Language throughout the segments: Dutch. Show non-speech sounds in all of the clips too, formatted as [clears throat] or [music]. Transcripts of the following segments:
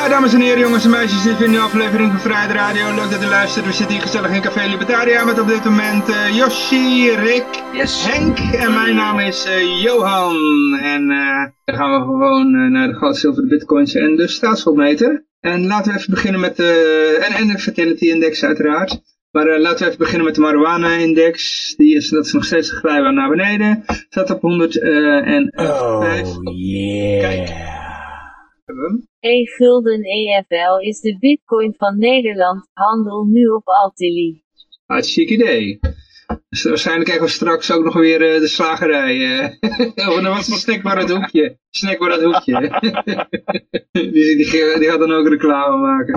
Ja, dames en heren, jongens en meisjes, dit is weer een nieuwe aflevering van Vrijheid Radio. Leuk dat u luistert. We zitten hier gezellig in Café Libertaria met op dit moment uh, Yoshi, Rick, Henk en mijn naam is uh, Johan. En uh, dan gaan we gewoon naar de goud, zilver, de bitcoins en de staatsschuldmeter. En laten we even beginnen met de, en, en de fertility index uiteraard. Maar laten we even beginnen met de marijuana-index. Die is, dat is nog steeds glijbaan naar beneden. Staat op 100 en... oh, yeah. Kijk. Hebben we hem? E-gulden EFL is de bitcoin van Nederland. Handel nu op Altili. Hartstikke idee. Dus waarschijnlijk krijgen we straks ook nog weer uh, de slagerij. Uh. of dan was het snackbar het hoekje. Snackbar het hoekje. [laughs] die, die, gaat dan ook reclame maken.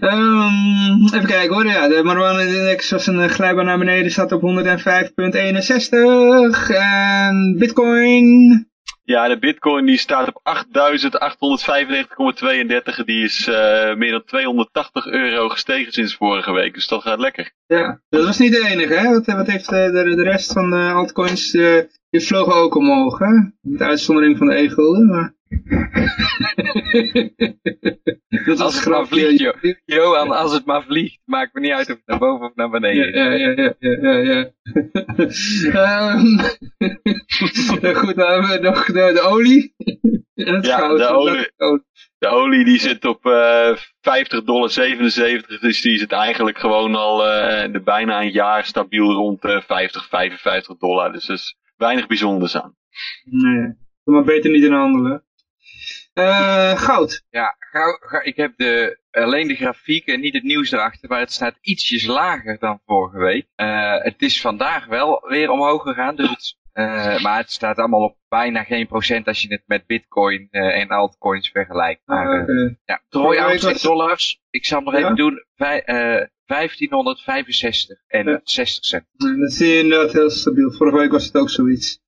Um, even kijken hoor. Ja, de marijuana index was een glijbaan naar beneden. Staat op 105.61. En bitcoin... Ja, de bitcoin die staat op 8.895,32. Die is uh, meer dan 280 euro gestegen sinds vorige week. Dus dat gaat lekker. Ja, dat was niet de enige. Hè? Wat, wat heeft de, de, de, rest van de altcoins, uh, die vlogen ook omhoog. Hè? Met uitzondering van de e-gulden. Maar... dat als het maar vliegt, jo Johan, als het maar vliegt, maakt me niet uit of het naar boven of naar beneden Ja, ja, ja, ja, ja. ja. um, [laughs] goed, dan hebben we nog de, de olie. ja, de olie. De olie die zit op uh, 50 dollar 77, dus die zit eigenlijk gewoon al uh, de bijna een jaar stabiel rond uh, 50, 55 dollar. Dus er is weinig bijzonders aan. Nee, maar beter niet in handelen. Uh, goud. Ja, goud, ik heb de, alleen de grafiek en niet het nieuws erachter, maar het staat ietsjes lager dan vorige week. Uh, het is vandaag wel weer omhoog gegaan, dus het, uh, maar het staat allemaal op bijna geen procent als je het met bitcoin en altcoins vergelijkt. Maar, ah, okay. ja, troy dollars, ik zal hem nog ja? even doen, vij, 1565 en ja. 60 cent. Dat zie je inderdaad heel stabiel. Vorige week was het ook zoiets.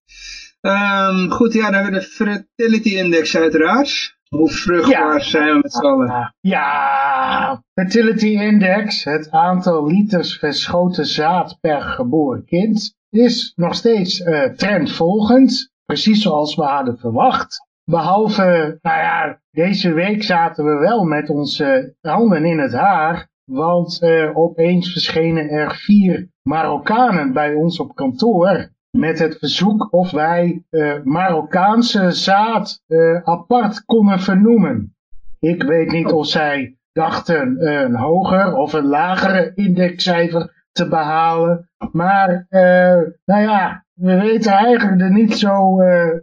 Um, goed, ja, dan hebben we de fertility index uiteraard. Hoe vruchtbaar ja. zijn we met z'n allen? Ja, fertility index, het aantal liters verschoten zaad per geboren kind, is nog steeds uh, trendvolgend. Precies zoals we hadden verwacht. Behalve, nou ja, deze week zaten we wel met onze handen in het haar. Want uh, opeens verschenen er vier Marokkanen bij ons op kantoor met het verzoek of wij uh, Marokkaanse zaad uh, apart konden vernoemen. Ik weet niet of zij dachten een hoger of een lagere indexcijfer te behalen. Maar uh, nou ja, we weten eigenlijk er niet zo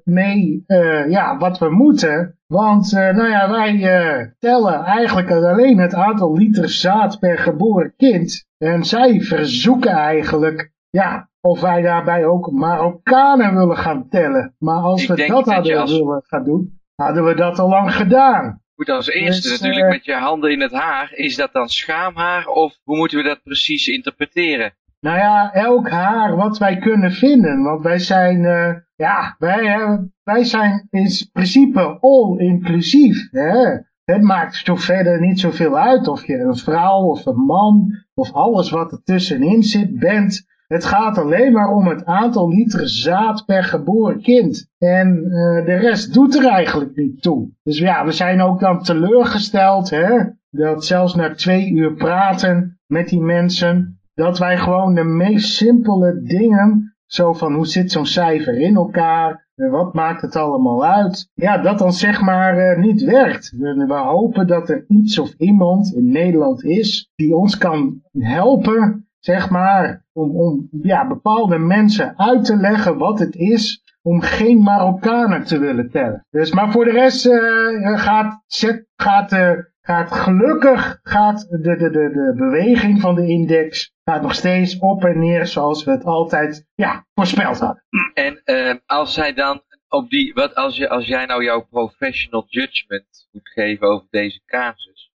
mee ja, wat we moeten. Want nou ja, wij tellen eigenlijk alleen het aantal liter zaad per geboren kind. En zij verzoeken eigenlijk ja, of wij daarbij ook Marokkanen willen gaan tellen. Maar als we dat hadden als... willen gaan doen, hadden we dat al lang gedaan. Goed, als eerste dus, natuurlijk uh, met je handen in het haar. Is dat dan schaamhaar of hoe moeten we dat precies interpreteren? Nou ja, elk haar wat wij kunnen vinden. Want wij zijn, uh, ja, wij, wij zijn in principe all-inclusief. Het maakt toch verder niet zoveel uit of je een vrouw of een man of alles wat er tussenin zit bent. Het gaat alleen maar om het aantal liter zaad per geboren kind. En uh, de rest doet er eigenlijk niet toe. Dus ja, we zijn ook dan teleurgesteld, hè, dat zelfs na twee uur praten met die mensen, dat wij gewoon de meest simpele dingen, zo van hoe zit zo'n cijfer in elkaar, wat maakt het allemaal uit? Ja, dat dan zeg maar uh, niet werkt. We, we, hopen dat er iets of iemand in Nederland is die ons kan helpen zeg maar, om, ja, bepaalde mensen uit te leggen wat het is om geen Marokkanen te willen tellen. Dus, maar voor de rest uh, gaat, gaat, uh, gaat gelukkig gaat de, de, de, de beweging van de index gaat nog steeds op en neer zoals we het altijd ja, voorspeld hadden. En als zij dan op die, wat als, je, als jij nou jouw professional judgment moet geven over deze casus,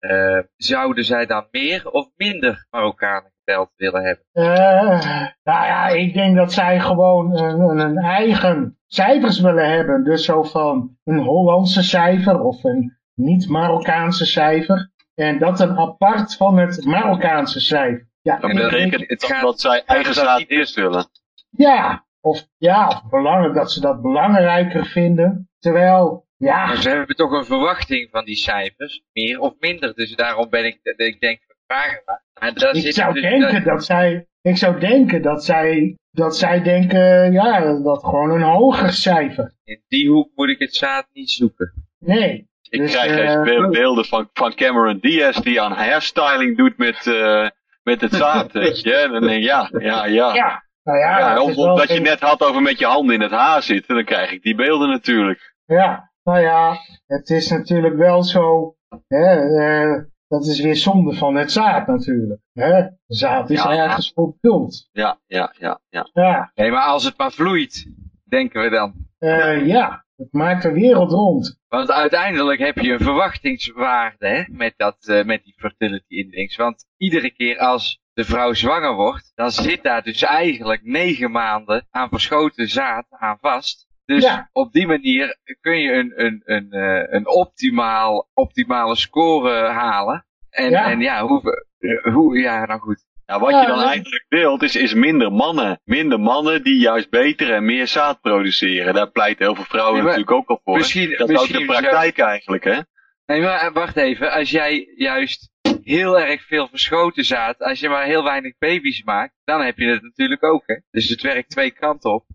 zouden zij dan meer of minder Marokkanen geteld willen hebben? Uh, nou ja, ik denk dat zij gewoon een, een, eigen cijfers willen hebben. Dus zo van een Hollandse cijfer of een niet-Marokkaanse cijfer. En dat een apart van het Marokkaanse cijfer. Ja, dat betekent het gaat, dat zij eigen zaad eerst willen. Ja, of, ja, of belangrijk, dat ze dat belangrijker vinden. Terwijl, ja... Maar ze hebben toch een verwachting van die cijfers, meer of minder. Dus daarom ben ik, ik denk, vragen maar. ik zou dus denken dat... zij, ik zou denken dat zij, dat zij denken, ja, dat gewoon een hoger cijfer. In die hoek moet ik het zaad niet zoeken. Nee. Ik dus, krijg uh, beelden van, van Cameron Diaz die aan hairstyling doet met, uh, met het zaad, weet je. En dan denk ik, ja, ja, ja. Ja, nou ja. ja omdat je net had over met je handen in het haar zitten, dan krijg ik die beelden natuurlijk. Ja, nou ja, het is natuurlijk wel zo, hè, uh, dat is weer zonde van het zaad natuurlijk. Hè? Zaad is ja, ergens voor bedoeld. Ja, ja, ja, ja. ja. Nee, maar als het maar vloeit, denken we dan. Uh, ja, het maakt de wereld rond. Want uiteindelijk heb je een verwachtingswaarde hè, met, dat, uh, met die fertility index. Want iedere keer als de vrouw zwanger wordt, dan zit daar dus eigenlijk negen maanden aan verschoten zaad aan vast. Dus ja. op die manier kun je een, een, een, eh, een optimaal, optimale score halen. En ja, en ja hoe, hoe, ja, nou goed. Ja, wat je dan eigenlijk wilt, is, is minder mannen. Minder mannen die juist beter en meer zaad produceren. Daar pleit heel veel vrouwen natuurlijk ook al voor. Misschien, dat is ook de praktijk eigenlijk, hè? Nee, maar eh, wacht even. Als jij juist heel erg veel verschoten zaad, als je maar heel weinig baby's maakt, dan heb je het natuurlijk ook, hè? Dus het werkt twee kanten op.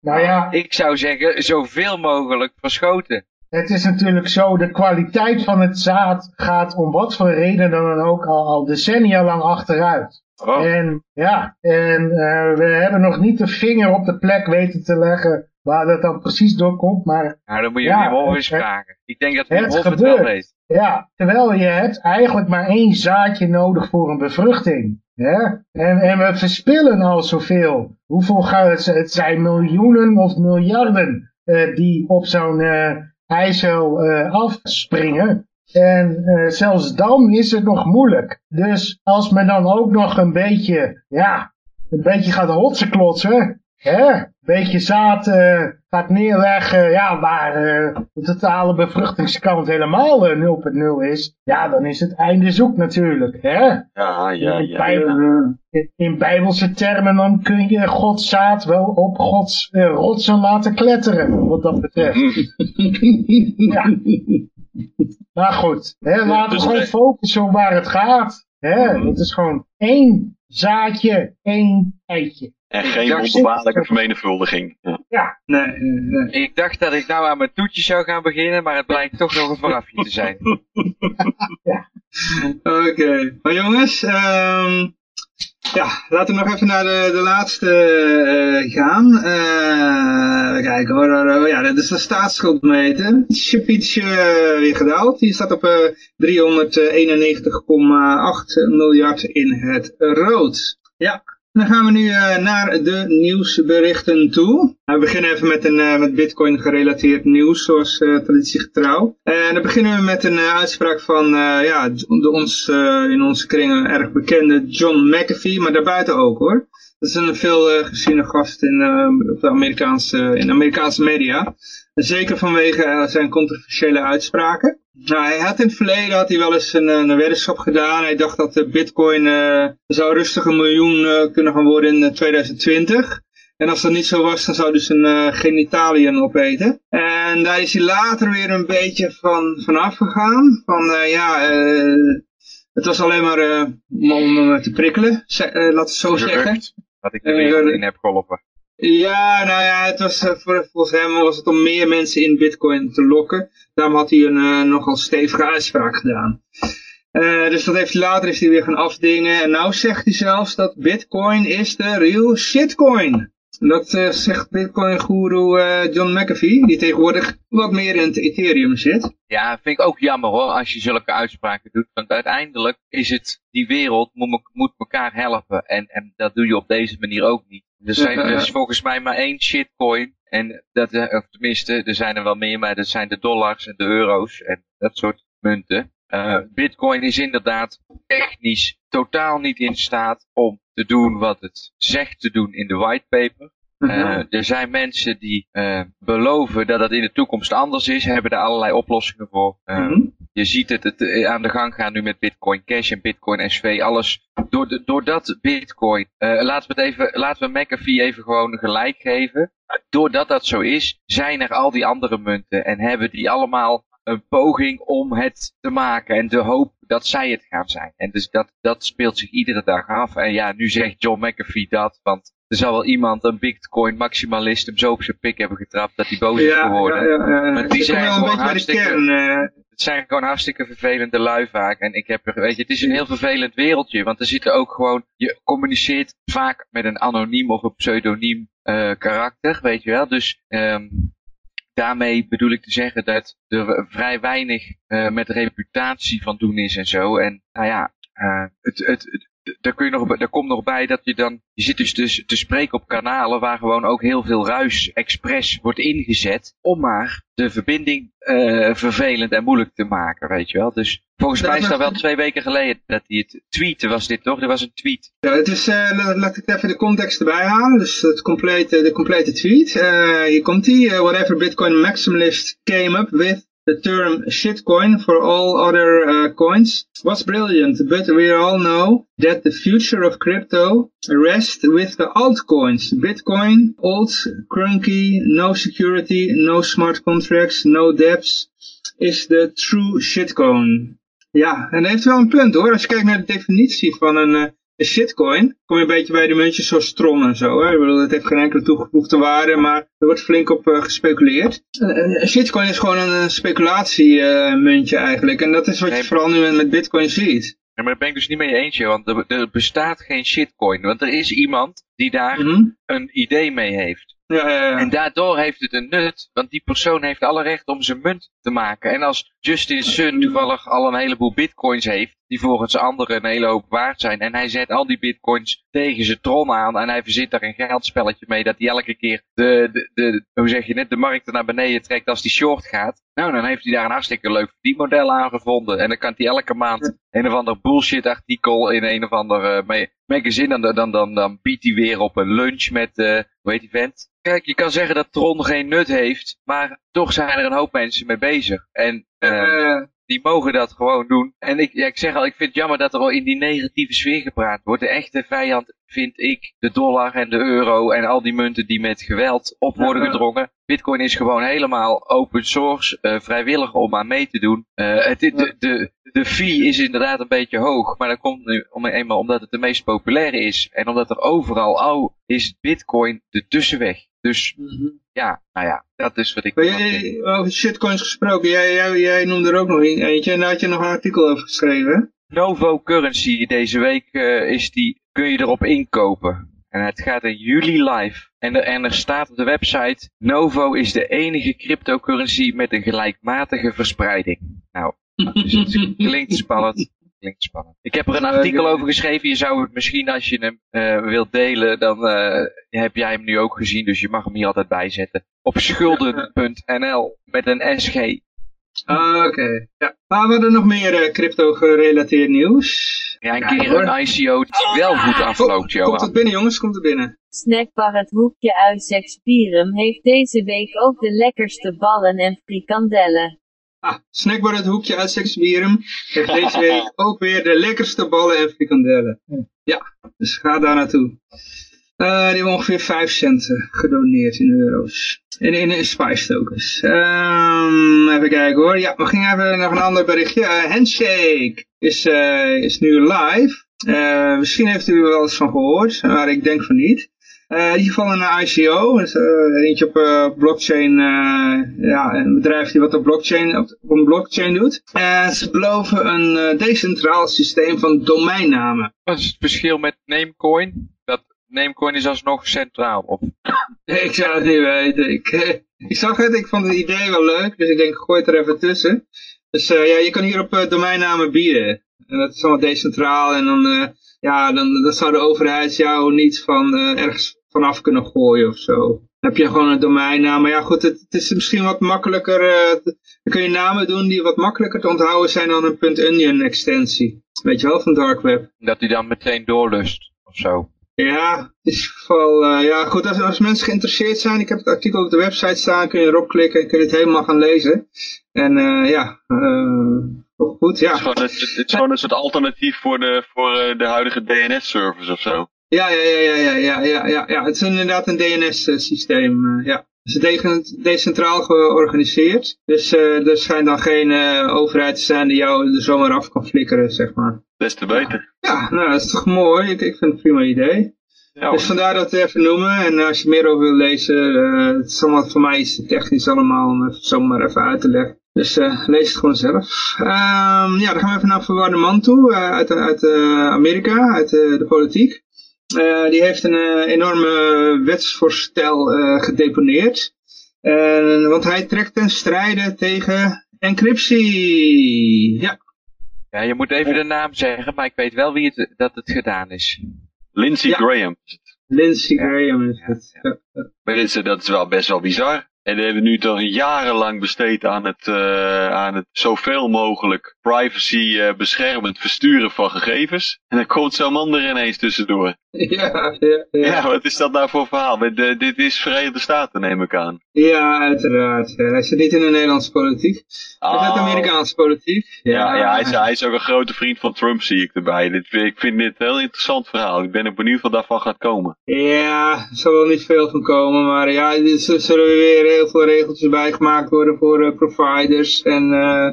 Nou ja. Ik zou zeggen, zoveel mogelijk verschoten. Het is natuurlijk zo, de kwaliteit van het zaad gaat om wat voor reden dan ook al, al decennia lang achteruit. Oh. En ja, en uh, we hebben nog niet de vinger op de plek weten te leggen waar dat dan precies doorkomt. Maar, nou, dan moet je ja, Wim eens vragen. Ik denk dat Wim Hof het wel weet. Ja, terwijl je hebt eigenlijk maar één zaadje nodig voor een bevruchting. Ja? En, en we verspillen al zoveel. Hoeveel gaat het? Het zijn miljoenen of miljarden uh, die op zo'n uh, ijzel uh, afspringen. En zelfs dan is het nog moeilijk. Dus als men dan ook nog een beetje, ja, een beetje gaat hotsenklotsen, hè, een beetje zaad uh, gaat neerleggen, ja, waar uh, de totale bevruchtingskant helemaal uh, eh, 0.0 is, ja, dan is het einde zoek natuurlijk, hè. Ja, ja, ja. In, Bijbel, in, in bijbelse termen dan kun je Gods zaad wel op Gods rotsen laten kletteren, wat dat betreft. [laughs] ja. Maar goed, hè, laten we dus gewoon focussen op waar het gaat. Hè. Het is gewoon één zaadje, één eitje. En geen wonderbaarlijke vermenigvuldiging. Ja. ja. Nee, nee, Ik dacht dat ik nou aan mijn toetje zou gaan beginnen, maar het blijkt toch nog een voorafje te zijn. [laughs] ja. Oké, maar jongens, um, ja, laten we nog even naar de, de laatste uh, gaan. Uh, kijken hoor, oh, ja, dat is de staatsschuldmeter. Ietsje, ietsje uh, weer gedaald. Die staat op 391,8 miljard in het rood. Ja, dan gaan we nu uh, naar de nieuwsberichten toe. We beginnen even met, een, uh, met bitcoin gerelateerd nieuws, zoals uh, traditiegetrouw. En dan beginnen we met een uitspraak van ja, de, ons, in onze kringen erg bekende John McAfee, maar daarbuiten ook hoor. Dat is een veel geziene gast in, de Amerikaanse, in Amerikaanse media. Zeker vanwege zijn controversiële uitspraken. Nou, hij had in het verleden had hij wel eens een, een weddenschap gedaan. Hij dacht dat de bitcoin uh, zou rustig een miljoen uh, kunnen gaan worden in 2020. Eh, en als dat niet zo was, dan zou dus een uh, genitaliën opeten. En daar is hij later weer een beetje van, van afgegaan. Van ja, het was alleen maar om te prikkelen, laten we het zo zeggen. Dat ik de wereld in heb geholpen. Ja, nou ja, het was, eh, volgens hem was het om meer mensen in bitcoin te lokken. Daarom had hij een uh, nogal stevige uitspraak gedaan. Uh, dus dat heeft later is hij weer gaan afdingen. En nou zegt hij zelfs dat bitcoin is de real shitcoin. Dat zegt Bitcoin-guru John McAfee, die tegenwoordig wat meer in het Ethereum zit. Ja, vind ik ook jammer hoor, als je zulke uitspraken doet. Want uiteindelijk is het, die wereld moet, moet elkaar helpen. En, en dat doe je op deze manier ook niet. Er, zijn, er is volgens mij maar één shitcoin. En dat, eh, of tenminste, er zijn er wel meer, maar dat zijn de dollars en de euro's en dat soort munten. Bitcoin is inderdaad technisch totaal niet in staat om te doen wat het zegt te doen in de whitepaper. Uh, er zijn mensen die uh, beloven dat het in de toekomst anders is, hebben daar allerlei oplossingen voor. Uh, mm -hmm. Je ziet het, het, aan de gang gaan nu met Bitcoin Cash en Bitcoin SV. Alles door doordat Bitcoin, laten we het even, laten we McAfee even gewoon gelijk geven. Doordat dat zo is, zijn er al die andere munten en hebben die allemaal een poging om het te maken en de hoop dat zij het gaan zijn. En dus dat, dat speelt zich iedere dag af. En ja, nu zegt John McAfee dat, want er zal wel iemand, een bitcoin maximalist, hem zo op zijn pik hebben getrapt dat hij boos is geworden. Ja, ja, ja. Maar die zijn gewoon hartstikke, kern, uh... Het zijn gewoon hartstikke vervelende lui vaak. En ik heb, weet je, het is een heel vervelend wereldje. Want er zitten ook gewoon, je communiceert vaak met een anoniem of een pseudoniem uh, karakter, weet je wel. Dus um, daarmee bedoel ik te zeggen dat er vrij weinig uh, met reputatie van doen is en zo. En nou ja, uh, het, het, het, daar, kun je nog, daar komt nog bij dat je dan, je zit dus te, te spreken op kanalen waar gewoon ook heel veel ruis expres wordt ingezet om maar de verbinding uh, vervelend en moeilijk te maken, weet je wel. Dus volgens mij is dat wel twee weken geleden dat hij het tweeten was dit toch? Er was een tweet. Ja, het is, uh, laat ik even de context erbij halen. Dus het complete, de complete tweet. Uh, hier komt hij. whatever Bitcoin maximalist came up with the term shitcoin for all other uh, coins was brilliant, but we all know that the future of crypto rests with the altcoins. Bitcoin, alt, crunky, no security, no smart contracts, no dApps is the true shitcoin. Ja, en dat heeft wel een punt hoor. Als je kijkt naar de definitie van een, een shitcoin, kom je een beetje bij de muntjes zoals Tron en zo. Hè? Ik bedoel, het heeft geen enkele toegevoegde waarde, maar er wordt flink op uh, gespeculeerd. Een shitcoin is gewoon een speculatiemuntje uh, eigenlijk. En dat is wat je vooral nu met, met bitcoin ziet. Ja, maar daar ben ik dus niet mee eens, want er, er, bestaat geen shitcoin. Want er is iemand die daar mm -hmm. een idee mee heeft. Ja, ja, ja. En daardoor heeft het een nut, want die persoon heeft alle recht om zijn munt te maken. En als Justin Sun toevallig al een heleboel bitcoins heeft, die volgens anderen een hele hoop waard zijn, en hij zet al die bitcoins tegen zijn tron aan en hij verzint daar een geldspelletje mee dat hij elke keer de, de, de, hoe zeg je net, de markt naar beneden trekt als die short gaat. Nou, dan heeft hij daar een hartstikke leuk verdienmodel aan gevonden. En dan kan hij elke maand een of ander bullshit artikel in een of ander uh, magazine, dan, dan, dan, dan biedt hij weer op een lunch met, uh, hoe heet die vent? Kijk, je kan zeggen dat Tron geen nut heeft, maar toch zijn er een hoop mensen mee bezig. En uh, die mogen dat gewoon doen. En ik, ja, ik zeg al, ik vind het jammer dat er al in die negatieve sfeer gepraat wordt. De echte vijand vind ik de dollar en de euro en al die munten die met geweld op worden gedrongen. Bitcoin is gewoon helemaal open source, uh, vrijwillig om aan mee te doen. Uh, het, de, de, de fee is inderdaad een beetje hoog, maar dat komt nu om, eenmaal omdat het de meest populaire is. En omdat er overal al is Bitcoin de tussenweg. Dus -hmm. ja, nou ja, dat is wat ik... Jij, over shitcoins gesproken, jij, jij, jij noemde er ook nog eentje en daar had je nog een artikel over geschreven. Novo Currency, deze week uh, is die, kun je erop inkopen. En het gaat in juli live. En, de, en er staat op de website, Novo is de enige cryptocurrency met een gelijkmatige verspreiding. Nou, dus het [laughs] klinkt spannend. Klinkt spannend. Ik heb er een artikel over geschreven. Je zou het misschien als je hem uh, wilt delen, dan uh, heb jij hem nu ook gezien. Dus je mag hem hier altijd bijzetten. Op schulden.nl met een SG. Ah, Oké. Okay. Ja. Maar we hadden nog meer uh, crypto gerelateerd nieuws. Ja, een keer een ICO die wel goed afloopt, Johan. Komt het binnen jongens, komt het binnen. Snackbar het hoekje uit Sexpirum heeft deze week ook de lekkerste ballen en frikandellen. Ah, Snackbar het hoekje uit Sexpirum heeft deze week [laughs] ook weer de lekkerste ballen en frikandellen. Ja, dus ga daar naartoe. Uh, die hebben ongeveer 5 cent gedoneerd in euro's. In, in, in Spice tokens. Um, even kijken hoor. Ja, we gingen even nog een ander berichtje. Uh, Handshake is, uh, is nu live. misschien heeft u er wel eens van gehoord, maar ik denk van niet. In ieder geval een ICO, dus, eentje op blockchain, ja, een bedrijf die wat op blockchain, op, op een blockchain doet. En ze beloven een decentraal systeem van domeinnamen. Wat is het verschil met Namecoin? Dat Namecoin is alsnog centraal. Of? [laughs] ik zou het niet weten. Ik, ik zag het, ik vond het idee wel leuk, dus ik denk gooi het er even tussen. Dus uh, ja, je kan hier op uh, domeinnamen bieden. En dat is allemaal decentraal en dan, uh, ja, dan, dan zou de overheid jou niet van ergens vanaf kunnen gooien of zo. Dan heb je gewoon een domeinnaam. Maar ja goed, het, het is misschien wat makkelijker. Uh, dan kun je namen doen die wat makkelijker te onthouden zijn dan een .onion extensie. Weet je wel, van dark web. Dat die dan meteen doorlust of zo. Ja, het is geval, uh, ja goed, als, als, mensen geïnteresseerd zijn, ik heb het artikel op de website staan, kun je erop klikken en kun je het helemaal gaan lezen. En uh, ja, uh, goed, ja. Het is, gewoon, het, het is gewoon een soort alternatief voor de, voor de huidige DNS-servers of zo. Ja, ja, ja, ja, ja, ja, ja, ja. Het is inderdaad een DNS-systeem, eh, ja. Het is decentraal georganiseerd, dus eh, er schijnt dan geen uh, overheid te zijn die jou er zomaar af kan flikkeren, zeg maar. Best te beter. Ja, nou, dat is toch mooi? Ik, vind het een prima idee. Ja, dus vandaar dat we even noemen. En als je meer over wil lezen, het is voor mij is het technisch allemaal om het zomaar even uit te leggen. Dus lees het gewoon zelf. Ehm, ja, dan gaan we even naar Verwarde Man toe, uh, uit, uit Amerika, uit de politiek die heeft een enorme wetsvoorstel gedeponeerd. want hij trekt ten strijde tegen encryptie. Ja, ja, je moet even de naam zeggen, maar ik weet wel wie het, dat het gedaan is. Lindsey Graham Lindsey Graham is het. Maar is, dat is wel best wel bizar. En die hebben nu toch jarenlang besteed aan het, uh, aan het zoveel mogelijk privacy uh, beschermend versturen van gegevens. En dan komt zo'n man er ineens tussendoor. [laughs] Ja, ja, ja. ja, wat is dat nou voor verhaal? De, dit is Verenigde Staten, neem ik aan. Ja, uiteraard. Hij zit niet in de Nederlandse politiek. Hij oh. zit in de Amerikaanse politiek. Ja, ja, ja hij, is, hij, is, ook een grote vriend van Trump, zie ik erbij. Dit, ik vind dit een heel interessant verhaal. Ik ben ook benieuwd wat daarvan gaat komen. Ja, er zal wel niet veel van komen. Maar ja, er zullen weer heel veel regeltjes bijgemaakt worden voor uh, providers. En uh,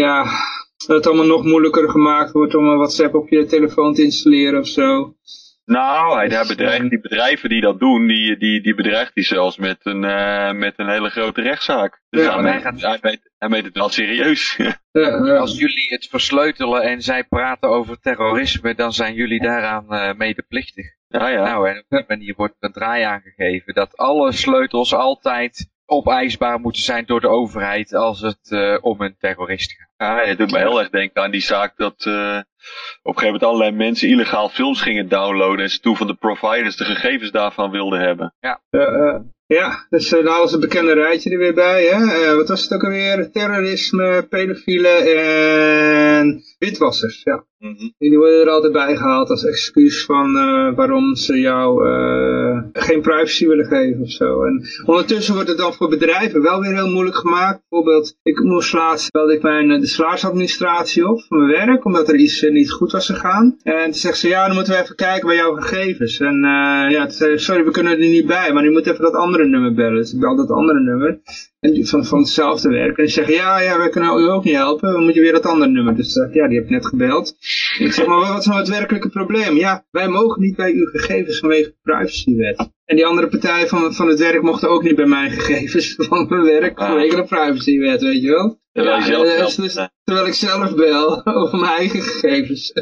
ja, dat het allemaal nog moeilijker gemaakt wordt om een WhatsApp op je telefoon te installeren of zo. Nou, hij, hij bedreigt, die bedrijven die dat doen, die, die, die bedreigt hij zelfs met een, uh, met een hele grote rechtszaak. Dus ja, hij, gaat, hij, weet, hij weet het wel serieus. [laughs] Ja, Als jullie het versleutelen en zij praten over terrorisme, dan zijn jullie daaraan uh, medeplichtig. Ja, ja. Nou, en op die manier wordt er een draai aangegeven dat alle sleutels altijd opeisbaar moeten zijn door de overheid als het uh, om een terrorist gaat. Ja, het doet me heel erg denken aan die zaak dat uh, op een gegeven moment allerlei mensen illegaal films gingen downloaden en ze toen van de providers de gegevens daarvan wilden hebben. Ja. Uh, ja, dus uh, nou was het bekende rijtje er weer bij. Hè? wat was het ook alweer? Terrorisme, pedofielen en witwassers. Ja. -hmm. Die worden er altijd bij gehaald als excuus van uh, waarom ze jou uh, geen privacy willen geven of zo. En ondertussen wordt het dan voor bedrijven wel weer heel moeilijk gemaakt. Bijvoorbeeld, ik moest laatst, belde ik mijn, de salarisadministratie op van mijn werk, omdat er iets niet goed was gegaan. En toen zegt ze, ja, dan moeten we even kijken bij jouw gegevens. En ja, sorry, we kunnen er niet bij, maar je moet even dat andere nummer bellen. Dus ik bel dat andere nummer. En die van, van hetzelfde werk. En die zeggen, ja, ja, wij kunnen u ook niet helpen. Dan moet je weer dat andere nummer. Dus uh, ja, die heb ik net gebeld. ik zeg, maar wat is nou het werkelijke probleem? Ja, wij mogen niet bij uw gegevens vanwege de privacywet. En die andere partijen van, van het werk mochten ook niet bij mijn [laughs] gegevens van mijn werk vanwege de privacywet, weet je wel. Terwijl, ja, zelf dus, terwijl ik zelf bel [laughs] over mijn eigen gegevens.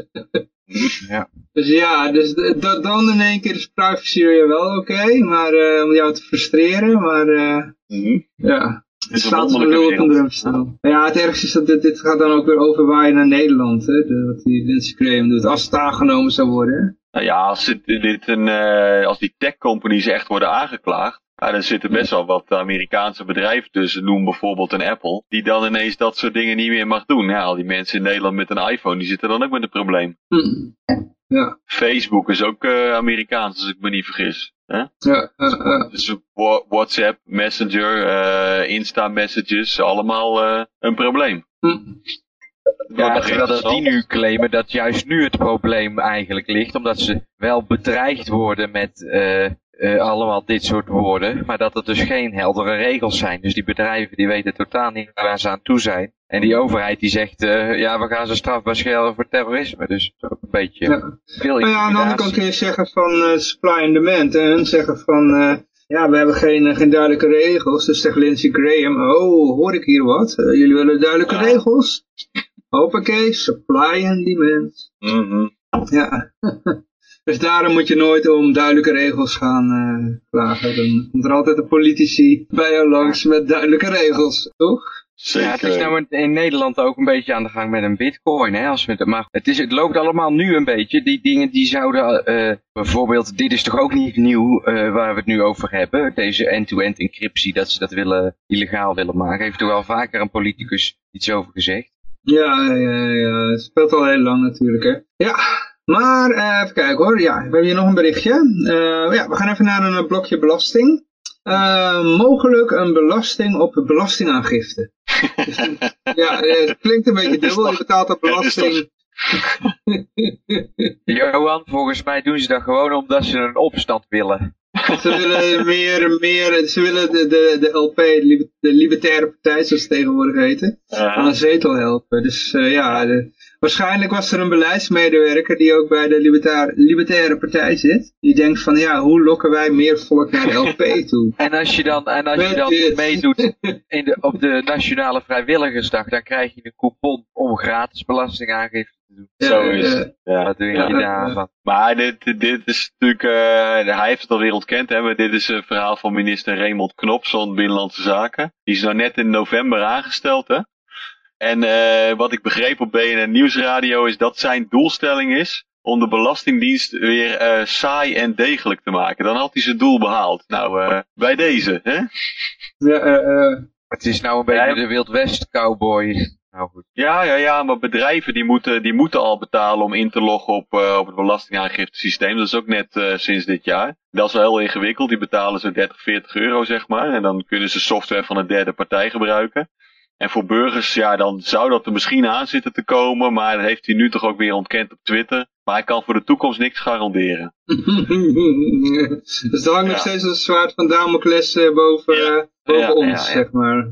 Ja. Dus ja, dus dan in één keer is privacy weer wel oké, maar uh, om jou te frustreren, maar uh, mm -hmm. ja. Het staat een lul op een drumstel. Ja, het ergste is dat dit, dit gaat dan ook weer overwaaien naar Nederland, hè, de, wat die Lindsey Graham doet, als het aangenomen zou worden. Nou ja, als, dit een, uh, als die tech companies echt worden aangeklaagd, ja, er zitten best wel wat Amerikaanse bedrijven tussen, noem bijvoorbeeld een Apple, die dan ineens dat soort dingen niet meer mag doen. Ja, al die mensen in Nederland met een iPhone, die zitten dan ook met een probleem. Hm. Ja. Facebook is ook uh, Amerikaans, als ik me niet vergis. Hè? Ja, uh, Dus WhatsApp, Messenger, uh, Insta messages, allemaal uh, een probleem. Hm. Ja, terwijl dat die nu claimen dat juist nu het probleem eigenlijk ligt, omdat ze wel bedreigd worden met uh, uh, allemaal dit soort woorden, maar dat er dus geen heldere regels zijn. Dus die bedrijven die weten totaal niet waar ze aan toe zijn. En die overheid die zegt, uh, ja, we gaan ze strafbaar schelden voor terrorisme. Dus dat is ook een beetje ja. veel nou ja, aan de andere kant kun je zeggen van uh, supply and demand. En hun zeggen van, ja, we hebben geen, geen duidelijke regels. Dus zegt Lindsey Graham, oh, hoor ik hier wat? jullie willen duidelijke regels? Hoppakee, supply and demand. Mm -hmm. Ja. [laughs] Dus daarom moet je nooit om duidelijke regels gaan uh, klagen. Dan komt er altijd een politici bij jou langs met duidelijke regels, toch? Zeker. Ja, het is nou in, in Nederland ook een beetje aan de gang met een bitcoin. Hè, als we het, maar het, is, het loopt allemaal nu een beetje. Die dingen die zouden, eh, bijvoorbeeld, dit is toch ook niet nieuw eh, waar we het nu over hebben. Deze end-to-end encryptie, dat ze dat willen, illegaal willen maken. Heeft er wel vaker een politicus iets over gezegd. Ja, ja, ja, het speelt al heel lang natuurlijk, hè. Ja, maar eh, even kijken hoor. Ja, we hebben hier nog een berichtje. Eh, ja, we gaan even naar een blokje belasting. Eh, mogelijk een belasting op belastingaangifte. Dus, [laughs] ja, het klinkt een beetje dubbel. Je betaalt een belasting. [laughs] Johan, volgens mij doen ze dat gewoon omdat ze een opstand willen. Ze willen meer, meer, ze willen de, de, de LP, de, Libertaire Partij, zoals het tegenwoordig heten, aan een zetel helpen. Dus ja, de, waarschijnlijk was er een beleidsmedewerker die ook bij de Libertaire, Libertaire Partij zit. Die denkt van, ja, hoe lokken wij meer volk naar de LP [laughs] toe? en als je dan, en als je dan meedoet [laughs] in de, op de Nationale Vrijwilligersdag, dan krijg je een coupon om gratis belastingaangifte zo is het. Ja. Wat doe je ja, daarvan? Maar dit, dit is natuurlijk, uh, hij heeft het alweer ontkend, hè, maar dit is een verhaal van minister Raymond Knops van Binnenlandse Zaken. Die is nou net in november aangesteld, hè. En uh, wat ik begreep op BNN Nieuwsradio is dat zijn doelstelling is om de Belastingdienst weer uh, saai en degelijk te maken. Dan had hij zijn doel behaald. Nou, bij deze, hè? Ja, het is nou een beetje de Wild West cowboy. Nou goed. Ja, ja, ja, maar bedrijven die moeten, die moeten al betalen om in te loggen op, uh, op het belastingaangiftesysteem. Dat is ook net uh, sinds dit jaar. Dat is wel heel ingewikkeld. Die betalen zo 30, 40 euro, zeg maar. En dan kunnen ze software van een derde partij gebruiken. En voor burgers, ja, dan zou dat er misschien aan zitten te komen. Maar heeft hij nu toch ook weer ontkend op Twitter. Maar hij kan voor de toekomst niks garanderen. dus [laughs] er hangt nog steeds een zwaard van Damocles uh, boven, ja. boven ja, ons, zeg maar.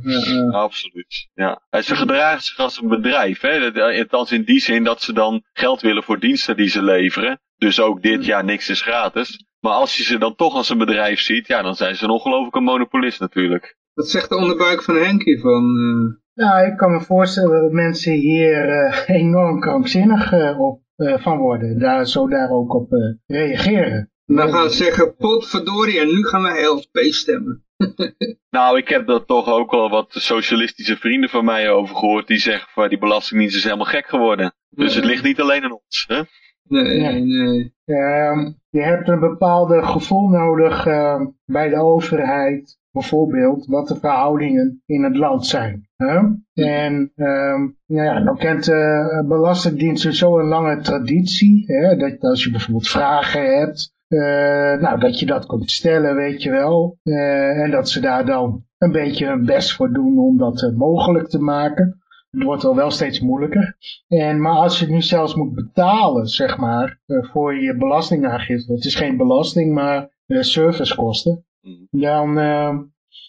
Absoluut, ja. Ze gedragen zich als een bedrijf, hè. Althans in die zin dat ze dan geld willen voor diensten die ze leveren. Dus ook dit jaar niks is gratis. Maar als je ze dan toch als een bedrijf ziet, ja, dan zijn ze een ongelofelijke monopolist natuurlijk. Wat zegt de onderbuik van Henkie van... Uh... Nou, ik kan me voorstellen dat mensen hier uh, [laughs] enorm krankzinnig uh, op, van worden. Daar, zo daar ook op reageren. Dan gaan ze zeggen, potverdorie, en nu gaan we LP stemmen. [laughs] nou, ik heb dat toch ook al wat socialistische vrienden van mij over gehoord. Die zeggen, van die belastingdienst is helemaal gek geworden. Dus het ligt niet alleen aan ons. Hè? Nee, nee. nee. Uh, je hebt een bepaalde gevoel nodig uh, bij de overheid bijvoorbeeld wat de verhoudingen in het land zijn. Hè? En um, ja, dan kent de Belastingdienst zo een lange traditie, hè, dat als je bijvoorbeeld vragen hebt, uh, nou, dat je dat kunt stellen, weet je wel. Uh, en dat ze daar dan een beetje hun best voor doen om dat mogelijk te maken. Het wordt wel wel steeds moeilijker. En, maar als je nu zelfs moet betalen, zeg maar, voor je belastingaangifte, het is geen belasting, maar servicekosten. Dan, uh,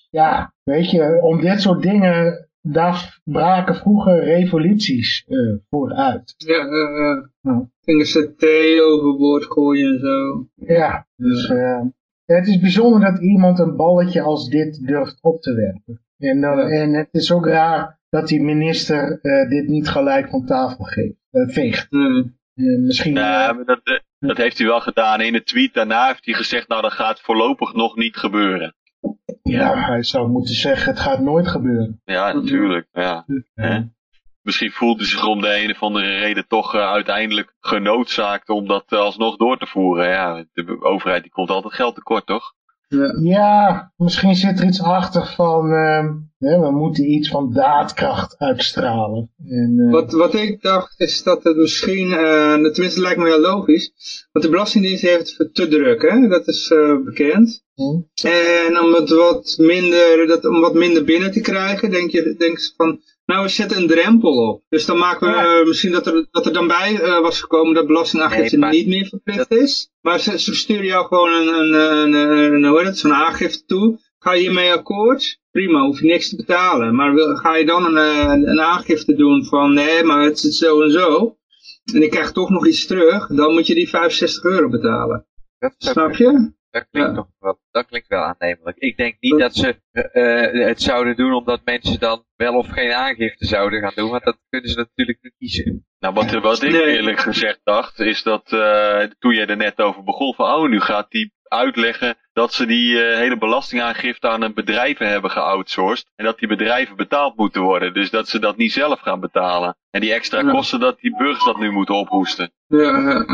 ja, weet je, om dit soort dingen, daar braken vroeger revoluties uh, voor uit. Ja, uh, uh. Gingen ze thee overboord gooien en zo. Ja, dus uh, het is bijzonder dat iemand een balletje als dit durft op te werpen. En, dan, ja. en het is ook raar dat die minister uh, dit niet gelijk van tafel geeft, uh, veegt. Mm. misschien... Ja, maar dat, dat heeft hij wel gedaan. In de tweet daarna heeft hij gezegd, nou dat gaat voorlopig nog niet gebeuren. Ja, hij zou moeten zeggen, het gaat nooit gebeuren. Ja, natuurlijk. Ja. ja. Misschien voelt hij zich om de een of andere reden toch uh, uiteindelijk genoodzaakt om dat uh, alsnog door te voeren. Ja, de overheid die komt altijd geld tekort, toch? Ja. misschien zit er iets achter van, uh, ja, we moeten iets van daadkracht uitstralen. En, uh... wat, wat ik dacht is dat het misschien, uh, tenminste lijkt me heel logisch, want de Belastingdienst heeft het te druk, hè? dat is bekend. Hmm. En om het wat minder, dat, om wat minder binnen te krijgen, denk je, denk je van, nou, we zetten een drempel op. Dus dan maken we ja. uh, misschien dat er, dat er dan bij uh, was gekomen dat belastingaangifte nee, niet meer verplicht dat... is. Maar ze, ze sturen jou gewoon een, een, een, een, een hoe heet het, zo'n aangifte toe. Ga je hiermee akkoord? Prima, hoef je niks te betalen. Maar wil, ga je dan een, een, een aangifte doen van nee, maar het zit zo en zo. En ik krijg toch nog iets terug. Dan moet je die 65 euro betalen. Dat Snap je? Dat klinkt, ja. toch wel, dat klinkt wel aannemelijk. Ik denk niet dat ze uh, het zouden doen omdat mensen dan wel of geen aangifte zouden gaan doen. Want dat kunnen ze natuurlijk niet kiezen. Nou, wat, wat ik nee. eerlijk gezegd dacht, is dat uh, toen je er net over begon van, oh, nu gaat die uitleggen dat ze die uh, hele belastingaangifte aan een bedrijven hebben geoutsourced. En dat die bedrijven betaald moeten worden. Dus dat ze dat niet zelf gaan betalen. En die extra kosten dat die burgers dat nu moeten ophoesten. Ja,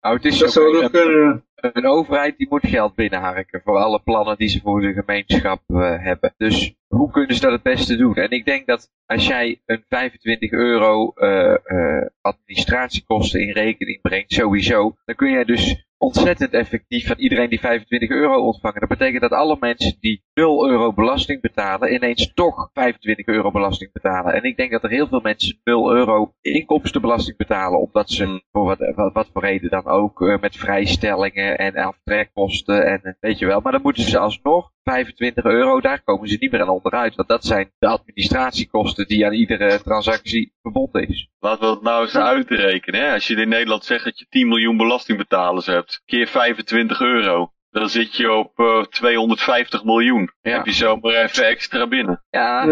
nou, het is dat zou nog kunnen. Een overheid die moet geld binnenharken voor alle plannen die ze voor de gemeenschap uh, hebben. Dus hoe kunnen ze dat het beste doen? En ik denk dat als jij een 25 euro uh, uh, administratiekosten in rekening brengt, sowieso, dan kun jij dus ontzettend effectief van iedereen die 25 euro ontvangen. Dat betekent dat alle mensen die 0 euro belasting betalen, ineens toch 25 euro belasting betalen. En ik denk dat er heel veel mensen 0 euro inkomstenbelasting betalen, omdat ze voor wat, wat, voor reden dan ook, uh, met vrijstellingen en aftrekkosten en weet je wel. Maar dan moeten ze alsnog 25 euro, daar komen ze niet meer aan onderuit. Want dat zijn de administratiekosten die aan iedere transactie verbonden is. Laten we het nou eens uitrekenen. Hè? Als je in Nederland zegt dat je 10 miljoen belastingbetalers hebt, keer 25 euro. Dan zit je op uh, 250 miljoen. Ja. Heb je zomaar even extra binnen. Ja,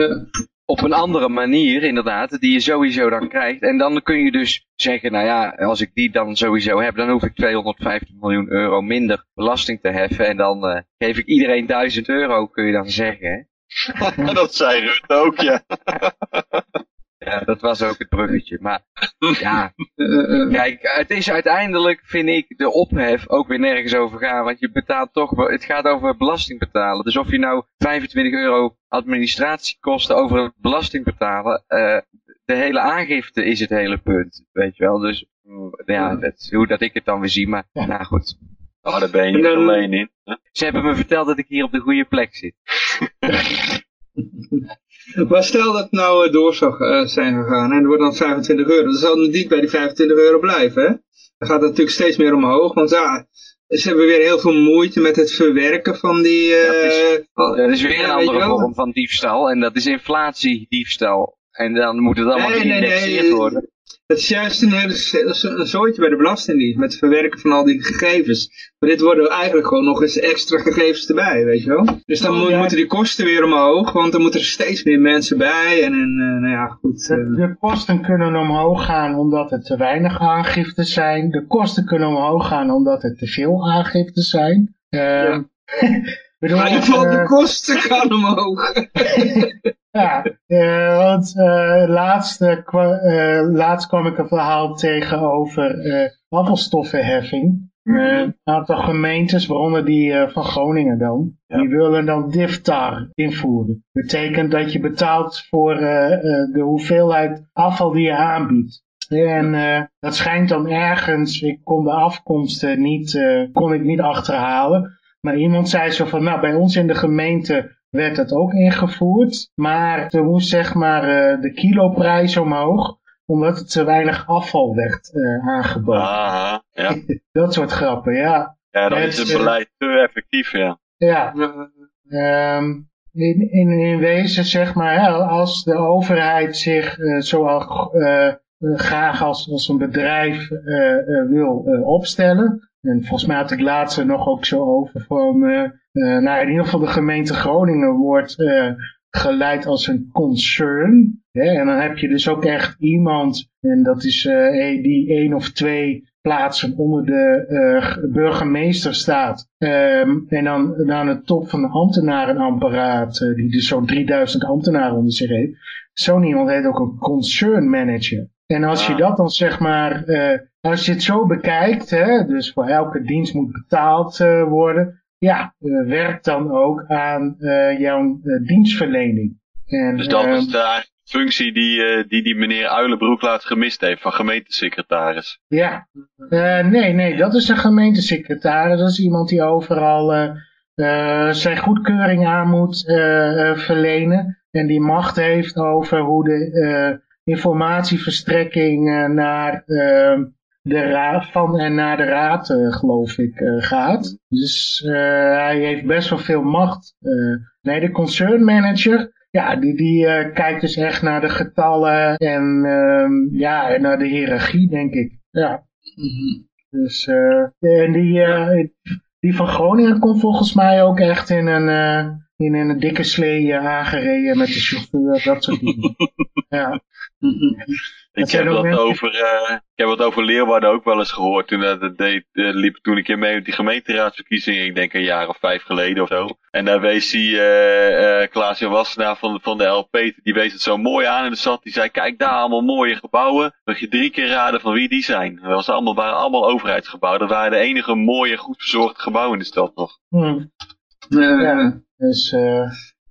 op een andere manier inderdaad, die je sowieso dan krijgt. En dan kun je dus zeggen, nou ja, als ik die dan sowieso heb, dan hoef ik 250 miljoen euro minder belasting te heffen. En dan uh, geef ik iedereen 1000 euro, kun je dan zeggen. Hè? [laughs] dat zei Rutte ook, ja. [laughs] Ja, dat was ook het bruggetje. Maar [laughs] ja, kijk, het is uiteindelijk, vind ik, de ophef ook weer nergens over gaan. Want je betaalt toch, het gaat over belasting betalen. Dus of je nou 25 euro administratiekosten over belasting betalen, uh, de hele aangifte is het hele punt. Weet je wel, dus ja, dat, hoe dat ik het dan weer zie. Maar nou goed. Oh, daar ben je niet alleen in. Hè? Ze hebben me verteld dat ik hier op de goede plek zit. [laughs] [laughs] Maar stel dat het nou door zou uh, zijn gegaan en er wordt dan 25 euro. Dan zal het niet bij die 25 euro blijven. Hè? Dan gaat het natuurlijk steeds meer omhoog. Want ja, ze hebben weer heel veel moeite met het verwerken van die... Uh, dat, is, dat is weer een andere vorm van diefstal. En dat is inflatiediefstal. En dan moet het allemaal nee, geïndexeerd nee, nee. worden. Het is juist een hele een zooitje bij de Belastingdienst met het verwerken van al die gegevens. Maar dit worden eigenlijk gewoon nog eens extra gegevens erbij, weet je wel. Dus dan Oh, moet, ja. moeten die kosten weer omhoog, want dan moeten er steeds meer mensen bij. En, en uh, nou ja, goed. De, Uh, de kosten kunnen omhoog gaan omdat er te weinig aangiftes zijn. De kosten kunnen omhoog gaan omdat er te veel aangiftes zijn. Uh, [laughs] bedoel, maar in ieder geval, de eh, kosten gaan omhoog. [laughs] Ja, eh, want eh, laatst, eh, laatst kwam ik een verhaal tegen over eh, afvalstoffenheffing. Eh, een aantal gemeentes, waaronder die van Groningen dan, die willen dan DIFTAR invoeren. Betekent dat je betaalt voor eh, eh, de hoeveelheid afval die je aanbiedt. En eh, dat schijnt dan ergens, ik kon de afkomsten niet, eh, kon ik niet achterhalen. Maar iemand zei zo van, nou bij ons in de gemeente werd het ook ingevoerd. Maar er moest zeg maar eh, de kiloprijs omhoog, omdat het te weinig afval werd eh, aangeboden. Aha, ja. [laughs] Dat soort grappen, ja. Ja, dan is het beleid te effectief, ja. Ja, Ehm, in, in, in wezen zeg maar, hè, als de overheid zich zoal eh, eh, graag als, als een bedrijf wil opstellen. En volgens mij had ik laatst er nog ook zo over van, eh, eh, nou in ieder geval de gemeente Groningen wordt eh, geleid als een concern. Hè? En dan heb je dus ook echt iemand, en dat is eh, die één of twee plaatsen onder de burgemeester staat. Ehm, en dan aan de top van de ambtenarenapparaat, die dus zo'n 3000 ambtenaren onder zich heeft. Zo'n iemand heet ook een concern manager. En als je Ah. dat dan zeg maar, als je het zo bekijkt, hè, dus voor elke dienst moet betaald eh, worden, ja, eh, werkt dan ook aan eh, jouw dienstverlening. En, Dus dat ehm, is de functie die, die die meneer Uilenbroek laat gemist heeft van gemeentesecretaris. Ja, nee, nee, dat is een gemeentesecretaris. Dat is iemand die overal zijn goedkeuring aan moet verlenen. En die macht heeft over hoe de informatieverstrekking naar eh, de raad van en naar de raad, eh, geloof ik, eh, gaat. Dus eh, hij heeft best wel veel macht. Nee, de concern manager, ja, die, die kijkt dus echt naar de getallen en ehm, ja, naar de hiërarchie, denk ik. Ja. Dus, eh, en die, die van Groningen komt volgens mij ook echt in een, in een dikke slee aangereden met de chauffeur, dat soort dingen. [laughs] ja. Ik heb, dat over, uh, ik heb wat over Leeuwarden ook wel eens gehoord. Toen, uh, dat deed, uh, liep toen een keer mee met die gemeenteraadsverkiezingen. Ik denk een jaar of vijf geleden of zo. En daar wees die uh, Klaas-Jan Wassenaar van, van de LP. Die wees het zo mooi aan in de stad. Die zei, kijk daar allemaal mooie gebouwen. Mag je drie keer raden van wie die zijn. Dat was allemaal, waren allemaal overheidsgebouwen. Dat waren de enige mooie, goed verzorgde gebouwen in de stad nog. Hmm. ja, dus...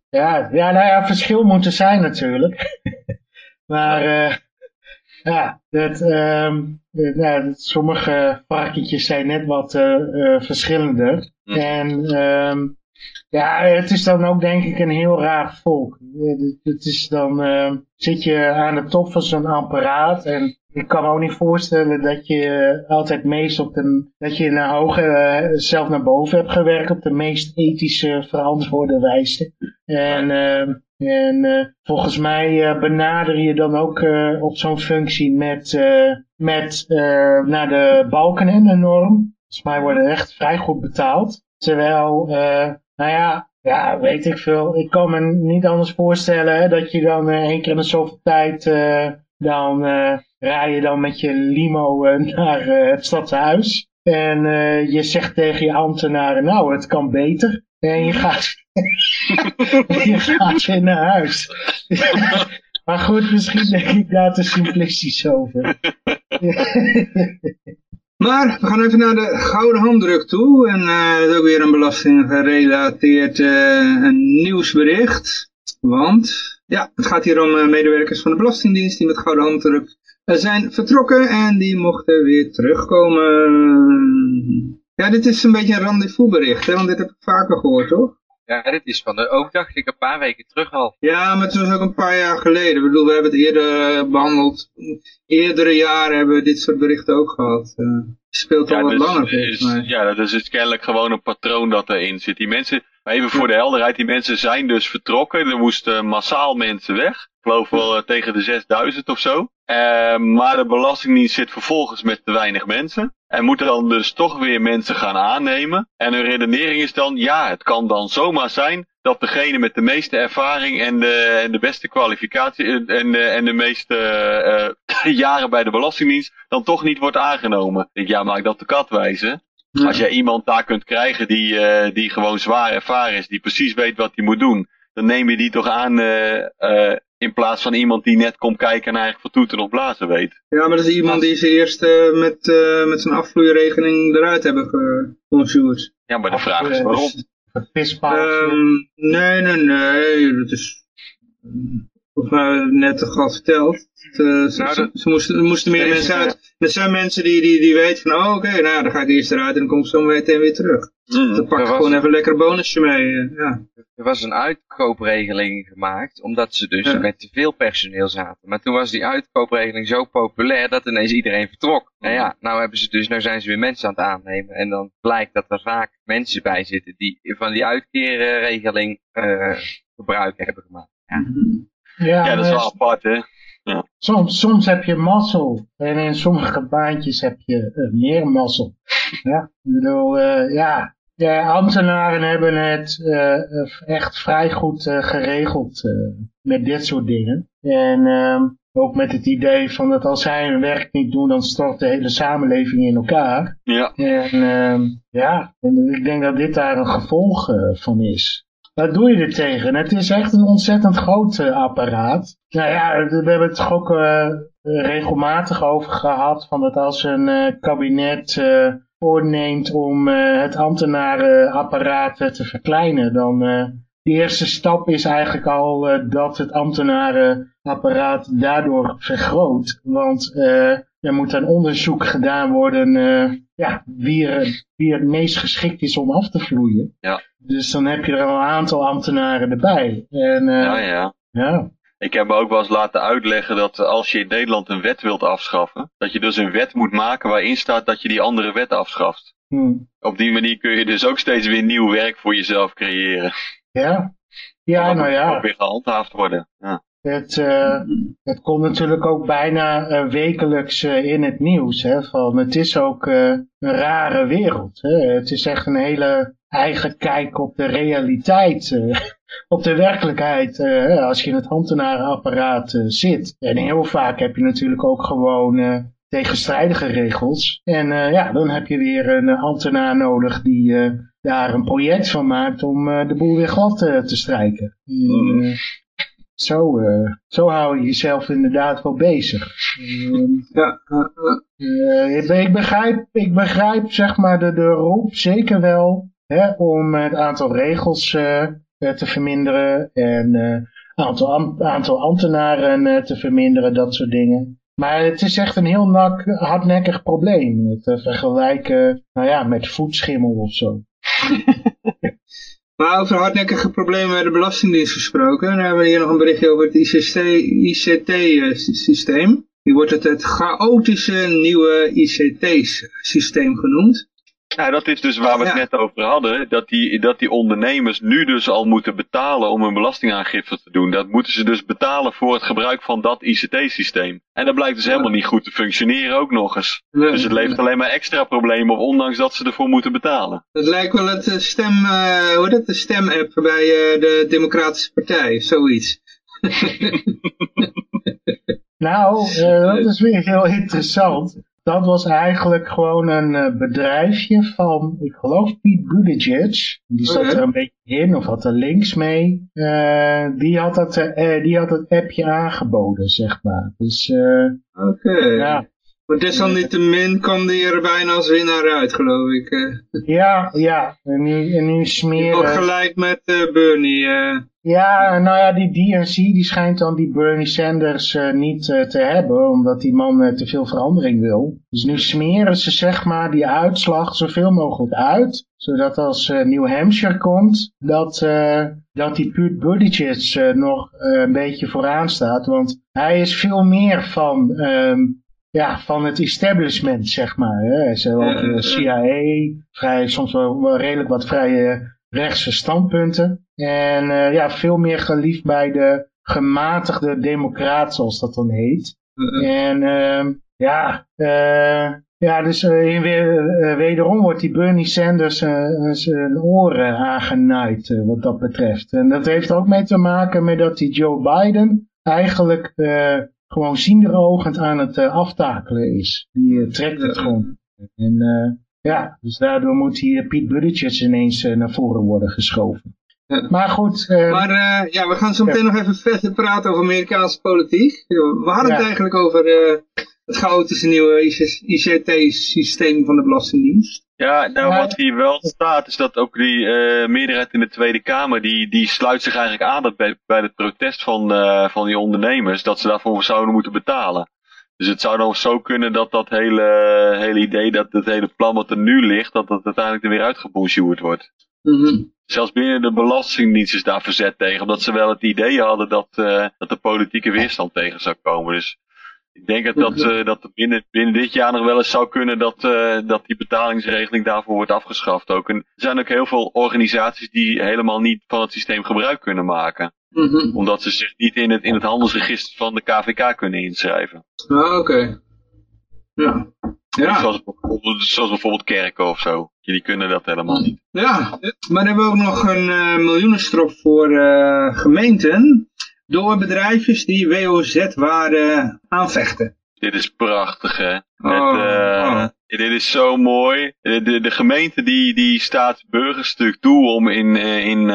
Ja, ja, nou ja, verschil moet er zijn natuurlijk. [laughs] maar uh, ja, dat, um, nou, sommige varkentjes zijn net wat uh, verschillender. Hm. En um, ja, het is dan ook denk ik een heel raar volk. Het is dan, uh, zit je aan de top van zo'n apparaat en ik kan me ook niet voorstellen dat je altijd meest op de, dat je naar zelf naar boven hebt gewerkt op de meest ethische, verantwoorde wijze. En, uh, en uh, volgens mij uh, benader je dan ook uh, op zo'n functie met, met naar de balken en de norm. Volgens mij worden echt vrij goed betaald. Terwijl, nou ja, ja, weet ik veel. Ik kan me niet anders voorstellen dat je dan één keer in de zoveel tijd, dan rij je dan met je limo [laughs] naar het stadhuis. En je zegt tegen je ambtenaren, nou, het kan beter. En je gaat, [laughs] je gaat weer naar huis. [laughs] maar goed, misschien denk ik daar te simplistisch over. [laughs] maar we gaan even naar de gouden handdruk toe. En uh, dat is ook weer een belastinggerelateerd uh, nieuwsbericht. Want ja, het gaat hier om uh, medewerkers van de Belastingdienst die met gouden handdruk zijn vertrokken. En die mochten weer terugkomen. Ja, dit is een beetje een rendezvous bericht, hè? want dit heb ik vaker gehoord, toch? Ja, dit is van de, dacht ik een paar weken terug al. Ja, maar het was ook een paar jaar geleden. Ik bedoel, we hebben het eerder uh, behandeld. Eerdere jaren hebben we dit soort berichten ook gehad. Uh, speelt al wat dus, langer volgens mij. Ja, dat is dus kennelijk gewoon een patroon dat erin zit. Die mensen, even voor de helderheid, die mensen zijn dus vertrokken. Er moesten massaal mensen weg. Geloof wel uh, tegen de 6000 of zo. maar de Belastingdienst zit vervolgens met te weinig mensen. En moeten dan dus toch weer mensen gaan aannemen. En hun redenering is dan, ja, het kan dan zomaar zijn dat degene met de meeste ervaring en de, en de beste kwalificatie en, de, en de meeste uh, jaren bij de Belastingdienst dan toch niet wordt aangenomen. Ik ja, maak dat de kat wijzen. Als jij iemand daar kunt krijgen die, uh, die gewoon zwaar ervaren is, die precies weet wat hij moet doen, dan neem je die toch aan uh, in plaats van iemand die net komt kijken en eigenlijk van toeten of blazen weet. Ja, maar dat is iemand die ze eerst uh, met, uh, met zijn afvloeiregeling eruit hebben geconsumeerd. Ja, maar de vraag is waarom. Um, nee, nee, nee. Dat is volgens mij net al verteld. Uh, ze, nou, ze, moesten, moesten meer mensen uit. Er zijn mensen die, die, die weten van, oh oké, okay, nou dan ga ik eerst eruit en dan kom ik zo meteen weer terug. Mm, dan pak gewoon even een lekker bonusje mee. Uh, ja. Er was een uitkoopregeling gemaakt, omdat ze dus ja. met te veel personeel zaten. Maar toen was die uitkoopregeling zo populair dat ineens iedereen vertrok. Nou ja, nou hebben ze dus, nou zijn ze weer mensen aan het aannemen. En dan blijkt dat er vaak mensen bij zitten die van die uitkeerregeling uh, gebruik hebben gemaakt. Ja. Ja, ja dat is wel apart, hè? Ja. Soms, soms heb je mazzel en in sommige baantjes heb je uh, meer mazzel. Ja, ik bedoel, uh, ja, de ambtenaren hebben het uh, echt vrij goed geregeld met dit soort dingen. En ehm, ook met het idee van dat als zij hun werk niet doen, dan stort de hele samenleving in elkaar. Ja. En uh, ja, en ik denk dat dit daar een gevolg van is. Wat doe je er tegen? Het is echt een ontzettend groot apparaat. Nou ja, we hebben het toch ook regelmatig over gehad. Van dat als een kabinet voorneemt om het ambtenarenapparaat te verkleinen. Dan de eerste stap is eigenlijk al dat het ambtenarenapparaat daardoor vergroot. Want er moet een onderzoek gedaan worden ja, wie, er, wie het meest geschikt is om af te vloeien. Ja. Dus dan heb je er al een aantal ambtenaren erbij. En, ja, ja. ja. Ik heb me ook wel eens laten uitleggen dat als je in Nederland een wet wilt afschaffen, dat je dus een wet moet maken waarin staat dat je die andere wet afschaft. Hmm. Op die manier kun je dus ook steeds weer nieuw werk voor jezelf creëren. Ja, ja nou ja. ook weer gehandhaafd worden. Ja. Het, uh, het komt natuurlijk ook bijna uh, wekelijks uh, in het nieuws. Hè, van, het is ook een rare wereld. Hè. Het is echt een hele eigen kijk op de realiteit. Op de werkelijkheid, uh, als je in het ambtenarenapparaat uh, zit, en heel vaak heb je natuurlijk ook gewoon uh, tegenstrijdige regels. En ja, dan heb je weer een ambtenaar nodig die daar een project van maakt om de boel weer glad te strijken. Mm. Zo, zo hou je jezelf inderdaad wel bezig. ja, uh, ik, begrijp, ik begrijp zeg maar de, de roep zeker wel hè, om het aantal regels te verminderen en het aantal, aantal ambtenaren te verminderen, dat soort dingen. Maar het is echt een heel hardnekkig probleem. Het vergelijken nou ja, met voetschimmel of zo. [laughs] Maar over hardnekkige problemen bij de Belastingdienst gesproken. Dan hebben we hier nog een berichtje over het ICT-systeem. Die wordt het het chaotische nieuwe ICT-systeem genoemd. Ja, dat is dus waar we het net over hadden. Dat die, dat die ondernemers nu dus al moeten betalen om hun belastingaangifte te doen. Dat moeten ze dus betalen voor het gebruik van dat ICT-systeem. En dat blijkt dus helemaal niet goed te functioneren ook nog eens. dus het levert alleen maar extra problemen op, ondanks dat ze ervoor moeten betalen. Dat lijkt wel het eh, stem, uh, hoe dat, de stem-app bij uh, de Democratische Partij, zoiets. [laughs] nou, dat is weer heel interessant dat was eigenlijk gewoon een uh, bedrijfje van, ik geloof Piet Buttigieg. Die zat oh, er een beetje in of had er links mee. Uh, die, had dat, uh, die had het appje aangeboden, zeg maar. Dus, Oké. Okay. Ja. Maar desalniettemin kwam die er bijna als winnaar uit, geloof ik. Ja, ja. En nu, en nu smeren... Nog gelijk met Bernie. Ja, nou ja, die DNC die schijnt dan die Bernie Sanders uh, niet uh, te hebben, omdat die man uh, te veel verandering wil. Dus nu smeren ze zeg maar die uitslag zoveel mogelijk uit, zodat als New Hampshire komt, dat, dat die Pete Buttigieg nog een beetje vooraan staat. Want hij is veel meer van, um, ja, van het establishment, zeg maar. Hè. Hij is ook CIA, vrij, soms wel, wel redelijk wat vrije rechtse standpunten. En uh, ja, veel meer geliefd bij de gematigde democraat, zoals dat dan heet. En uh, ja, uh, ja, dus uh, wederom wordt die Bernie Sanders zijn oren aangenaaid wat dat betreft. En dat heeft ook mee te maken met dat die Joe Biden eigenlijk gewoon zienderogend aan het aftakelen is. Die trekt het gewoon. En ja, dus daardoor moet hier Piet Buttigieg ineens naar voren worden geschoven. Maar goed. Uh, maar uh, ja, we gaan zo meteen nog even verder praten over Amerikaanse politiek. We hadden het eigenlijk over uh, het chaotische nieuwe ICT-systeem van de Belastingdienst. Ja, nou wat hier wel staat is dat ook die meerderheid in de Tweede Kamer, die, die sluit zich eigenlijk aan bij, bij het protest van, van die ondernemers, dat ze daarvoor zouden moeten betalen. Dus het zou dan zo kunnen dat dat hele, hele idee, dat het hele plan wat er nu ligt, dat dat uiteindelijk er weer uitgebonjourd wordt. Mm Zelfs binnen de Belastingdienst is daar verzet tegen. Omdat ze wel het idee hadden dat, uh, dat de politieke weerstand tegen zou komen. Dus ik denk dat, dat, uh, dat binnen, binnen dit jaar nog wel eens zou kunnen dat, uh, dat die betalingsregeling daarvoor wordt afgeschaft ook. En er zijn ook heel veel organisaties die helemaal niet van het systeem gebruik kunnen maken. Mm -hmm. Omdat ze zich niet in het, in het handelsregister van de KVK kunnen inschrijven. Ah, oké. Ja. Ja. Zoals, bijvoorbeeld, zoals bijvoorbeeld kerken of zo. Jullie kunnen dat helemaal niet. Ja, maar dan hebben we ook nog een uh, miljoenenstrop voor uh, gemeenten. Door bedrijfjes die WOZ-waarde aanvechten. Dit is prachtig, hè? Oh, Het, uh, oh. Dit is zo mooi. De, de, de, gemeente die, die staat burgerstuk toe om in, in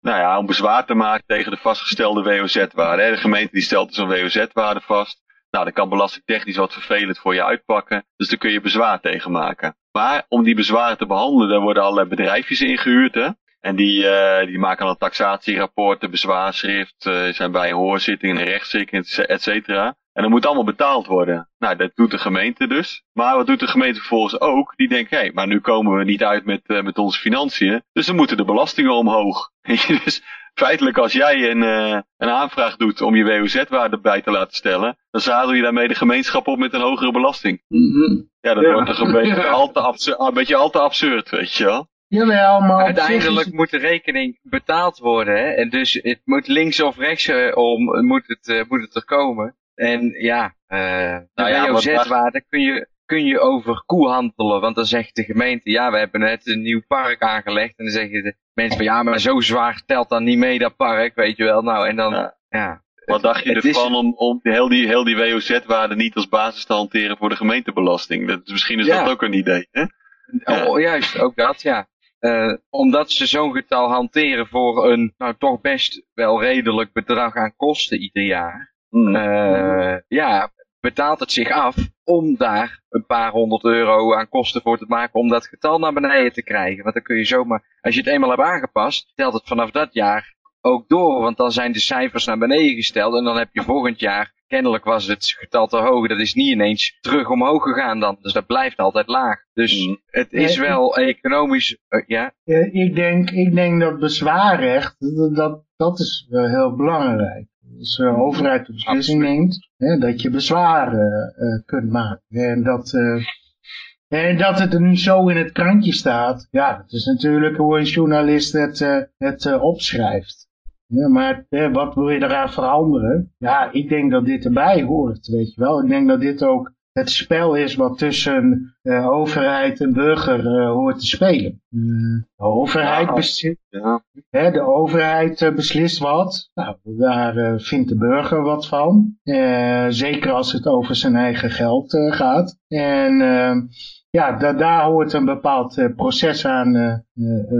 nou ja, om bezwaar te maken tegen de vastgestelde WOZ-waarde. De gemeente die stelt dus een WOZ-waarde vast. Nou, dan kan belastingtechnisch wat vervelend voor je uitpakken. Dus daar kun je bezwaar tegen maken. Maar om die bezwaren te behandelen, daar worden allerlei bedrijfjes ingehuurd. Hè? En die, uh, die maken dan taxatierapporten, bezwaarschrift, uh, zijn bij hoorzittingen en rechtszittingen, et cetera. En dat moet allemaal betaald worden. Nou, dat doet de gemeente dus. Maar wat doet de gemeente vervolgens ook? Die denkt, hé, hey, maar nu komen we niet uit met, uh, met onze financiën. Dus dan moeten de belastingen omhoog. [laughs] dus feitelijk als jij een, uh, een aanvraag doet om je WOZ-waarde bij te laten stellen, dan zadel je daarmee de gemeenschap op met een hogere belasting. Mm -hmm. Ja, dat ja. wordt toch een beetje, [laughs] al te absurd, een beetje al te absurd, weet je wel. Jawel, maar uiteindelijk is... moet de rekening betaald worden. Hè? En dus het moet links of rechts uh, om moet het, uh, moet het er komen. En ja, uh, de nou ja, WOZ-waarde kun je, kun je over koehandelen. Want dan zegt de gemeente, ja, we hebben net een nieuw park aangelegd. En dan zeggen de mensen van, ja, maar zo zwaar telt dan niet mee dat park, weet je wel. Nou, en dan, ja. Wat dacht je ervan om, om heel die, heel die WOZ-waarde niet als basis te hanteren voor de gemeentebelasting? Dat, misschien is dat ook een idee, hè? Oh, juist, ook dat, ja. Uh, omdat ze zo'n getal hanteren voor een nou toch best wel redelijk bedrag aan kosten ieder jaar. Mm. Uh, ja, betaalt het zich af om daar een paar honderd euro aan kosten voor te maken om dat getal naar beneden te krijgen. Want dan kun je zomaar, als je het eenmaal hebt aangepast, telt het vanaf dat jaar ook door. Want dan zijn de cijfers naar beneden gesteld en dan heb je volgend jaar, kennelijk was het getal te hoog, dat is niet ineens terug omhoog gegaan dan. Dus dat blijft altijd laag. Dus mm. het is wel economisch, uh, ja. Ik denk, ik denk dat bezwaarrecht, dat, dat is wel heel belangrijk als de overheid de beslissing neemt, hè, dat je bezwaren uh, kunt maken. En dat, uh, en dat het er nu zo in het krantje staat, ja, dat is natuurlijk hoe een journalist het, uh, het opschrijft. Ja, maar wat wil je eraan veranderen? Ja, ik denk dat dit erbij hoort, weet je wel. Ik denk dat dit ook het spel is wat tussen uh, overheid en burger uh, hoort te spelen. Uh, de overheid, ja, beslist, ja. hè, de overheid beslist wat. Nou, daar vindt de burger wat van. zeker als het over zijn eigen geld gaat. En ja, da daar hoort een bepaald proces aan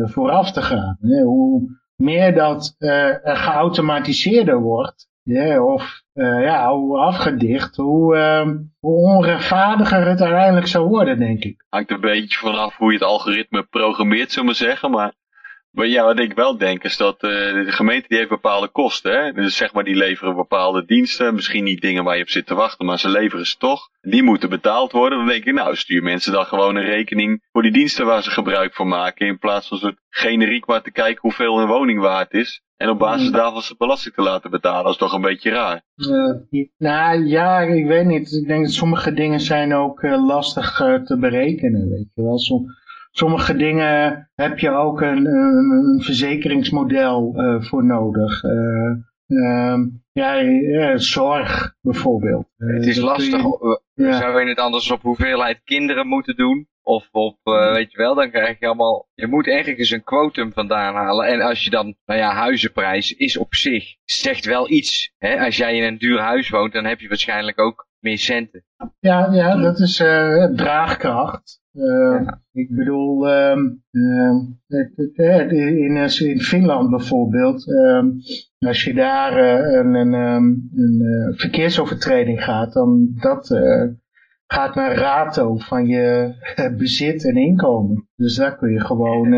vooraf te gaan. hoe meer dat geautomatiseerder wordt, ja, of uh, ja, hoe afgedicht, hoe, uh, hoe onrechtvaardiger het uiteindelijk zou worden, denk ik. Hangt een beetje vanaf hoe je het algoritme programmeert, zullen we zeggen. Maar maar ja, wat ik wel denk is dat uh, de gemeente die heeft bepaalde kosten. Hè? Dus zeg maar die leveren bepaalde diensten. Misschien niet dingen waar je op zit te wachten, maar ze leveren ze toch. Die moeten betaald worden. Dan denk ik, nou stuur mensen dan gewoon een rekening voor die diensten waar ze gebruik van maken. In plaats van soort generiek maar te kijken hoeveel een woning waard is. En op basis mm. daarvan ze belasting te laten betalen. Dat is toch een beetje raar. Uh, nou ja, ik weet niet. Ik denk dat sommige dingen zijn ook uh, lastig te berekenen. Weet je wel. Som sommige dingen heb je ook een, een, een verzekeringsmodel uh, voor nodig. Uh, uh, ja, zorg bijvoorbeeld. het is lastig. Je, ja. Zou je het anders op hoeveelheid kinderen moeten doen? Of op, weet je wel, dan krijg je allemaal... Je moet ergens een quotum vandaan halen. En als je dan, nou ja, huizenprijs is op zich, zegt wel iets. Hè? Als jij in een duur huis woont, dan heb je waarschijnlijk ook meer centen. Ja, ja dat is draagkracht. Uh, Ik bedoel, um, in, in Finland bijvoorbeeld, um, als je daar uh, een, een, een uh, verkeersovertreding gaat, dan dat uh, gaat naar rato van je [laughs] bezit en inkomen. Dus daar kun je gewoon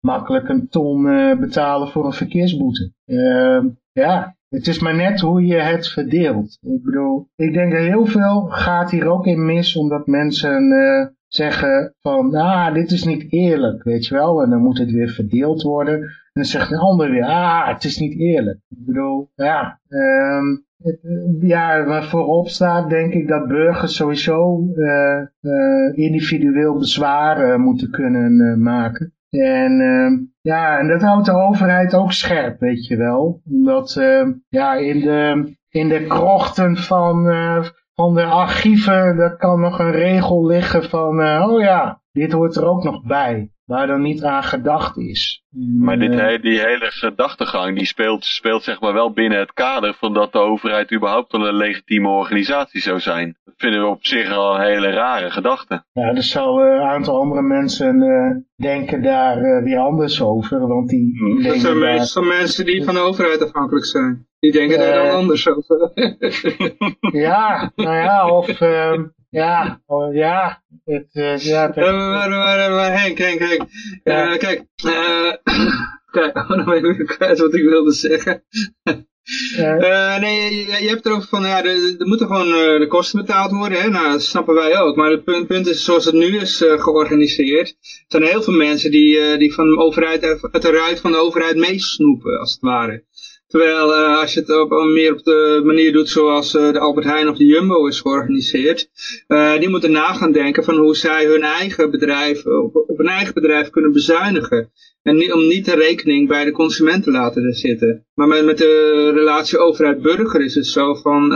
makkelijk een ton betalen voor een verkeersboete. ja, het is maar net hoe je het verdeelt. Ik bedoel, ik denk dat heel veel gaat hier ook in mis, omdat mensen zeggen van, ah, dit is niet eerlijk, weet je wel. En dan moet het weer verdeeld worden. En dan zegt een ander weer, ah, het is niet eerlijk. Ik bedoel, ja, um, het, ja, wat voorop staat denk ik dat burgers sowieso uh, uh, individueel bezwaren moeten kunnen maken. En uh, ja, en dat houdt de overheid ook scherp, weet je wel. Omdat uh, ja, in de, in de krochten van, van de archieven, daar kan nog een regel liggen van, uh, oh ja, dit hoort er ook nog bij, waar dan niet aan gedacht is. Maar dit, uh, die hele gedachtegang, die speelt, speelt zeg maar wel binnen het kader van dat de overheid überhaupt wel een legitieme organisatie zou zijn. Dat vinden we op zich al een hele rare gedachte. Ja, er zal uh, een aantal andere mensen denken daar weer anders over, want die... Hmm. Dat zijn meestal mensen die van de overheid afhankelijk zijn. Die denken daar dan anders over. ja, nou ja, of... Uh, ja, oh, ja. Het, uh, ja het, maar, Henk, Henk, Henk. Ja. Uh, kijk, [clears throat] kijk, oh, dan ben ik weer kwijt wat ik wilde zeggen. Uh, nee, je, je, hebt erover van, ja, er, er moeten gewoon uh, de kosten betaald worden. Hè? Nou, dat snappen wij ook. Maar het punt, punt is, zoals het nu is uh, georganiseerd, er zijn heel veel mensen die, die van de overheid, uit de ruit van de overheid meesnoepen, als het ware. Terwijl uh, als je het meer op de manier doet zoals uh, de Albert Heijn of de Jumbo is georganiseerd, uh, die moeten na gaan denken van hoe zij hun eigen bedrijf, op, op hun eigen bedrijf kunnen bezuinigen. En om niet de rekening bij de consument te laten zitten. Maar met, de relatie overheid-burger is het zo van,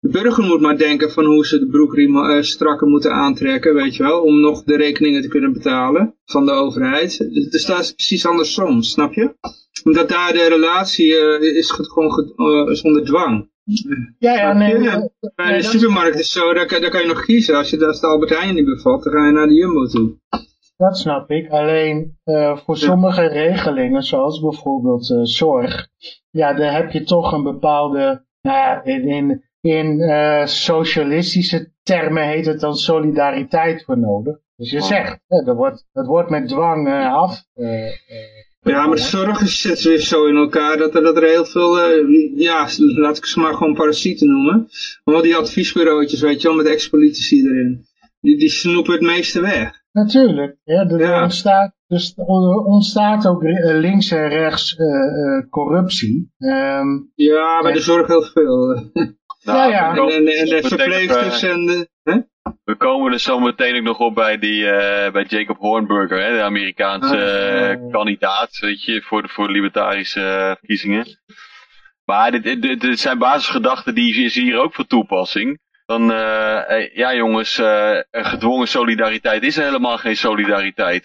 de burger moet maar denken van hoe ze de broekriem strakker moeten aantrekken, weet je wel, om nog de rekeningen te kunnen betalen van de overheid. Dus, dus daar is precies andersom, snap je? Omdat daar de relatie uh, is gewoon uh, zonder dwang. Ja, ja, nee. Bij de supermarkt is zo, daar, daar, kan je nog kiezen. Als je als de Albert Heijn niet bevalt, dan ga je naar de Jumbo toe. Dat snap ik. Alleen voor sommige regelingen, zoals bijvoorbeeld zorg, ja, daar heb je toch een bepaalde, nou in, in in uh, socialistische termen heet het dan solidariteit voor nodig. Dus je oh. zegt, hè, dat, wordt, dat wordt met dwang uh, af. Ja, maar de zorg zit weer zo in elkaar dat er, dat er heel veel, ja, laat ik ze maar gewoon parasieten noemen. Want die adviesbureautjes, weet je wel, met ex-politici erin. Die, die snoepen het meeste weg. Natuurlijk, ja, er, ja. Ontstaat, dus ontstaat ook links en rechts corruptie. Um, ja, bij de zorg heel veel. Nou, ja, ja. En, en, de verpleegsters en de... Hè? We komen er zo meteen ook nog op bij, die, uh, bij Jacob Hornberger, hè, de Amerikaanse uh, kandidaat weet je, voor, de, voor de libertarische uh, verkiezingen. Maar dit, dit, dit, zijn basisgedachten die is hier ook voor toepassing dan, uh, ja jongens, uh, gedwongen solidariteit is helemaal geen solidariteit.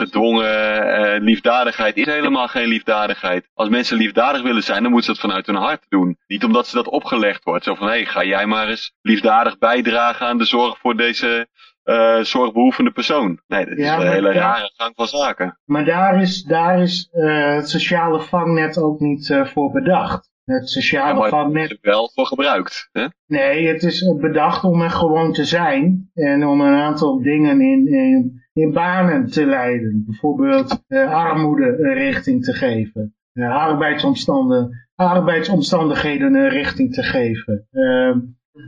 gedwongen uh, liefdadigheid is helemaal geen liefdadigheid. Als mensen liefdadig willen zijn, dan moeten ze dat vanuit hun hart doen. Niet omdat ze dat opgelegd wordt. Zo van, hé, hey, ga jij maar eens liefdadig bijdragen aan de zorg voor deze uh, zorgbehoevende persoon. Nee, dat is een hele rare gang van zaken. Maar daar is, daar is uh, het sociale vangnet ook niet uh, voor bedacht. Het sociale ja, vangnet... er wel voor gebruikt. Hè? Nee, het is bedacht om er gewoon te zijn. En om een aantal dingen in, in, in banen te leiden. Bijvoorbeeld uh, armoede een richting te geven. Uh, arbeidsomstanden, arbeidsomstandigheden een richting te geven. Uh,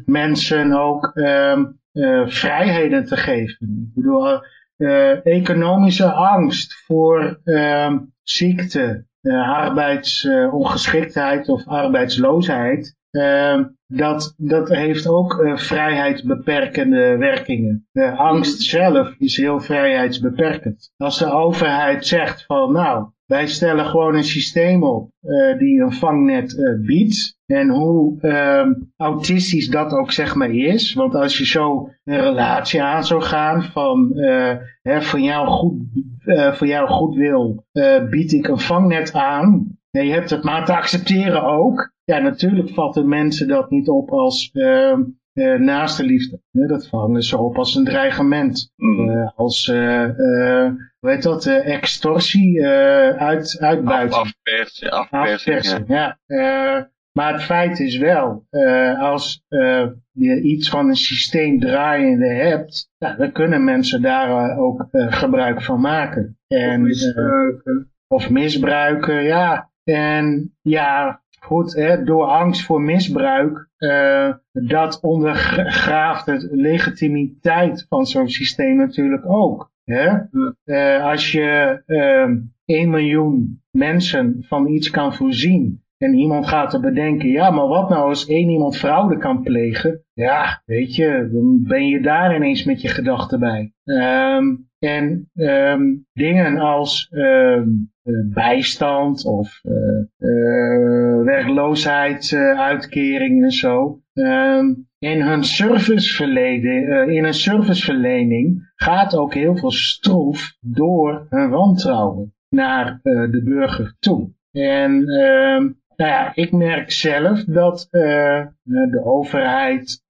mensen ook uh, vrijheden te geven. Ik bedoel, economische angst voor ehm, ziekte, arbeidsongeschiktheid of arbeidsloosheid, uh, dat, dat heeft ook uh, vrijheidsbeperkende werkingen. De angst zelf is heel vrijheidsbeperkend. Als de overheid zegt van nou, wij stellen gewoon een systeem op uh, die een vangnet uh, biedt. En hoe uh, autistisch dat ook zeg maar is. Want als je zo een relatie aan zou gaan van hè, voor, jou goed, voor jouw goed wil bied ik een vangnet aan. En je hebt het maar te accepteren ook. Ja, natuurlijk vatten mensen dat niet op als uh, naaste liefde. Dat vangen ze op als een dreigement. Mm. Uh, als, hoe heet dat, extorsie, uit, uitbuiting. Af, afpersen, afpersen, ja. ja. maar het feit is wel, als je iets van een systeem draaiende hebt, ja, dan kunnen mensen daar ook gebruik van maken. En, of misbruiken. of misbruiken, ja. En ja, goed, hè, door angst voor misbruik, uh, dat ondergraaft de legitimiteit van zo'n systeem natuurlijk ook. Hè? Uh, als je uh, ehm, 1 miljoen mensen van iets kan voorzien en iemand gaat er bedenken, ja, maar wat nou als één iemand fraude kan plegen? Ja, weet je, dan ben je daar ineens met je gedachten bij. Um, en um, dingen als um, bijstand of uh, uh, werkloosheidsuitkering en zo. In hun serviceverlening, uh, in een serviceverlening gaat ook heel veel stroef door hun wantrouwen naar de burger toe. En nou ja, ik merk zelf dat de overheid,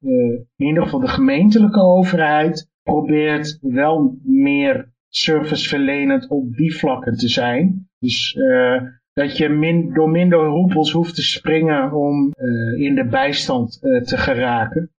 in ieder geval de gemeentelijke overheid, probeert wel meer serviceverlenend op die vlakken te zijn. Dus uh, dat je door minder roepels hoeft te springen om uh, in de bijstand uh, te geraken.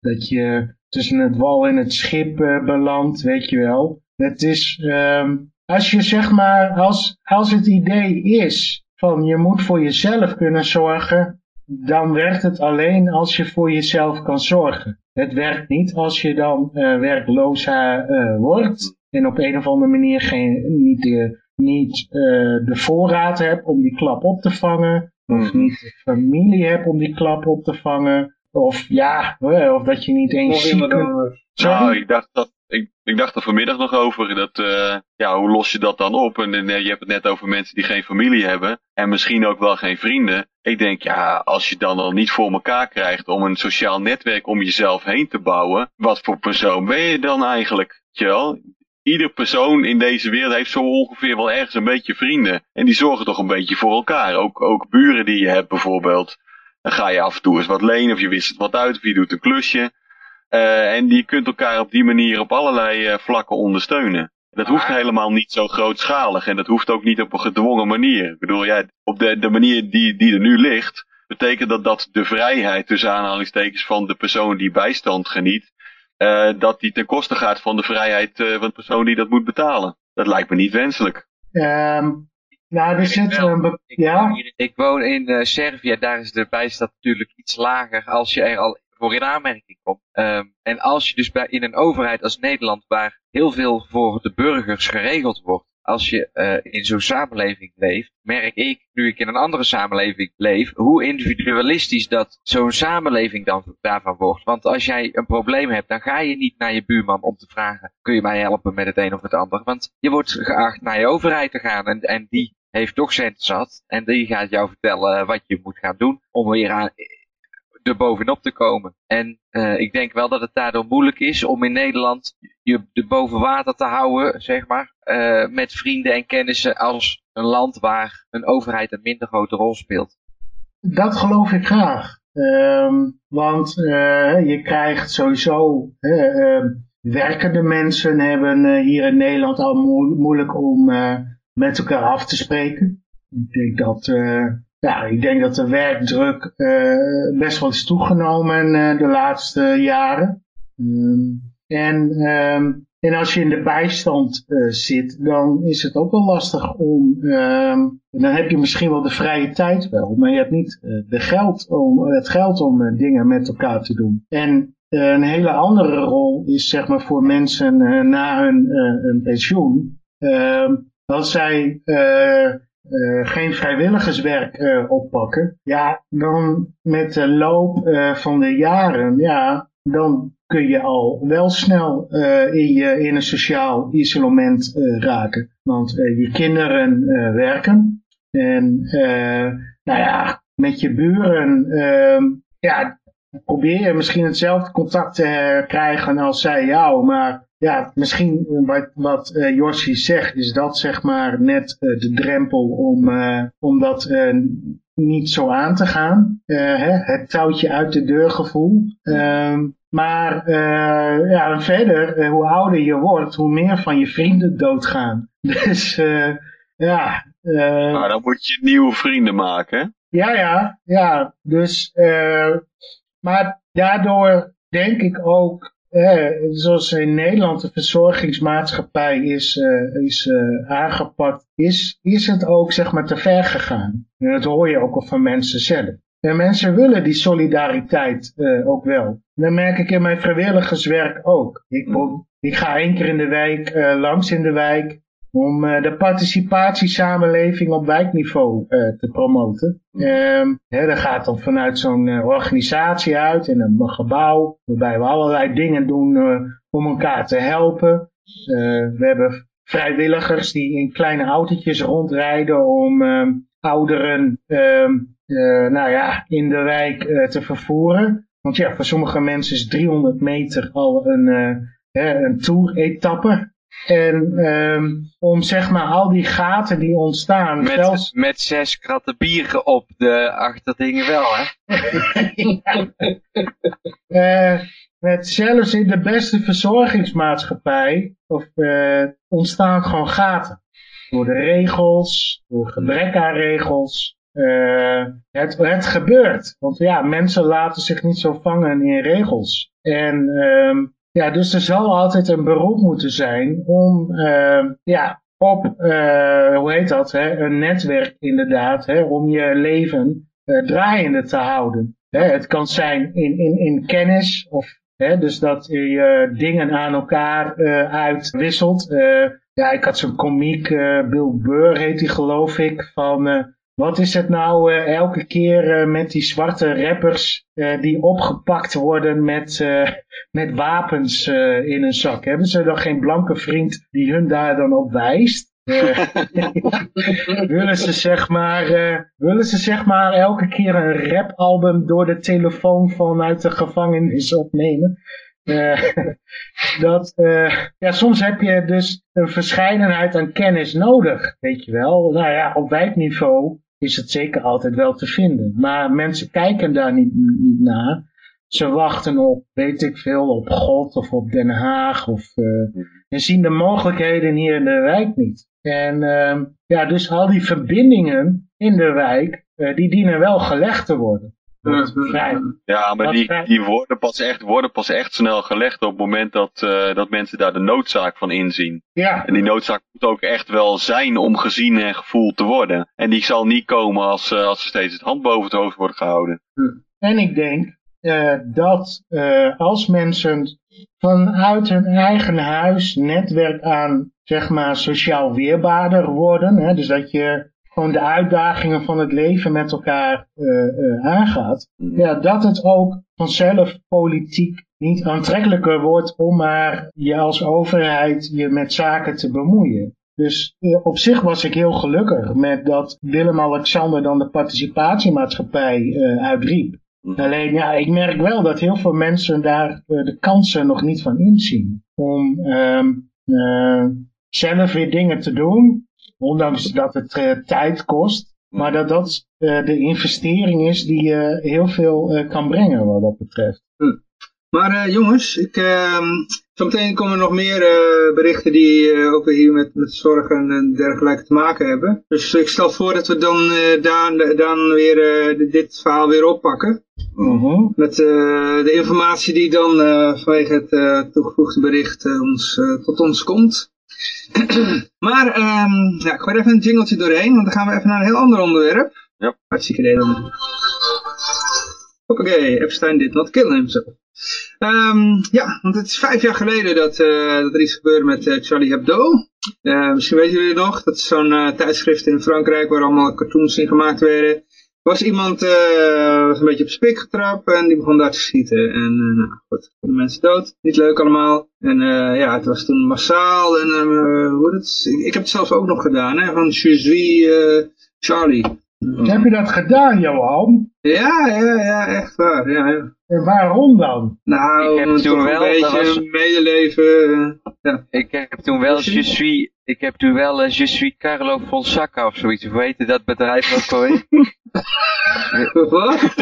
Dat je tussen het wal en het schip belandt, weet je wel. Het is, um, als je zeg maar, als, als het idee is van je moet voor jezelf kunnen zorgen, dan werkt het alleen als je voor jezelf kan zorgen. Het werkt niet als je dan uh, werkloos uh, wordt en op een of andere manier geen, niet, de, niet uh, de voorraad hebt om die klap op te vangen. Of Hmm. niet de familie hebt om die klap op te vangen. Of ja, of dat je niet eens Of ziek kunt. Nou, ik dacht, dat, ik, ik dacht er vanmiddag nog over. Dat, eh, ja, hoe los je dat dan op? En eh, je hebt het net over mensen die geen familie hebben. En misschien ook wel geen vrienden. Ik denk, ja, als je dan al niet voor elkaar krijgt om een sociaal netwerk om jezelf heen te bouwen. Wat voor persoon ben je dan eigenlijk? Je wel? Ieder persoon in deze wereld heeft zo ongeveer wel ergens een beetje vrienden. En die zorgen toch een beetje voor elkaar. Ook, ook buren die je hebt bijvoorbeeld. Dan ga je af en toe eens wat lenen of je wisselt wat uit of je doet een klusje. Eh, en je kunt elkaar op die manier op allerlei eh, vlakken ondersteunen. Dat hoeft helemaal niet zo grootschalig en dat hoeft ook niet op een gedwongen manier. Ik bedoel, ja, op de, de manier die, die er nu ligt, betekent dat dat de vrijheid tussen aanhalingstekens van de persoon die bijstand geniet, eh, dat die ten koste gaat van de vrijheid eh, van de persoon die dat moet betalen. Dat lijkt me niet wenselijk. Ehm, nou, er zit wel. een... Ik, Ja? woon ik woon in eh, Servië, daar is de bijstand natuurlijk iets lager als je er al voor in aanmerking komt. Ehm, en als je dus bij, in een overheid als Nederland, waar heel veel voor de burgers geregeld wordt, als je eh, in zo'n samenleving leeft, merk ik, nu ik in een andere samenleving leef, hoe individualistisch dat zo'n samenleving dan daarvan wordt. Want als jij een probleem hebt, dan ga je niet naar je buurman om te vragen, kun je mij helpen met het een of het ander? Want je wordt geacht naar je overheid te gaan en, en die heeft toch cent zat. En die gaat jou vertellen eh, wat je moet gaan doen om weer aan, er bovenop te komen. En eh, ik denk wel dat het daardoor moeilijk is om in Nederland je er boven water te houden, zeg maar. eh, met vrienden en kennissen als een land waar een overheid een minder grote rol speelt. Dat geloof ik graag. Ehm, want eh, je krijgt sowieso... ehm, werkende mensen hebben hier in Nederland al moe- moeilijk om met elkaar af te spreken. Ik denk dat, ja, ik denk dat de werkdruk eh, best wel is toegenomen eh, de laatste jaren. Ehm, en, ehm, en als je in de bijstand eh, zit, dan is het ook wel lastig om. ehm, dan heb je misschien wel de vrije tijd wel, maar je hebt niet de geld om, het geld om dingen met elkaar te doen. En een hele andere rol is zeg maar voor mensen na hun, hun pensioen. als zij eh, geen vrijwilligerswerk eh, oppakken, ja, dan met de loop eh, van de jaren, ja, dan kun je al wel snel in, je, in een sociaal isolement raken. Want je kinderen werken en nou ja, met je buren, ehm, ja, probeer je misschien hetzelfde contact te krijgen als zij jou, maar ja, misschien wat, wat eh Joshi zegt, is dat zeg maar net eh, de drempel om, eh, om dat niet zo aan te gaan. Hè, het touwtje uit de deur gevoel. Ehm, maar ja, verder, hoe ouder je wordt, hoe meer van je vrienden doodgaan. [laughs] Dus ja, Maar dan moet je nieuwe vrienden maken. hè? ja, ja, ja. Dus, maar daardoor denk ik ook, zoals in Nederland de verzorgingsmaatschappij is, eh, is eh, aangepakt, is, is het ook zeg maar te ver gegaan. En dat hoor je ook al van mensen zelf. En mensen willen die solidariteit eh, ook wel. Dat merk ik in mijn vrijwilligerswerk ook. Ik, ik ga één keer in de wijk langs in de wijk om eh, de participatiesamenleving op wijkniveau eh, te promoten. Ehm, hè, dat gaat dan vanuit zo'n eh, organisatie uit in een gebouw, waarbij we allerlei dingen doen om elkaar te helpen. We hebben vrijwilligers die in kleine autootjes rondrijden om ehm, ouderen ehm, eh, nou ja, in de wijk te vervoeren. Want ja, voor sommige mensen is 300 meter al een, eh, hè, een tour-etappe. En ehm, om zeg maar al die gaten die ontstaan, zelfs Met, met zes kratten bieren op de achterdingen wel, hè? [laughs] Eh, met zelfs in de beste verzorgingsmaatschappij of, eh, ontstaan gewoon gaten. Door de regels, door gebrek aan regels. Eh, het, het gebeurt. Want ja, mensen laten zich niet zo vangen in regels. En ehm, ja, dus er zal altijd een beroep moeten zijn om ehm, ja, op, eh, hoe heet dat, hè, een netwerk inderdaad, hè, om je leven eh, draaiende te houden. Hè, het kan zijn in, in, in kennis, of, hè, dus dat je dingen aan elkaar eh, uitwisselt. Eh, ja, ik had zo'n komiek, eh, Bill Burr heet die geloof ik, van... eh, wat is het nou uh, elke keer uh, met die zwarte rappers uh, die opgepakt worden met, met wapens in een zak? Hebben ze dan geen blanke vriend die hun daar dan op wijst? [laughs] willen ze zeg maar, willen ze zeg maar elke keer een rapalbum door de telefoon vanuit de gevangenis opnemen? [laughs] Dat, ja, soms heb je dus een verscheidenheid aan kennis nodig, weet je wel. Nou ja, op wijkniveau is het zeker altijd wel te vinden. Maar mensen kijken daar niet, niet naar. Ze wachten op, weet ik veel, op God of op Den Haag. Of, uh, en zien de mogelijkheden hier in de wijk niet. En uh, ja, dus al die verbindingen in de wijk, uh, die dienen wel gelegd te worden. Ja, maar die, die worden, pas echt, worden pas echt snel gelegd op het moment dat, uh, dat mensen daar de noodzaak van inzien. Ja. En die noodzaak moet ook echt wel zijn om gezien en gevoeld te worden. En die zal niet komen als, uh, als er steeds het hand boven het hoofd wordt gehouden. En ik denk uh, dat als mensen vanuit hun eigen huis netwerk aan, zeg maar, sociaal weerbaarder worden, hè, dus dat je gewoon de uitdagingen van het leven met elkaar uh, uh, aangaat, mm. ja, dat het ook vanzelf politiek niet aantrekkelijker wordt om maar je als overheid je met zaken te bemoeien. Dus uh, op zich was ik heel gelukkig met dat Willem-Alexander dan de participatiemaatschappij uitriep. Mm. Alleen ja, ik merk wel dat heel veel mensen daar de kansen nog niet van inzien. Om um, zelf weer dingen te doen Ondanks dat het uh, tijd kost. Maar dat dat uh, de investering is die je uh, heel veel kan brengen wat dat betreft. Hm. Maar jongens, ik, ehm, zometeen komen er nog meer berichten die ook weer hier met, met zorg en dergelijke te maken hebben. Dus ik stel voor dat we dan, dan, dan weer dit verhaal weer oppakken. -huh. Met de informatie die dan vanwege het toegevoegde bericht ons, tot ons komt. [clears throat] maar um, ja, ik gooi even een jingletje doorheen, want dan gaan we even naar een heel ander onderwerp. Ja. Hartstikke idee Hoppakee, Epstein did not kill himself. Um, ja, want het is vijf jaar geleden dat, uh, dat er iets gebeurde met uh, Charlie Hebdo. Uh, misschien weten jullie nog, dat is zo'n tijdschrift in Frankrijk waar allemaal cartoons in gemaakt werden was iemand uh, was een beetje op spik getrapt en die begon daar te schieten. En uh, nou, goed, de mensen dood. Niet leuk allemaal. En uh, ja, het was toen massaal. En hoe het, ik, ik, heb het zelfs ook nog gedaan, hè, van suis Charlie. Heb je dat gedaan, Johan? Ja, ja, ja, echt waar. Ja, ja. En waarom dan? Nou, ik heb toen wel, een beetje was... medeleven. ja. Ik heb toen wel Je suis, ik heb toen wel uh, Je suis Carlo Fonseca of zoiets. Hoe heette dat bedrijf ook alweer? [laughs] Wat?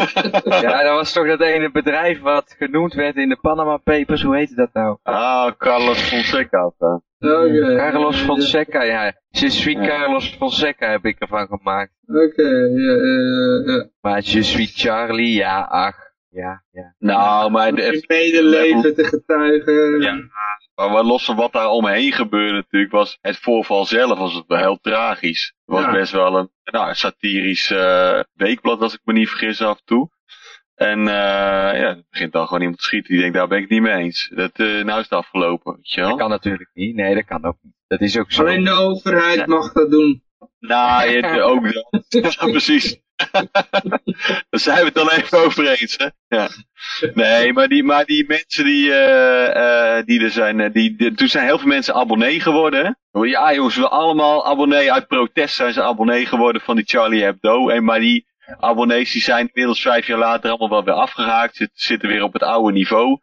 ja, dat was toch dat ene bedrijf wat genoemd werd in de Panama Papers. Hoe heette dat nou? Ah, Carlos Fonseca. Okay. Carlos Fonseca, ja. Je suis Carlos Fonseca heb ik ervan gemaakt. Oké, ja, ja, ja. Maar Je suis Charlie, ja, ach. Ja, ja. Nou, maar... De medeleven te getuigen. Ja. Maar wat los van wat daar omheen gebeurde natuurlijk, was het voorval zelf was het wel heel tragisch. Het was best wel een nou, satirisch uh, weekblad, als ik me niet vergis, af en toe. En uh, ja, het begint dan gewoon iemand te schieten die denkt, daar ben ik het niet mee eens. Dat, uh, nou is het afgelopen, weet je wel? Dat kan natuurlijk niet. Nee, dat kan ook niet. Dat is ook zo. Alleen de overheid mag dat doen. Nou, je, ook dan. [laughs] ja, precies. [laughs] Daar zijn we het dan even over eens, hè? Ja. Nee, maar die, maar die mensen die, uh, uh, die er zijn, eh, die, toen zijn heel veel mensen abonnee geworden. Ja jongens, we allemaal abonnee, uit protest zijn ze abonnee geworden van die Charlie Hebdo. En, maar die abonnees die zijn inmiddels vijf jaar later allemaal wel weer afgehaakt, zitten, zitten weer op het oude niveau.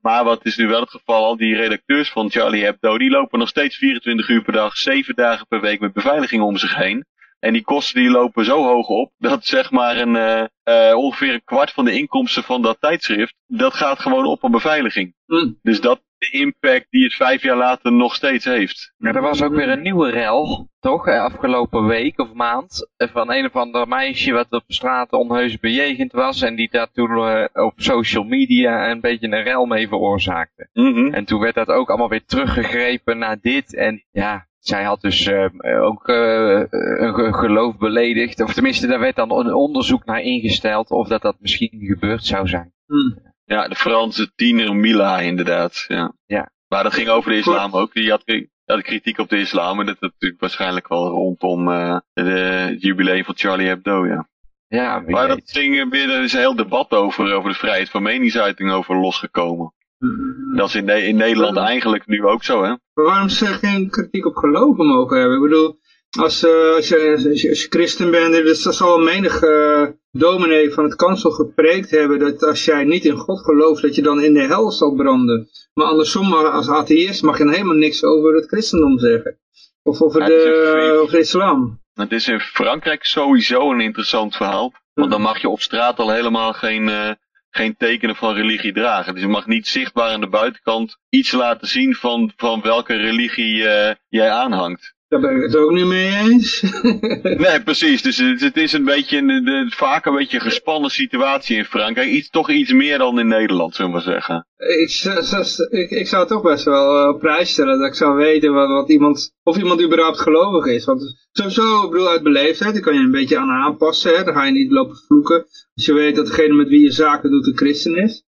Maar wat is nu wel het geval, al die redacteurs van Charlie Hebdo, die lopen nog steeds 24 uur per dag, 7 dagen per week met beveiliging om zich heen. En die kosten die lopen zo hoog op, dat zeg maar een, uh, uh, ongeveer een kwart van de inkomsten van dat tijdschrift, dat gaat gewoon op aan beveiliging. Mm. Dus dat is de impact die het vijf jaar later nog steeds heeft. Ja, er was ook weer een nieuwe rel, toch? Afgelopen week of maand. Van een of ander meisje wat op straat onheus bejegend was. En die daar toen uh, op social media een beetje een rel mee veroorzaakte. Mm -hmm. En toen werd dat ook allemaal weer teruggegrepen naar dit. En ja, zij had dus uh, ook uh, een geloof beledigd. Of tenminste, daar werd dan een onderzoek naar ingesteld of dat dat misschien gebeurd zou zijn. Hmm. Ja, de Franse tiener Mila inderdaad. Ja. ja. Maar dat ging over de islam ook. Die had, ja, de kritiek op de islam. En dat is natuurlijk waarschijnlijk wel rondom uh, de jubileum van Charlie Hebdo, ja. Ja, maar dat ding weer, er is een heel debat over, over de vrijheid van meningsuiting over losgekomen. Dat is in, in Nederland eigenlijk nu ook zo, hè? Maar waarom ze geen kritiek op geloven mogen hebben? Ik bedoel, als, uh, als, je, als, je, christen bent, dus dat zal menig uh, dominee van het kansel gepreekt hebben, dat als jij niet in God gelooft, dat je dan in de hel zal branden. Maar andersom, als atheïst mag je helemaal niks over het christendom zeggen. Of over, de, over de islam. Het is in Frankrijk sowieso een interessant verhaal. Want dan mag je op straat al helemaal geen, uh, geen tekenen van religie dragen. Dus je mag niet zichtbaar aan de buitenkant iets laten zien van, van welke religie uh, jij aanhangt. Daar ben ik het ook niet mee eens. [laughs] nee, precies. Dus het, het is een beetje, een, de, vaak een beetje een gespannen situatie in Frankrijk. Iets, toch iets meer dan in Nederland, zullen we zeggen. Ik, ik, ik zou toch best wel eh, op prijs stellen dat ik zou weten wat, wat iemand, of iemand überhaupt gelovig is. Want sowieso, ik bedoel, uit beleefdheid, daar kan je een beetje aan aanpassen. Hè? Dan ga je niet lopen vloeken. Als je weet dat degene met wie je zaken doet een christen is.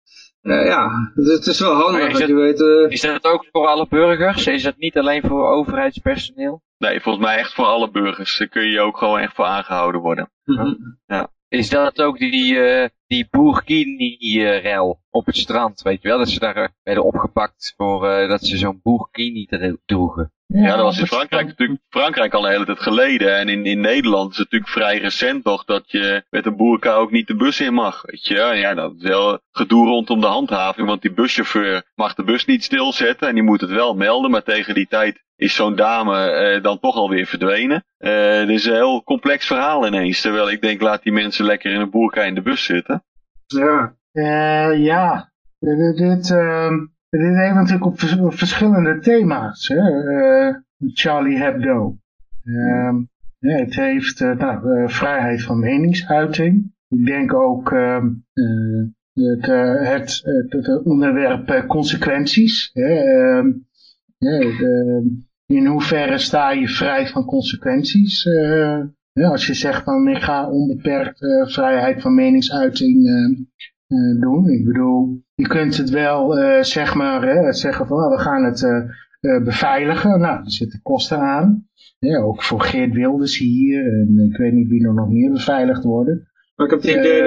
Uh, ja, het, is wel handig dat, je weet... Uh... Is dat ook voor alle burgers? Is dat niet alleen voor overheidspersoneel? Nee, volgens mij echt voor alle burgers. Daar kun je ook gewoon echt voor aangehouden worden. Mm ja. Is dat ook die, uh, die Burkini-rel op het strand, weet je wel? Dat ze daar werden opgepakt voor dat ze zo'n Burkini droegen. Ja, dat was in Frankrijk natuurlijk Frankrijk al een hele tijd geleden. En in, in Nederland is het natuurlijk vrij recent nog dat je met een boerka ook niet de bus in mag. Weet je, ja, dat is wel gedoe rondom de handhaving. Want die buschauffeur mag de bus niet stilzetten en die moet het wel melden. Maar tegen die tijd is zo'n dame eh, dan toch alweer verdwenen. Uh, het is een heel complex verhaal ineens. Terwijl ik denk, laat die mensen lekker in een boerka in de bus zitten. Ja, uh, ja. Dit, dit heeft natuurlijk op, verschillende thema's. Hè? Uh, Charlie Hebdo. Uh, ja, het heeft uh, nou, uh, vrijheid van meningsuiting. Ik denk ook ehm, het, het, het, onderwerp consequenties. Hè? Ehm, in hoeverre sta je vrij van consequenties? Ja, als je zegt van ik ga onbeperkt vrijheid van meningsuiting uh, doen. Ik bedoel, je kunt het wel zeg maar hè, zeggen van oh, we gaan het beveiligen. Nou, er zitten kosten aan. Ja, ook voor Geert Wilders hier en ik weet niet wie er nog meer beveiligd worden. Maar ik heb het idee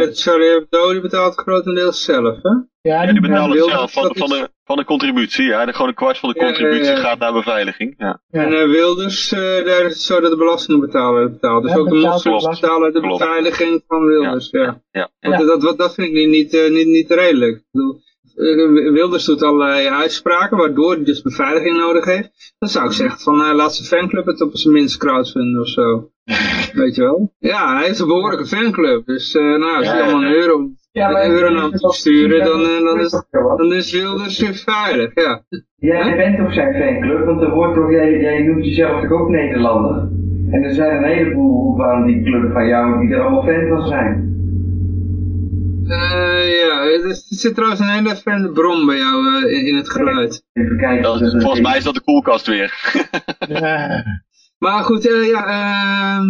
dat die betaalt grotendeels zelf, hè? Ja, die, ja, die betaalt het zelf van, van, de, van de contributie. Ja, de, gewoon een kwart van de contributie gaat naar beveiliging. Ja. En uh, Wilders, uh, daar is het zo dat de belastingbetaler betaalt. Dus ook de moslims betalen de beveiliging van Wilders. Ja. Ja. Dat, dat, dat, vind ik niet, niet, niet redelijk. Ik bedoel, Wilders doet allerlei uitspraken waardoor hij dus beveiliging nodig heeft. Dan zou ik zeggen van uh, laat zijn fanclub het op zijn minst crowdfunden of zo. [laughs] Weet je wel? Ja, hij heeft een behoorlijke fanclub. Dus uh, nou, als je allemaal een euro, ja, sturen, dan, uh, dan, is, dan is Wilders weer veilig. Ja. Jij bent toch zijn fanclub, want er wordt toch, jij, jij noemt jezelf toch ook Nederlander? En er zijn een heleboel van die club van jou die er allemaal fan van zijn. Uh, ja, er zit trouwens een hele vreemde bron bij jou uh, in, het geluid. Even kijken. volgens mij is dat de koelkast weer. [laughs] ja. Maar goed, uh, ja...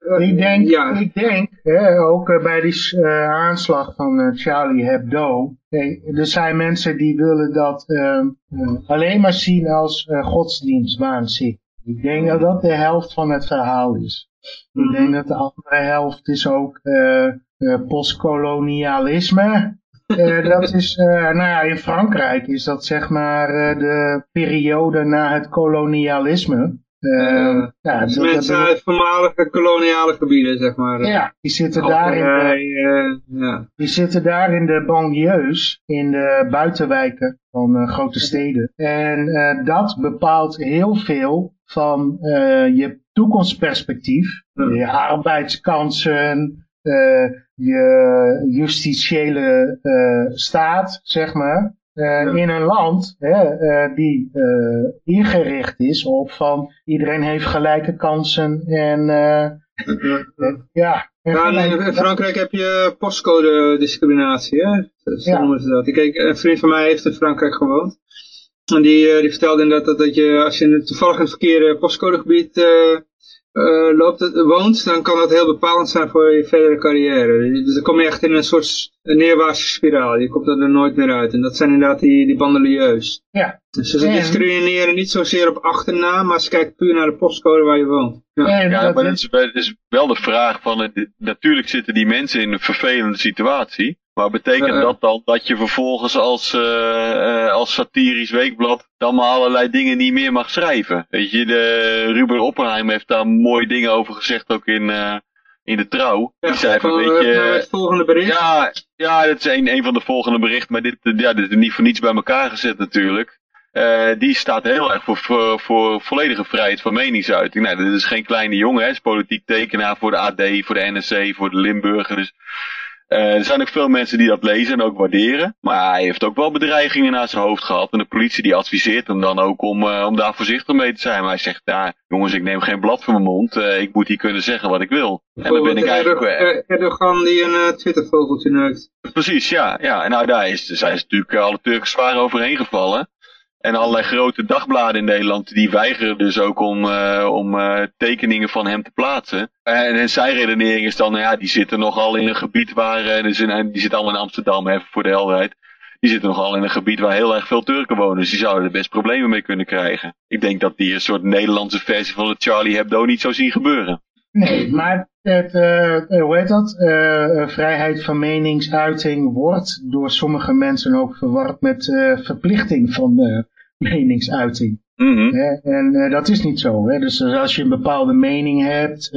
Ehm, ik denk, ja. ik denk hè, ook bij die aanslag van Charlie Hebdo... Hey, er zijn mensen die willen dat ehm, alleen maar zien als godsdienstwaanzin. Ik denk dat dat de helft van het verhaal is. Ik mhm. denk dat de andere helft is ook postkolonialisme. [laughs] Dat is, nou ja, in Frankrijk is dat zeg maar de periode na het kolonialisme. Ja, dus mensen uit voormalige koloniale gebieden, zeg maar. Ja, die zitten, daar in de, ja. die zitten daar in de banlieues, in de buitenwijken van grote steden. En dat bepaalt heel veel van je toekomstperspectief, je arbeidskansen, uh, je justitiële uh, staat, zeg maar, uh, in een land hè, die ingericht is op van iedereen heeft gelijke kansen en ja. Ja, in Frankrijk heb je postcode discriminatie, hè? Zo noemen ze dat. Ik, een vriend van mij heeft in Frankrijk gewoond. En die, die vertelde inderdaad dat, dat je, als je toevallig in het verkeerde postcodegebied uh, loopt het, woont, dan kan dat heel bepalend zijn voor je verdere carrière. Dus dan kom je echt in een soort neerwaartse spiraal. Je komt er nooit meer uit. En dat zijn inderdaad die, die bandelieus. Ja. Dus ze discrimineren niet zozeer op achternaam, maar ze kijken puur naar de postcode waar je woont. Ja, ja maar het is, is, wel de vraag van, natuurlijk zitten die mensen in een vervelende situatie. Maar betekent dat dan dat je vervolgens als, uh, als satirisch weekblad dan maar allerlei dingen niet meer mag schrijven? Weet je, de, Ruben Oppenheim heeft daar mooie dingen over gezegd ook in, uh, in de trouw. Ja, Die zei van, weet je, het volgende bericht. Ja, ja, dat is een, een van de volgende berichten, maar dit, ja, dit is niet voor niets bij elkaar gezet natuurlijk. Die staat heel erg voor, voor, voor, volledige vrijheid van meningsuiting. Nou, dit is geen kleine jongen, hè. is politiek tekenaar voor de AD, voor de NSC, voor de Limburger. Dus uh, er zijn ook veel mensen die dat lezen en ook waarderen. Maar hij heeft ook wel bedreigingen naar zijn hoofd gehad. En de politie die adviseert hem dan ook om, uh, om daar voorzichtig mee te zijn. Maar hij zegt, ja, jongens, ik neem geen blad van mijn mond. Uh, ik moet hier kunnen zeggen wat ik wil. En dan ben ik eigenlijk... Erdogan die een Twittervogeltje neukt. Precies, ja. ja. En nou, daar is, zijn ze natuurlijk alle Turken zwaar overheen gevallen. En allerlei grote dagbladen in Nederland, die weigeren dus ook om, uh, om uh, tekeningen van hem te plaatsen. En, en zijn redenering is dan, ja, die zitten nogal in een gebied waar, uh, dus in, die zitten allemaal in Amsterdam, even voor de helderheid. Die zitten nogal in een gebied waar heel erg veel Turken wonen. Dus die zouden er best problemen mee kunnen krijgen. Ik denk dat die een soort Nederlandse versie van het Charlie Hebdo niet zou zien gebeuren. Nee, maar het, uh, hoe heet dat? Uh, vrijheid van meningsuiting wordt door sommige mensen ook verward met verplichting van meningsuiting. Mm -hmm. En dat is niet zo. Hè? Dus als je een bepaalde mening hebt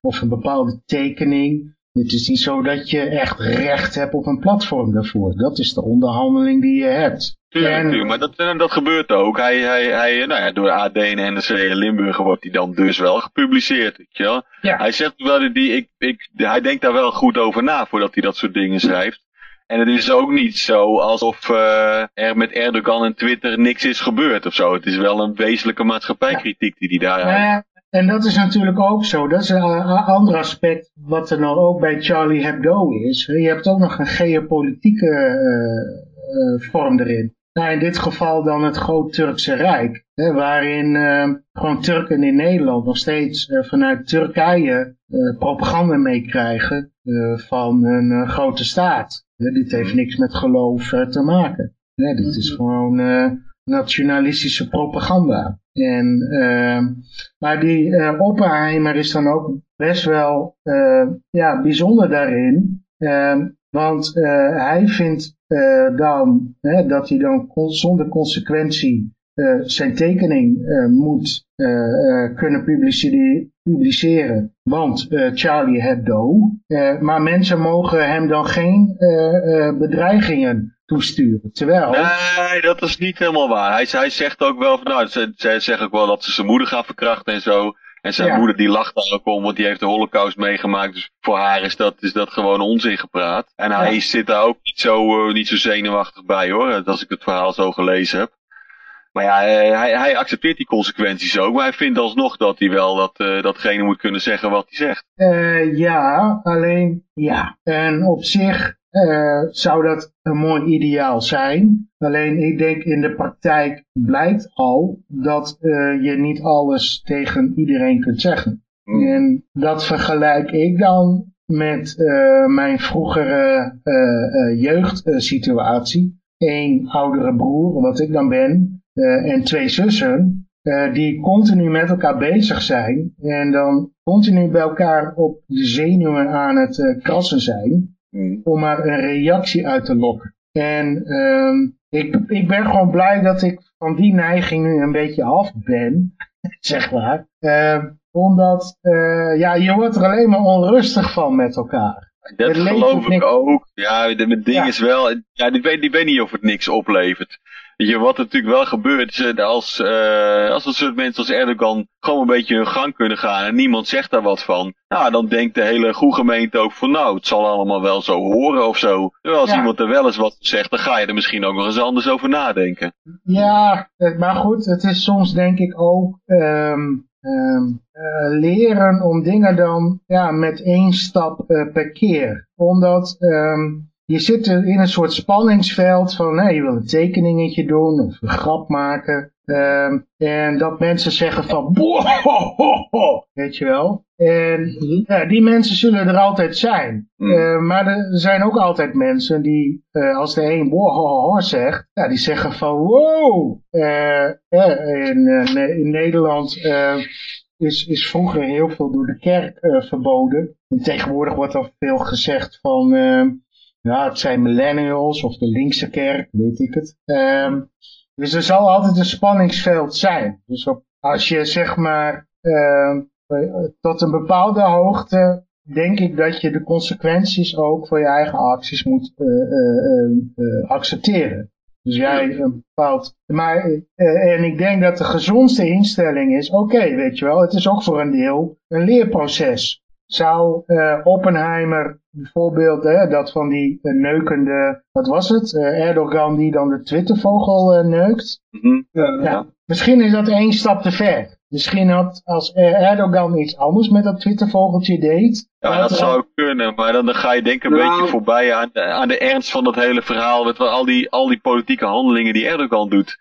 of een bepaalde tekening, het is niet zo dat je echt recht hebt op een platform daarvoor. Dat is de onderhandeling die je hebt. Tuurlijk, maar dat, dat gebeurt ook. Hij, hij, hij, nou ja, door AD en NRC en Limburger wordt hij dan dus wel gepubliceerd. Weet je wel? Ja. Hij zegt wel, die, ik, ik, hij denkt daar wel goed over na voordat hij dat soort dingen schrijft. En het is ook niet zo alsof uh, er met Erdogan en Twitter niks is gebeurd of zo. Het is wel een wezenlijke maatschappijkritiek die hij daar ja, en dat is natuurlijk ook zo. Dat is een ander aspect wat er nou ook bij Charlie Hebdo is. Je hebt ook nog een geopolitieke uh, uh, vorm erin. Nou, in dit geval dan het Groot-Turkse Rijk. Hè, waarin uh, gewoon Turken in Nederland nog steeds vanuit Turkije propaganda meekrijgen van een grote staat. dit heeft niks met geloof te maken. dit is gewoon nationalistische propaganda. En, maar die Oppenheimer is dan ook best wel ja, bijzonder daarin. Want uh, hij vindt uh, dan hè, dat hij dan zonder consequentie uh, zijn tekening moet kunnen publiceren. Want Charlie Hebdo. maar mensen mogen hem dan geen bedreigingen toesturen. Terwijl... Nee, dat is niet helemaal waar. Hij, hij zegt ook wel, van, nou, ze zeggen ook wel dat ze zijn moeder gaan verkrachten en zo. En zijn moeder die lacht daar ook om, want die heeft de holocaust meegemaakt. Dus voor haar is dat, is dat gewoon onzin gepraat. En hij zit daar ook niet zo, uh, niet zo zenuwachtig bij hoor, als ik het verhaal zo gelezen heb. Maar ja, hij, hij accepteert die consequenties ook. Maar hij vindt alsnog dat hij wel dat, uh, datgene moet kunnen zeggen wat hij zegt. Uh, ja, alleen ja. En op zich uh, zou dat een mooi ideaal zijn. Alleen ik denk in de praktijk blijkt al dat uh, je niet alles tegen iedereen kunt zeggen. Mm. En dat vergelijk ik dan met uh, mijn vroegere jeugdsituatie. Eén oudere broer, wat ik dan ben, en twee zussen. die continu met elkaar bezig zijn en dan continu bij elkaar op de zenuwen aan het krassen zijn. Mm. om maar een reactie uit te lokken. En uh, ik, ik ben gewoon blij dat ik van die neiging nu een beetje af ben, [laughs] zeg maar. Uh, omdat, uh, ja, je wordt er alleen maar onrustig van met elkaar. Dat geloof ik ook. Ja, het ding is wel, ja, die weet, die weet niet of het niks oplevert. Je, wat er natuurlijk wel gebeurt, is eh, als, uh, als een soort mensen als Erdogan gewoon een beetje hun gang kunnen gaan en niemand zegt daar wat van. Nou, dan denkt de hele goede gemeente ook van nou, het zal allemaal wel zo horen of zo. als iemand er wel eens wat zegt, dan ga je er misschien ook nog eens anders over nadenken. Ja, maar goed, het is soms denk ik ook um, um, uh, leren om dingen dan ja, met één stap uh, per keer. Omdat um, je zit in een soort spanningsveld van nee, je wil een tekeningetje doen of een grap maken. Ehm, en dat mensen zeggen van, weet je wel. En ja, die mensen zullen er altijd zijn. Uh, maar er zijn ook altijd mensen die, uh, als de een wow zegt, ja, die zeggen van wow. Uh, in, in Nederland is, is vroeger heel veel door de kerk verboden. En tegenwoordig wordt er veel gezegd van, ja, het zijn millennials of de linkse kerk, weet ik het. Um, dus er zal altijd een spanningsveld zijn. Dus op, als je zeg maar uh, tot een bepaalde hoogte denk ik dat je de consequenties ook voor je eigen acties moet uh, uh, accepteren. Dus jij een bepaald... Maar, en ik denk dat de gezondste instelling is, oké, weet je wel, het is ook voor een deel een leerproces zou Oppenheimer bijvoorbeeld, hè, dat van die uh, neukende, wat was het, uh, Erdogan die dan de Twittervogel neukt. Mm ja, ja. Misschien is dat één stap te ver. Misschien had als Erdogan iets anders met dat Twittervogeltje deed. Ja, dat zou kunnen, maar dan, dan ga je denk ik een nou. beetje voorbij aan, aan de ernst van dat hele verhaal. Met al die, al die politieke handelingen die Erdogan doet.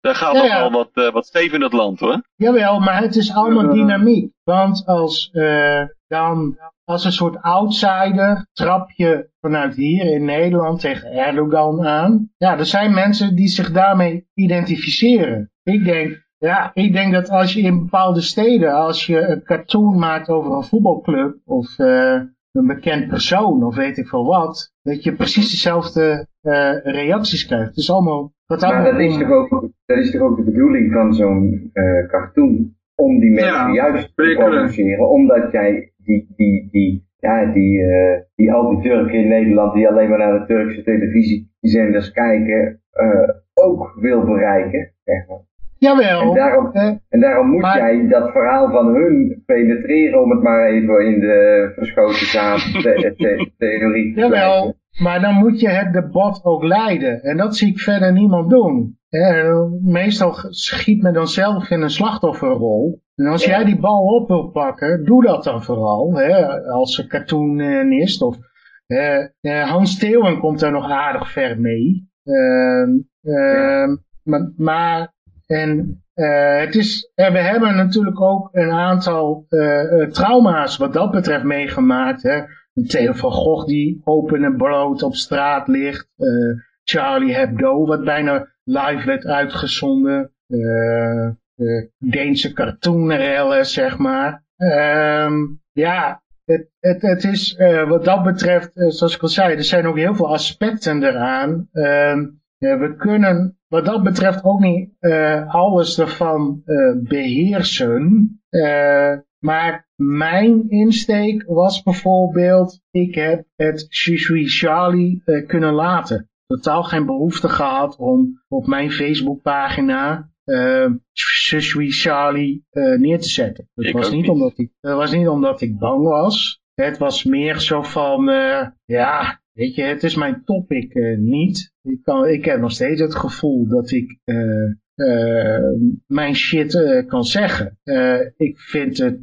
Daar gaat ja, nog wel wat, uh, wat steven in het land hoor. Jawel, maar het is allemaal dynamiek. Want als uh, dan als een soort outsider trap je vanuit hier in Nederland tegen Erdogan aan. Ja, er zijn mensen die zich daarmee identificeren. Ik denk, ja, ik denk dat als je in bepaalde steden, als je een cartoon maakt over een voetbalclub of uh, een bekend persoon of weet ik veel wat, dat je precies dezelfde uh, reacties krijgt. Het is allemaal... Wat maar dat is, toch ook, dat is toch ook de bedoeling van zo'n uh, cartoon? Om die mensen juist te provoceren, omdat jij die, die, die, ja, die, uh, die al die Turken in Nederland die alleen maar naar de Turkse televisiezenders kijken, uh, ook wil bereiken. Zeg maar. Jawel. En daarom, en daarom moet jij dat verhaal van hun penetreren, om het maar even in de verschoten zaad [laughs] te, te, theorie te Jawel, maar dan moet je het debat ook leiden. En dat zie ik verder niemand doen. Meestal schiet men dan zelf in een slachtofferrol. En als jij die bal op wil pakken, doe dat dan vooral. Hè, als cartoonist. Of, uh, Hans Theeuwen komt daar nog aardig ver mee. Uh, uh, maar, maar en, uh, het is, we hebben natuurlijk ook een aantal uh, trauma's wat dat betreft meegemaakt. Hè. Een Theo van Gogh die open en bloot op straat ligt. Charlie Hebdo wat bijna live werd uitgezonden. De Deense cartoonrellen, zeg maar. Um, ja, het, het, het is uh, wat dat betreft, uh, zoals ik al zei, er zijn ook heel veel aspecten eraan. Uh, we kunnen wat dat betreft ook niet alles ervan beheersen. maar mijn insteek was bijvoorbeeld, ik heb het Shishui Charlie kunnen laten. Totaal geen behoefte gehad om op mijn Facebookpagina uh, Charlie uh, neer te zetten. Dat was niet, Omdat ik, dat was niet omdat ik bang was. Het was meer zo van, uh, ja, weet je, het is mijn topic uh, niet. Ik, kan, ik heb nog steeds het gevoel dat ik mijn shit kan zeggen. ik vind het,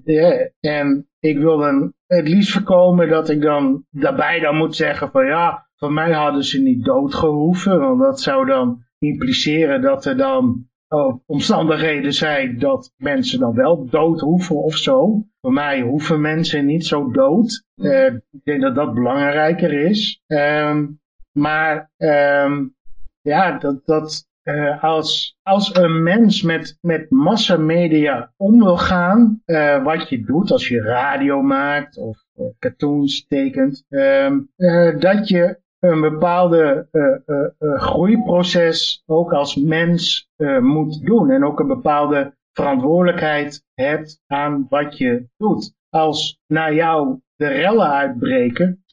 en ik wil dan het liefst voorkomen dat ik dan daarbij dan moet zeggen van ja, van mij hadden ze niet doodgehoeven. Want dat zou dan impliceren dat er dan oh, omstandigheden zijn dat mensen dan wel dood hoeven of zo. Voor mij hoeven mensen niet zo dood. Uh, ik denk dat dat belangrijker is. Um, maar um, ja, dat, dat uh, als, als een mens met, met massamedia om wil gaan, uh, wat je doet als je radio maakt of cartoons tekent, um, dat je een bepaalde uh, uh, uh, groeiproces ook als mens moet doen. En ook een bepaalde verantwoordelijkheid hebt aan wat je doet. Als naar jou de rellen uitbreken,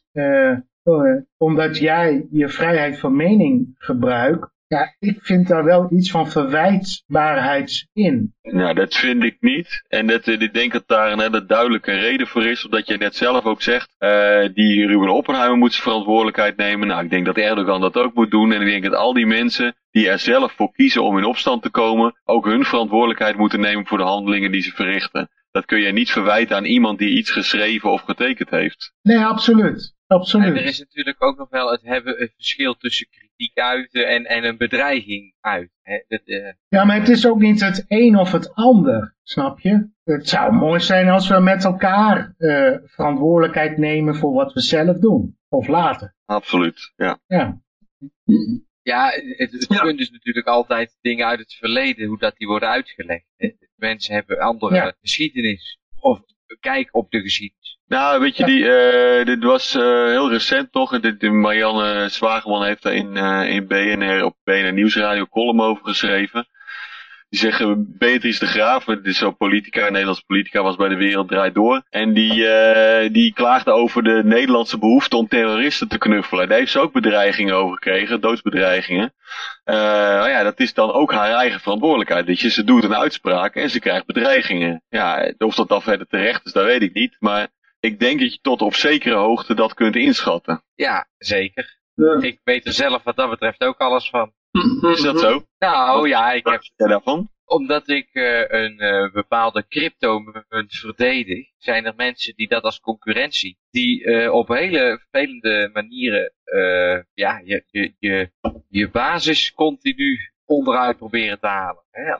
omdat jij je vrijheid van mening gebruikt, ja, ik vind daar wel iets van verwijtbaarheid in. Nou, dat vind ik niet. En dat, eh, ik denk dat daar een hele duidelijke reden voor is. Omdat je net zelf ook zegt, uh, die Ruben Oppenheimer moet zijn verantwoordelijkheid nemen. Nou, ik denk dat Erdogan dat ook moet doen. En ik denk dat al die mensen die er zelf voor kiezen om in opstand te komen, ook hun verantwoordelijkheid moeten nemen voor de handelingen die ze verrichten. Dat kun je niet verwijten aan iemand die iets geschreven of getekend heeft. Nee, absoluut. absoluut. er is natuurlijk ook nog wel het hebben het verschil tussen kritiek uiten en, en een bedreiging uit. Dat, Ja, maar het is ook niet het een of het ander, snap je? Het zou mooi zijn als we met elkaar verantwoordelijkheid nemen voor wat we zelf doen. Of laten. Absoluut, ja. Ja. Ja, het, het punt is natuurlijk altijd dingen uit het verleden, hoe dat die worden uitgelegd. Mensen hebben andere geschiedenis. Of kijk op de geschiedenis. Nou, weet je, die, uh, dit was uh, heel recent toch. Dit, Marianne Zwageman heeft daar in, uh, in BNR op BNR Nieuwsradio column over geschreven. Die zeggen, Beatrice de Graaf, dit is zo'n politica, Nederlandse politica, was bij de Wereld Draait Door. En die, die klaagde over de Nederlandse behoefte om terroristen te knuffelen. Daar heeft ze ook bedreigingen over gekregen, doodsbedreigingen. Nou ja, dat is dan ook haar eigen verantwoordelijkheid. Dat je, ze doet een uitspraak en ze krijgt bedreigingen. Ja, of dat dan verder terecht is, dat weet ik niet. Maar ik denk dat je tot op zekere hoogte dat kunt inschatten. Ja, zeker. Ik weet er zelf wat dat betreft ook alles van. Is dat zo? Nou ja, ik heb... Wat daarvan? Omdat ik uh, een uh, bepaalde crypto-munt verdedig, zijn er mensen die dat als concurrentie, die uh, op hele vervelende manieren ja, je, je, je, je basis continu onderuit proberen te halen. Hè?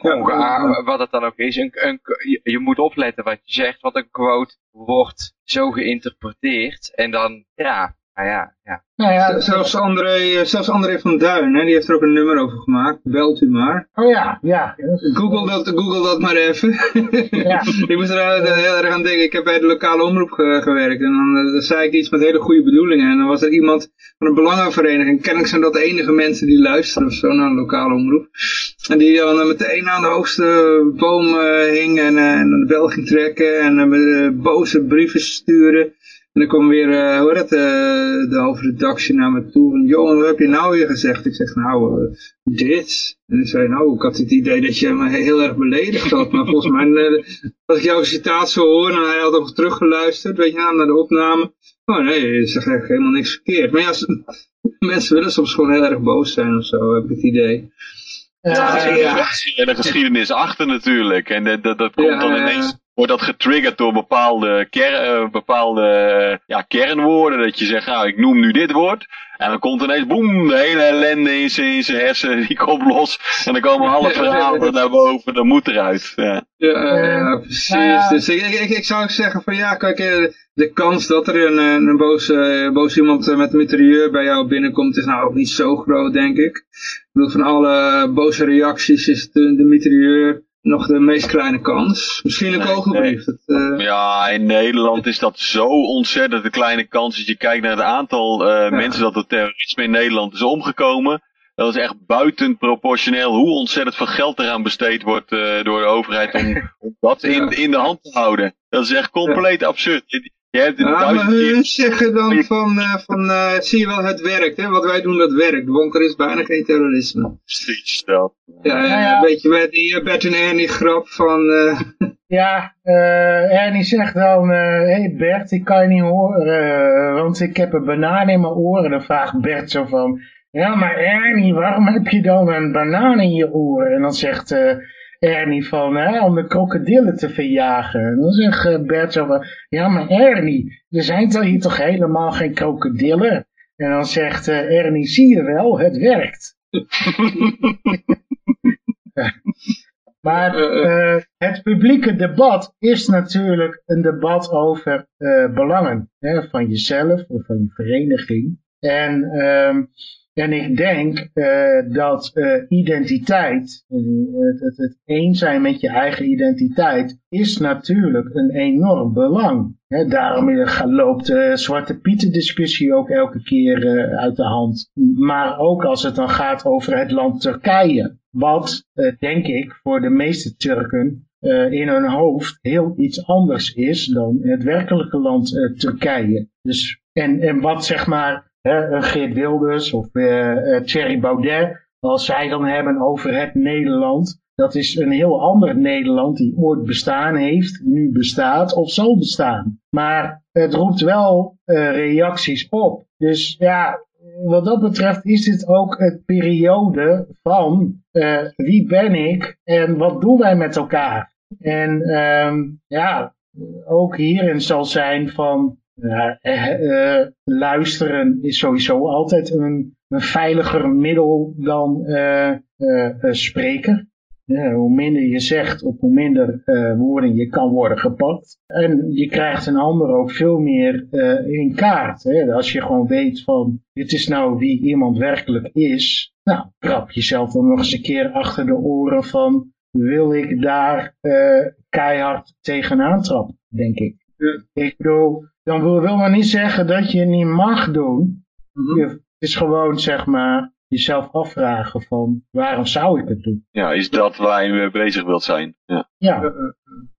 Wat het dan ook is. Een, een, je moet opletten wat je zegt, want een quote wordt zo geïnterpreteerd en dan, ja, nou ja, ja. Nou ja, zelfs André, zelfs André van Duin, hè, die heeft er ook een nummer over gemaakt. Belt u maar. Oh ja, ja. Google dat, Google dat maar even. [laughs] Ja. [laughs] ik moest er heel erg aan denken. Ik heb bij de lokale omroep gewerkt. En dan, dan, zei ik iets met hele goede bedoelingen. En dan was er iemand van een belangenvereniging. Kennelijk zijn dat de enige mensen die luisteren of zo naar een lokale omroep. En die dan meteen aan de hoogste boom hing en, en de bel ging trekken. En boze brieven sturen. En dan kwam weer, uh, hoe dat, uh, de hoofdredactie naar me toe. Van, Johan, wat heb je nou weer gezegd? Ik zeg, nou, uh, dit. En hij zei, nou, ik had het idee dat je me heel erg beledigd had. Maar volgens mij, als ik jouw citaat zo hoor, en hij had ook teruggeluisterd, weet je, naar de opname. Oh nee, je zegt eigenlijk helemaal niks verkeerd. Maar ja, [laughs] mensen willen soms gewoon heel erg boos zijn of zo, heb ik het idee. Ja, er ja. de geschiedenis achter natuurlijk. En dat, dat, dat komt ja, dan ineens wordt dat getriggerd door bepaalde, ker, uh, bepaalde ja, kernwoorden. Dat je zegt, nou, ik noem nu dit woord. En dan komt ineens, boem, de hele ellende in zijn, in zijn hersenen, die komt los. En dan komen alle verhalen naar boven, dat moet eruit. Ja, ja precies. Dus ik, ik, ik, zou zeggen van, ja, kijk, de kans dat er een, een boze, boze iemand met een mitrailleur bij jou binnenkomt, is nou ook niet zo groot, denk ik. Ik bedoel, van alle boze reacties is de, de mitrailleur nog de meest kleine kans. Misschien een kogelbrief. uh... Ja, in Nederland is dat zo ontzettend een kleine kans. Als je kijkt naar het aantal uh, mensen dat door terrorisme in Nederland is omgekomen. Dat is echt buitenproportioneel hoe ontzettend veel geld eraan besteed wordt uh, door de overheid om, [laughs] om dat in, in de hand te houden. Dat is echt compleet absurd. Je hebt ja, maar hun zeggen dan van, uh, van uh, zie je wel, het werkt. Hè? Wat wij doen, dat werkt. Want er is bijna geen terrorisme. Precies dat. Ja, ja, ja. een beetje bij die uh, Bert en Ernie grap van... [laughs] Ja, Ernie zegt dan, hé hey Bert, ik kan je niet horen, want ik heb een banaan in mijn oren. Dan vraagt Bert zo van, ja maar Ernie, waarom heb je dan een banaan in je oren? En dan zegt... Ernie van, hè, om de krokodillen te verjagen. En dan zegt Bert zo van, ja maar Ernie, er zijn toch hier toch helemaal geen krokodillen? En dan zegt uh, Ernie, zie je wel, het werkt. [laughs] Maar uh, het publieke debat is natuurlijk een debat over uh, belangen hè, van jezelf of van je vereniging. En um, en ik denk uh, dat uh, identiteit, het, het, het eens zijn met je eigen identiteit, is natuurlijk een enorm belang. Daarom loopt de Zwarte Pieten discussie ook elke keer uit de hand. Maar ook als het dan gaat over het land Turkije. Wat, denk ik, voor de meeste Turken in hun hoofd heel iets anders is dan het werkelijke land Turkije. Dus, en, en wat zeg maar hè, Geert Wilders of uh, Thierry Baudet, als zij dan hebben over het Nederland, dat is een heel ander Nederland die ooit bestaan heeft, nu bestaat of zal bestaan. Maar het roept wel reacties op. Dus ja, wat dat betreft is dit ook het periode van wie ben ik en wat doen wij met elkaar. En um, ja, ook hierin zal zijn van uh, luisteren is sowieso altijd een, een veiliger middel dan spreken. hoe minder je zegt, op hoe minder woorden je kan worden gepakt. En je krijgt een ander ook veel meer in kaart. Hè? Als je gewoon weet van, dit is nou wie iemand werkelijk is. Nou, trap jezelf dan nog eens een keer achter de oren van, wil ik daar keihard tegenaan trappen, denk ik. Ik bedoel, dan wil, wil maar niet zeggen dat je het niet mag doen. Mhm. Het is gewoon, zeg maar, jezelf afvragen van, waarom zou ik het doen? Ja, is dat waar je mee bezig wilt zijn? Ja. ja.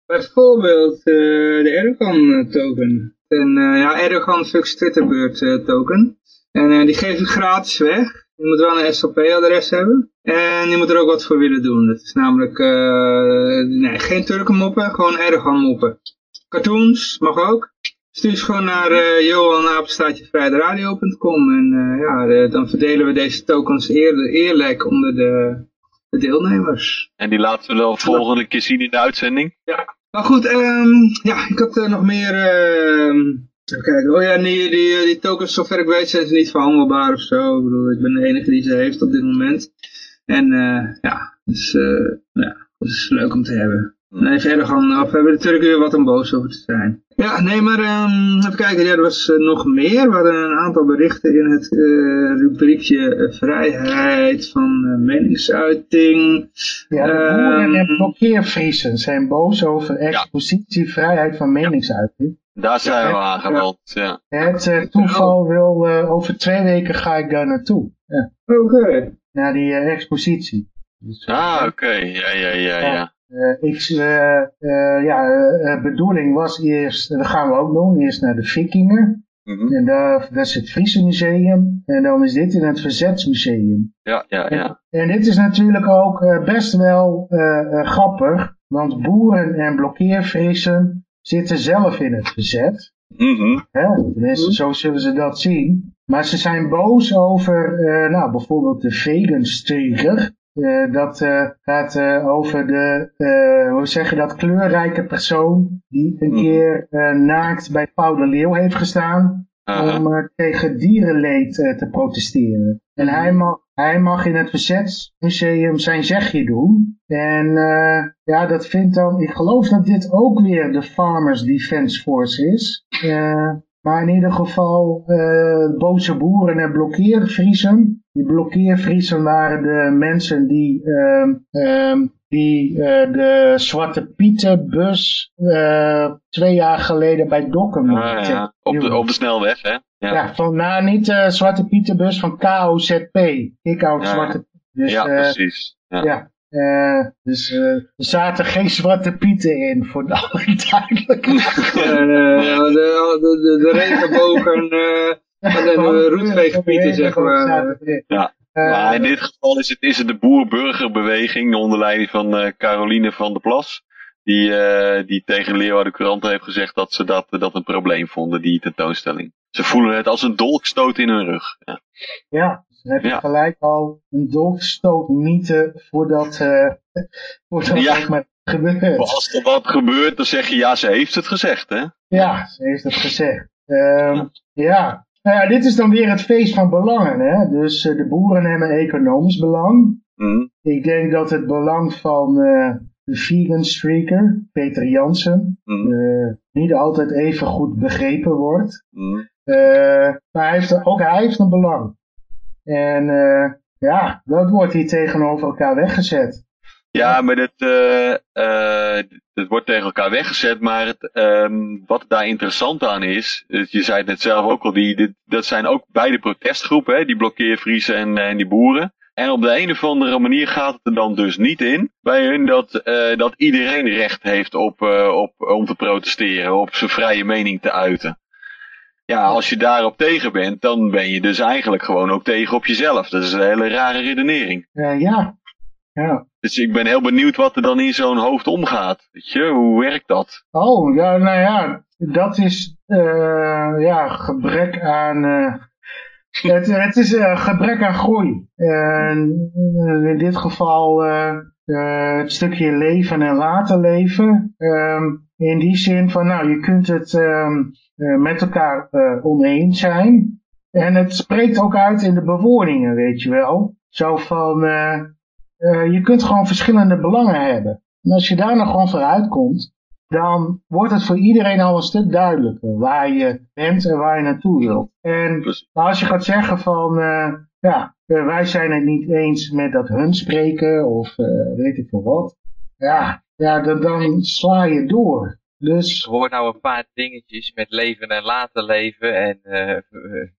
Bijvoorbeeld uh, de Erdogan token. En uh, ja, Erdogan Fux Twitterbeurt uh, token. En die geef ik gratis weg. Je moet wel een SLP-adres hebben. En je moet er ook wat voor willen doen. Dat is namelijk nee, geen Turken moppen, gewoon Erdogan moppen. Cartoons mag ook. Stuur ze gewoon naar uh, eh, johanapenstaatjevrijdradio.com en uh, ja, dan verdelen we deze tokens eerlijk, eerlijk onder de, de, deelnemers. En die laten we dan volgende keer zien in de uitzending? Ja. Maar goed, um, ja, ik had uh, nog meer... Uh, even kijken. Oh ja, die, die, die tokens, zover ik weet, zijn ze niet verhandelbaar of zo. Ik bedoel, ik ben de enige die ze heeft op dit moment. En ja, dus ja, dat is leuk om te hebben. Nee, verder gaan, of hebben we natuurlijk weer wat om boos over te zijn. Ja, nee, maar um, even kijken, ja, er was uh, nog meer. We hadden een aantal berichten in het uh, rubriekje uh, vrijheid van meningsuiting. Ja, de boeren en blokkeervriezen zijn boos over expositie, vrijheid van meningsuiting. Daar zijn we aangemeld, ja. Het toeval wil, over twee weken ga ik daar naartoe. Ja. Oké. Okay. Naar die expositie. Dus, ah, oké, ja, ja, ja, ja. Uh, ik, uh, uh, ja, bedoeling was eerst, dat gaan we ook doen, eerst naar de Vikingen. Mm -hmm. En daar, dat is het Friese Museum. En dan is dit in het Verzetsmuseum. Ja, ja, ja. En, en dit is natuurlijk ook best wel grappig. Want boeren en blokkeervriezen zitten zelf in het verzet. Mm -hmm. Tenminste, zo zullen ze dat zien. Maar ze zijn boos over, nou, bijvoorbeeld de veganstreger. Uh, dat uh, gaat uh, over de, hoe zeg je dat, kleurrijke persoon die een mhm. keer naakt bij Paul de Leeuw heeft gestaan om tegen dierenleed te protesteren. En hij mhm. mag, hij mag in het Verzetsmuseum zijn zegje doen. En ja, dat vindt dan, ik geloof dat dit ook weer de Farmers Defence Force is. maar in ieder geval boze boeren en blokkeervriezen die blokkeervriezen waren de mensen die, uh, uh, die uh, de Zwarte Pietenbus uh, twee jaar geleden bij Dokkum ah, ja. op, de, op de snelweg, hè? Ja, ja van, nou niet de Zwarte Pietenbus, van KOZP. Kick-out ja, Zwarte dus, Ja, precies. ja. Uh, dus uh, er zaten geen zwarte pieten in, voor de [laughs] alle duidelijkheid. uh, de, de, de, de regenbogen en de roetveegpieten, zeg maar. Ja. Maar in dit geval is het, is het de boer-burgerbeweging onder leiding van uh, Caroline van der Plas. Die, uh, die tegen Leeuwarden Courant heeft gezegd dat ze dat, dat een probleem vonden, die tentoonstelling. Ze voelen het als een dolkstoot in hun rug. Ja, ja dan heb je ja. gelijk al een dolkstoot mythe voordat, uh, [laughs] voordat ja. het maar gebeurt. Als er wat gebeurt, dan zeg je ja, ze heeft het gezegd, hè? Ja, ze heeft het gezegd. Um, ja, nou ja, dit is dan weer het feest van belangen. Hè? Dus uh, de boeren hebben economisch belang. Mm. Ik denk dat het belang van uh, de vegan streaker, Peter Jansen, mm. uh, niet altijd even goed begrepen wordt. Mm. maar hij heeft, ook hij heeft een belang. En ja, dat wordt hier tegenover elkaar weggezet. Ja, maar dat, dat wordt tegen elkaar weggezet. Maar het, um, wat daar interessant aan is, je zei het net zelf ook al, die, dat zijn ook beide protestgroepen, hè, die blokkeervriezen en, en die boeren. En op de een of andere manier gaat het er dan dus niet in bij hun dat, uh, dat iedereen recht heeft op, uh, op, om te protesteren, op zijn vrije mening te uiten. Ja, als je daarop tegen bent, dan ben je dus eigenlijk gewoon ook tegen op jezelf. Dat is een hele rare redenering. Uh, ja, ja. Dus ik ben heel benieuwd wat er dan in zo'n hoofd omgaat. Weet je, hoe werkt dat? Oh, ja, nou ja, dat is uh, ja, gebrek aan... Uh, het, het is uh, gebrek aan groei. In dit geval het stukje leven en laten leven. Ehm, in die zin van, nou, je kunt het ehm, met elkaar oneens zijn. En het spreekt ook uit in de bewoordingen, weet je wel. Zo van, je kunt gewoon verschillende belangen hebben. En als je daar nog gewoon voor uitkomt, dan wordt het voor iedereen al een stuk duidelijker waar je bent en waar je naartoe wilt. En als je gaat zeggen van, uh, ja, eh, wij zijn het niet eens met dat hun spreken of weet ik veel wat. Ja, ja dan, dan sla je door. Dus... Ik hoor nou een paar dingetjes met leven en laten leven en uh,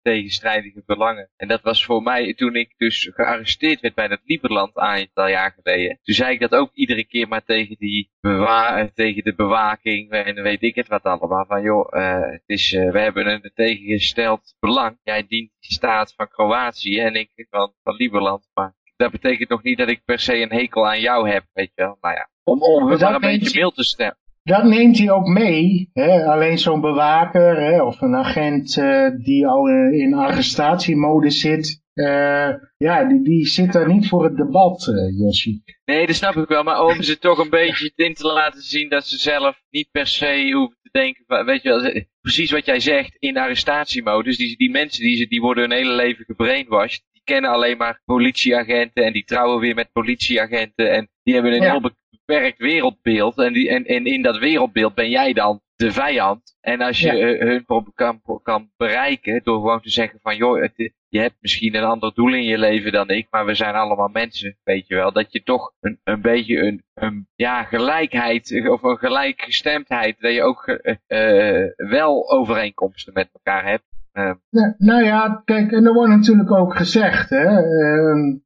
tegenstrijdige belangen. En dat was voor mij toen ik dus gearresteerd werd bij dat Lieberland een aantal jaar geleden. Toen zei ik dat ook iedere keer maar tegen, die bewa tegen de bewaking en weet ik het wat allemaal. Van joh, uh, het is, we hebben een tegengesteld belang. Jij dient die staat van Kroatië en ik van, van Lieberland. Maar dat betekent nog niet dat ik per se een hekel aan jou heb, weet je wel. Nou ja, om, om maar een beetje beeld te stellen dat neemt hij ook mee. Hè? Alleen zo'n bewaker hè? of een agent uh, die al in arrestatiemode zit. Uh, ja, die, die zit daar niet voor het debat, Jossie. Nee, dat snap ik wel. Maar om ze toch een beetje in te laten zien dat ze zelf niet per se hoeven te denken. Weet je wel, precies wat jij zegt, in arrestatiemodus. Die, die mensen die, die worden hun hele leven gebrainwashed. Die kennen alleen maar politieagenten en die trouwen weer met politieagenten. En die hebben een heel beperkt wereldbeeld. En, die, en, en in dat wereldbeeld ben jij dan de vijand. En als je ja. hun kan, kan bereiken door gewoon te zeggen van joh, het, je hebt misschien een ander doel in je leven dan ik, maar we zijn allemaal mensen, weet je wel. Dat je toch een, een beetje een, een ja, gelijkheid of een gelijkgestemdheid, dat je ook uh, wel overeenkomsten met elkaar hebt. Nou, nou, ja, kijk, en er wordt natuurlijk ook gezegd, hè, uh,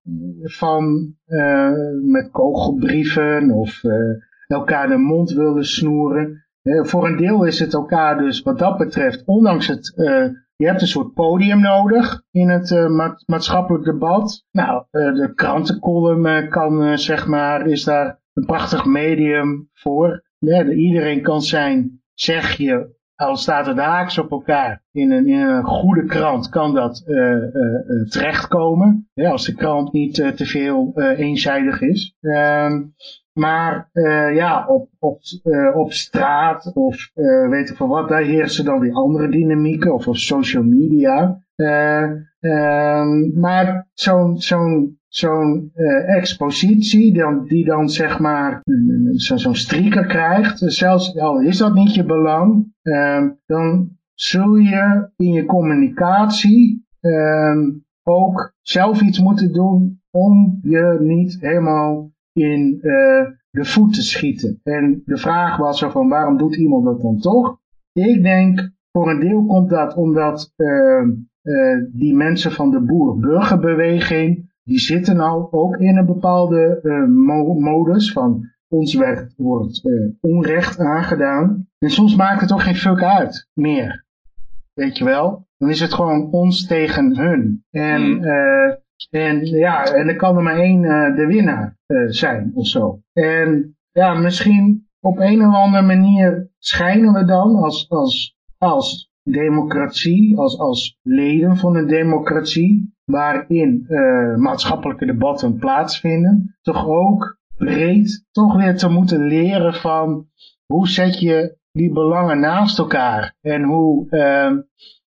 van uh, met kogelbrieven of elkaar de mond willen snoeren. voor een deel is het elkaar dus wat dat betreft, ondanks het, je hebt een soort podium nodig in het ma maatschappelijk debat. Nou, de krantencolumn kan, zeg maar, is daar een prachtig medium voor. iedereen kan zijn zegje al staat het haaks op elkaar in een, in een goede krant, kan dat uh, uh, terechtkomen. Als de krant niet te veel eenzijdig is. Ehm, maar ja, op, op, op straat of weet ik veel wat, daar heersen dan die andere dynamieken of op social media. Ehm, maar zo'n zo'n zo'n uh, expositie, dan, die dan zeg maar zo'n zo krijgt, zelfs al is dat niet je belang, uh, dan zul je in je communicatie uh, ook zelf iets moeten doen om je niet helemaal in de voet te schieten. En de vraag was zo van waarom doet iemand dat dan toch? Ik denk voor een deel komt dat omdat die mensen van de boer-burgerbeweging die zitten nou ook in een bepaalde uh, modus van ons werd, wordt uh, onrecht aangedaan. En soms maakt het ook geen fuck uit meer. Weet je wel? Dan is het gewoon ons tegen hun. En, uh, en ja, en er kan er maar één de winnaar zijn of zo. En ja, misschien op een of andere manier schijnen we dan als, als, als democratie, als, als leden van een democratie, waarin uh, maatschappelijke debatten plaatsvinden, toch ook breed toch weer te moeten leren van hoe zet je die belangen naast elkaar en hoe, uh,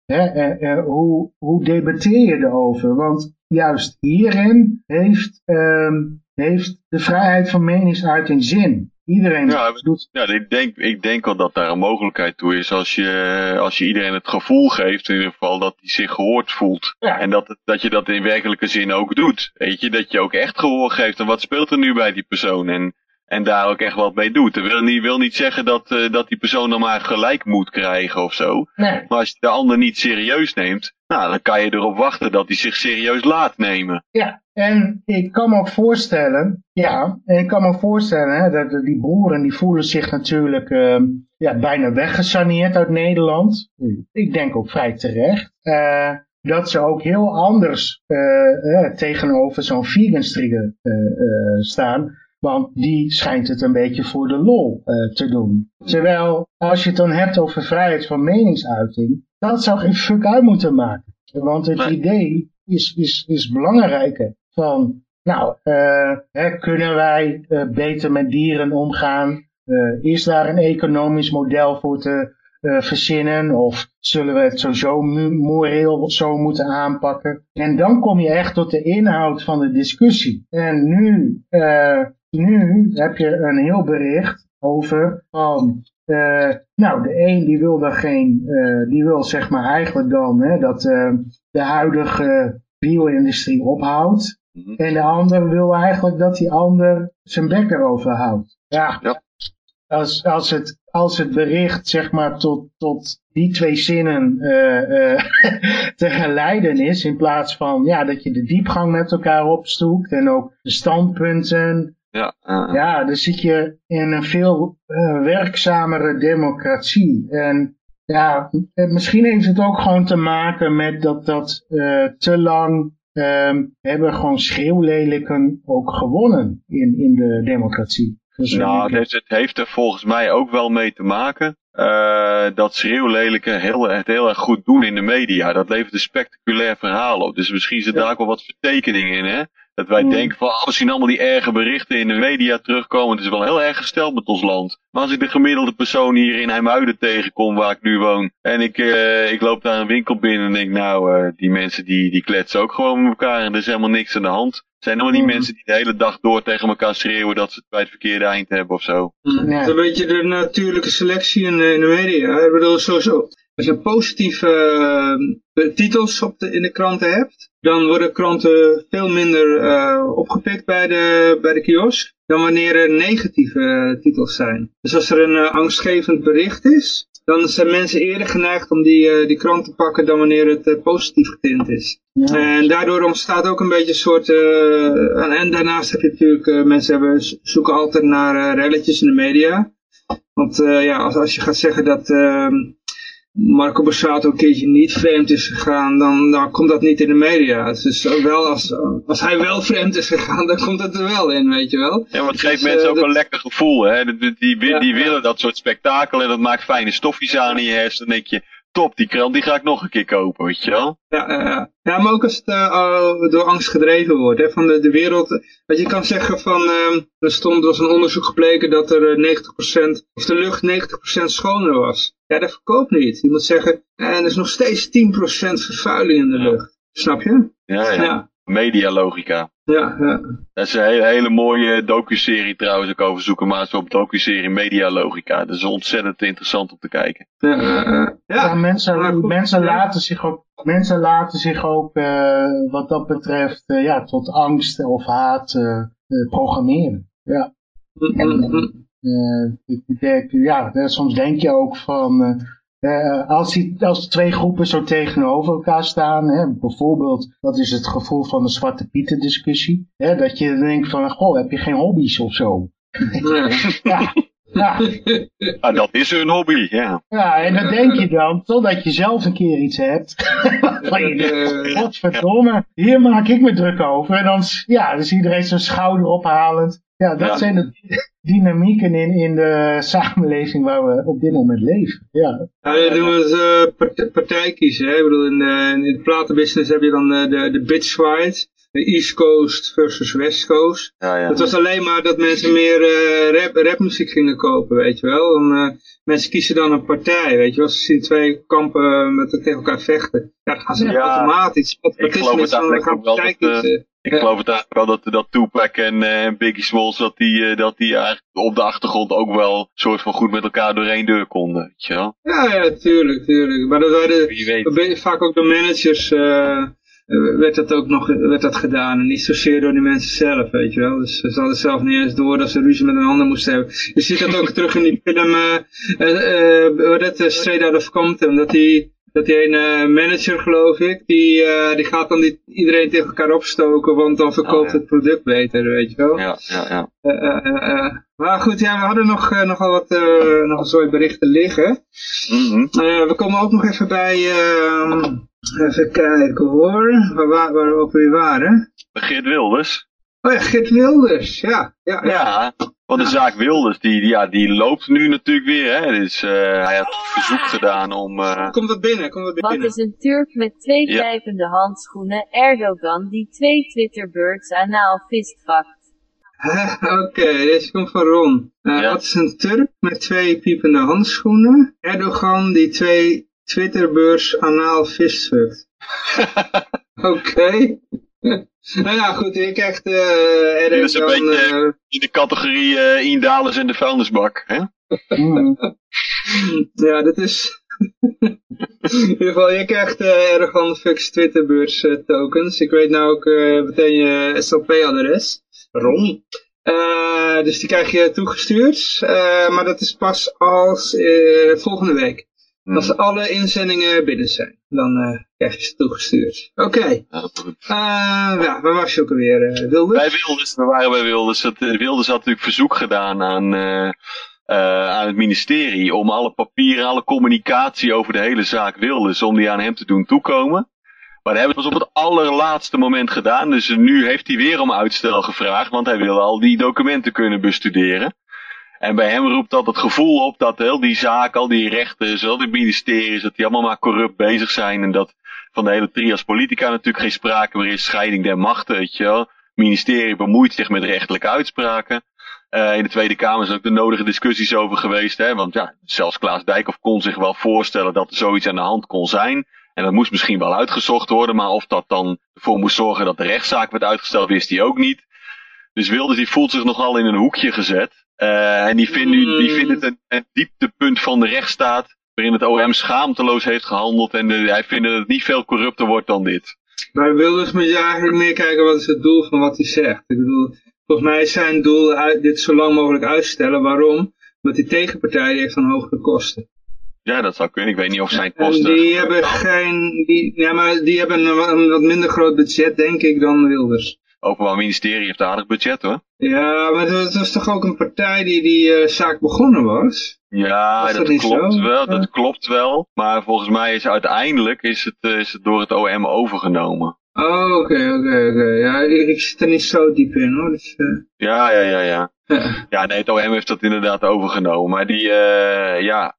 hè, uh, hoe, hoe debatteer je erover. Want juist hierin heeft, ehm, heeft de vrijheid van meningsuiting zin. Iedereen ja, doet... Ja, ik denk, ik denk wel dat daar een mogelijkheid toe is als je, als je iedereen het gevoel geeft, in ieder geval, dat hij zich gehoord voelt. En dat, dat je dat in werkelijke zin ook doet. Weet je, dat je ook echt gehoor geeft en wat speelt er nu bij die persoon. En, en daar ook echt wat mee doet. Dat wil niet, wil niet zeggen dat, uh, dat die persoon dan maar gelijk moet krijgen of zo. Nee. Maar als je de ander niet serieus neemt, nou, dan kan je erop wachten dat hij zich serieus laat nemen. Ja, en ik kan me ook voorstellen, ja, en ik kan me voorstellen hè, dat die boeren die voelen zich natuurlijk uh, ja, bijna weggesaneerd uit Nederland. Ik denk ook vrij terecht. Uh, dat ze ook heel anders uh, tegenover zo'n vegan staan. Want die schijnt het een beetje voor de lol te doen. Terwijl als je het dan hebt over vrijheid van meningsuiting, dat zou geen fuck uit moeten maken. Want het idee is, is, is belangrijker van nou, hè, kunnen wij beter met dieren omgaan? is daar een economisch model voor te verzinnen? Of zullen we het sowieso moreel zo moeten aanpakken? En dan kom je echt tot de inhoud van de discussie. En nu, nu heb je een heel bericht over van uh, nou, de een die wil daar geen, uh, die wil zeg maar eigenlijk dan hè, dat uh, de huidige bio-industrie ophoudt. Mhm. En de ander wil eigenlijk dat die ander zijn bek erover houdt. Ja, ja. Als, als, het, als het bericht zeg maar tot, tot die twee zinnen [laughs] te geleiden is, in plaats van ja, dat je de diepgang met elkaar opstoekt en ook de standpunten ja, uh, ja, dan zit je in een veel uh, werkzamere democratie. En ja, misschien heeft het ook gewoon te maken met dat dat uh, te lang um, hebben gewoon schreeuwlelijken ook gewonnen in, in de democratie. Dus nou, het, het heeft er volgens mij ook wel mee te maken uh, dat schreeuwlelijken heel, het heel erg goed doen in de media. Dat levert een spectaculair verhaal op. Dus misschien zit daar ook wel wat vertekening in, hè? Dat wij mm. denken van, oh, we zien allemaal die erge berichten in de media terugkomen. Het is wel heel erg gesteld met ons land. Maar als ik de gemiddelde persoon hier in Heimhuiden tegenkom, waar ik nu woon. En ik, uh, ik loop daar een winkel binnen en denk, nou, uh, die mensen die, die kletsen ook gewoon met elkaar. En er is helemaal niks aan de hand. Het zijn allemaal die mm. mensen die de hele dag door tegen elkaar schreeuwen dat ze het bij het verkeerde eind hebben of zo. Mm. Ja. Het is een beetje de natuurlijke selectie in, in de media. Ik bedoel, sowieso. Als je positieve uh, titels op de, in de kranten hebt, dan worden kranten veel minder uh, opgepikt bij de, bij de kiosk dan wanneer er negatieve uh, titels zijn. Dus als er een angstgevend bericht is, dan zijn mensen eerder geneigd om die, die krant te pakken dan wanneer het positief getint is. Ja. En daardoor ontstaat ook een beetje een soort... En, en, daarnaast heb je natuurlijk... mensen hebben, zoeken altijd naar relletjes in de media. Want ja, als, als je gaat zeggen dat ehm, Marco Borsato een keertje niet vreemd is gegaan, dan, dan komt dat niet in de media. Dus wel als, als hij wel vreemd is gegaan, dan komt het er wel in, weet je wel. Ja, maar het geeft dus, mensen uh, ook een lekker gevoel, hè. Die, die, die, willen dat soort spektakel en dat maakt fijne stofjes aan in je hersenen. Dan denk je, top, die krant die ga ik nog een keer kopen, weet je wel. Ja, uh, ja maar ook als het uh, door angst gedreven wordt. Hè, van de, de wereld, wat je kan zeggen van, uh, er stond, was een onderzoek gebleken dat er 90%, of de lucht 90% schoner was. Ja, dat verkoopt niet. Je moet zeggen, en er is nog steeds 10% vervuiling in de lucht. Snap je? Ja, ja. ja. Medialogica. Ja, ja. Dat is een hele, hele mooie docuserie trouwens ook over zoeken, maar zo op docuserie Medialogica. Dat is ontzettend interessant om te kijken. Ja, ja, ja mensen, mensen, laten zich ook, mensen laten zich ook uh, wat dat betreft uh, ja, tot angst of haat uh, programmeren. Ja. En, ja, soms denk je ook van uh, als, die, als de twee groepen zo tegenover elkaar staan, hè, bijvoorbeeld, dat is het gevoel van de Zwarte Pieten discussie, hè, dat je denkt van, goh, heb je geen hobby's of zo? ja, [laughs] ja. Ah, dat is hun hobby, ja. Ja, en dat denk je dan, totdat je zelf een keer iets hebt. [laughs] van je godverdomme, hier maak ik me druk over. En dan, ja, dus iedereen zijn schouder ophalend. Ja, dat zijn de dynamieken in, in de samenleving waar we op dit moment leven. Ja, ja noemt het uh, partij kiezen. Hè? Ik bedoel, in, uh, in de platenbusiness heb je dan uh, de, de bitch fight. De East Coast versus West Coast. Ja, ja. Het was alleen maar dat mensen meer uh, rap, rapmuziek gingen kopen, weet je wel. Dan, uh, mensen kiezen dan een partij, weet je wel. Ze zien twee kampen met tegen elkaar vechten. Ja, dan gaan ze ja, automatisch. Ik geloof het eigenlijk ook wel dat, uh, ik geloof het eigenlijk wel dat, dat Tupac en uh, Biggie Smalls, dat die, uh, dat die eigenlijk op de achtergrond ook wel soort van goed met elkaar door één deur konden, weet je wel? Ja, ja, tuurlijk, tuurlijk. Maar dat waren vaak ook de managers, uh, werd dat ook nog werd dat gedaan. En niet zozeer door die mensen zelf, weet je wel. Dus ze hadden zelf niet eens door dat ze ruzie met een ander moesten hebben. Je ziet dat ook [laughs] terug in die film, uh, uh, uh, dat Straight Out of Compton, dat die dat die ene manager, geloof ik, die, uh, die gaat dan niet iedereen tegen elkaar opstoken, want dan verkoopt oh, ja. het product beter, weet je wel. Ja, ja, ja. Uh, uh, maar goed, ja, we hadden nog, nogal wat nog een soort berichten liggen. Mm -hmm. we komen ook nog even bij, ehm, even kijken hoor, waar, waar, waar we ook weer waren. Geert Wilders. Oh ja, Gert Wilders, ja. Ja, ja. Want de zaak Wilders, die, ja, die loopt nu natuurlijk weer. Hè. Dus uh, hij had verzoek gedaan om... Uh... Komt wat binnen, komt wat binnen. Wat is een Turk met twee pijpende handschoenen? Erdogan die twee Twitterbirds anaal vistvakt. Oké, okay, deze komt van Ron. Uh, ja. Wat is een Turk met twee piepende handschoenen? Erdogan die twee Twitterbeurs anaal vistvakt. [laughs] Oké. [laughs] [laughs] nou ja, goed, ik krijgt uh, Dit is een dan, beetje uh, in de categorie uh, Indales en de vuilnisbak, hè? [laughs] ja, dit is... [laughs] in ieder geval, je krijgt uh, Erdogan Fux Twitterbeurs uh, tokens. Ik weet nou ook uh, meteen je SLP-adres. Ron. dus die krijg je toegestuurd. maar dat is pas als volgende week. Hmm. Als alle inzendingen binnen zijn, dan uh, krijg je ze toegestuurd. Oké. Okay. Uh, ja, waar was je ook alweer, uh, Wilders? Bij Wilders, we waren bij Wilders. Wilders had natuurlijk verzoek gedaan aan, aan het ministerie om alle papieren, alle communicatie over de hele zaak Wilders, om die aan hem te doen toekomen. Maar dat hebben we pas op het allerlaatste moment gedaan. Dus nu heeft hij weer om uitstel gevraagd, want hij wil al die documenten kunnen bestuderen. En bij hem roept dat het gevoel op dat heel die zaak, al die rechten, al die ministeries, dat die allemaal maar corrupt bezig zijn. En dat van de hele trias politica natuurlijk geen sprake meer is. Scheiding der machten, weet je wel. Het ministerie bemoeit zich met rechtelijke uitspraken. Uh, in de Tweede Kamer zijn ook de nodige discussies over geweest. Hè? Want ja, zelfs Klaas Dijkhoff kon zich wel voorstellen dat er zoiets aan de hand kon zijn. En dat moest misschien wel uitgezocht worden. Maar of dat dan ervoor moest zorgen dat de rechtszaak werd uitgesteld, wist hij ook niet. Dus Wilders die voelt zich nogal in een hoekje gezet. Uh, en die vindt, nu, die vindt het een, een, dieptepunt van de rechtsstaat. Waarin het OM schaamteloos heeft gehandeld. En de, hij vindt dat het niet veel corrupter wordt dan dit. Maar Wilders moet je eigenlijk meer kijken wat is het doel van wat hij zegt. Ik bedoel, volgens mij is zijn doel uit, dit zo lang mogelijk uitstellen. Waarom? Omdat die tegenpartij heeft dan hogere kosten. Ja, dat zou kunnen. Ik weet niet of zijn kosten... En die hebben geen... Die, ja, maar die hebben een, een wat minder groot budget, denk ik, dan Wilders. Openbaar Ministerie heeft een aardig budget hoor. Ja, maar het was toch ook een partij die die uh, zaak begonnen was? Ja, dat, klopt wel, dat klopt wel. Maar volgens mij is uiteindelijk is het, uh, is het door het OM overgenomen. Oh, oké, oké, oké. Ja, ik, zit er niet zo diep in hoor. Dus, uh... Ja, ja, ja, ja. [laughs] ja, nee, het OM heeft dat inderdaad overgenomen. Maar die, ja,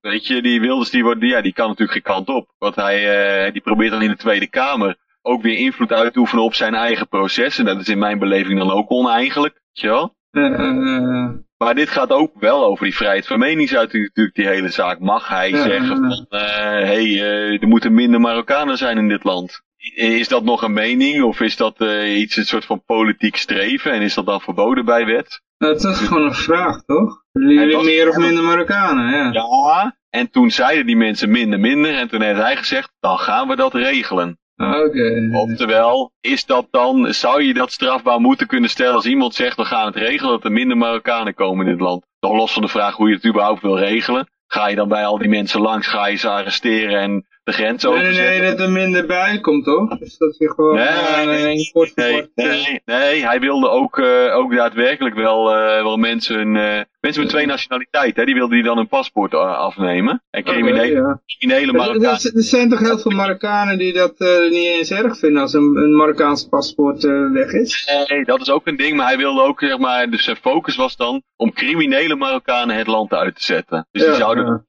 weet je, die Wilders, die, wordt, ja, die kan natuurlijk geen kant op. Want hij, die probeert dan in de Tweede Kamer ook weer invloed uitoefenen op zijn eigen proces. En dat is in mijn beleving dan ook oneigenlijk, weet je wel? Uh, maar dit gaat ook wel over die vrijheid van meningsuiting natuurlijk, die hele zaak. Mag hij zeggen van, hé, hey, er moeten minder Marokkanen zijn in dit land? Is dat nog een mening of is dat iets, een soort van politiek streven en is dat dan verboden bij wet? Dat is gewoon een vraag, toch? Jullie meer of minder Marokkanen, ja. Ja, en toen zeiden die mensen minder, minder en toen heeft hij gezegd, dan gaan we dat regelen. Oké. Oftewel, is dat dan, zou je dat strafbaar moeten kunnen stellen als iemand zegt, we gaan het regelen dat er minder Marokkanen komen in dit land? Toch los van de vraag hoe je het überhaupt wil regelen. Ga je dan bij al die mensen langs, ga je ze arresteren en de grens over Nee, nee, dat er minder bij komt, toch? Dus dat je gewoon nee, uh, nee, kort, nee, kort, nee, nee, hij wilde ook, uh, ook daadwerkelijk wel, uh, wel mensen, mensen met twee nationaliteiten, die wilde hij dan een paspoort afnemen. En criminele, okay, ja. Marokkanen. Er, zijn toch heel veel Marokkanen die dat niet eens erg vinden als een, een Marokkaans paspoort weg is? Nee, dat is ook een ding, maar hij wilde ook, zeg maar, dus zijn focus was dan om criminele Marokkanen het land uit te zetten. Dus die zouden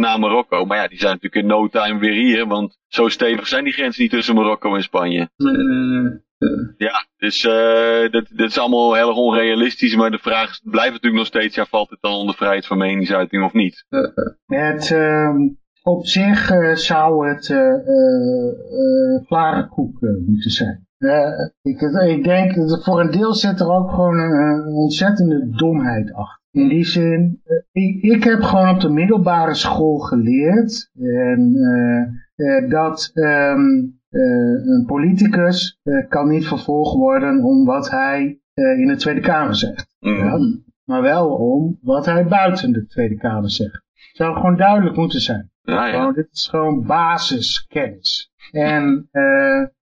naar Marokko. Maar ja, die zijn natuurlijk in no time weer hier, want zo stevig zijn die grenzen niet tussen Marokko en Spanje. Ja, dus uh, dat, dat is allemaal heel erg onrealistisch, maar de vraag blijft natuurlijk nog steeds, ja, valt het dan onder vrijheid van meningsuiting of niet? Het, uh, op zich uh, zou het klare koek moeten zijn. ik, ik denk, dat voor een deel zit er ook gewoon een ontzettende domheid achter. In die zin, eh, ik, ik heb gewoon op de middelbare school geleerd en, uh, dat um, een politicus kan niet vervolgd worden om wat hij in de Tweede Kamer zegt. Mhm. maar wel om wat hij buiten de Tweede Kamer zegt. Het zou gewoon duidelijk moeten zijn. Ja, ja. Gewoon, dit is gewoon basiskennis. En,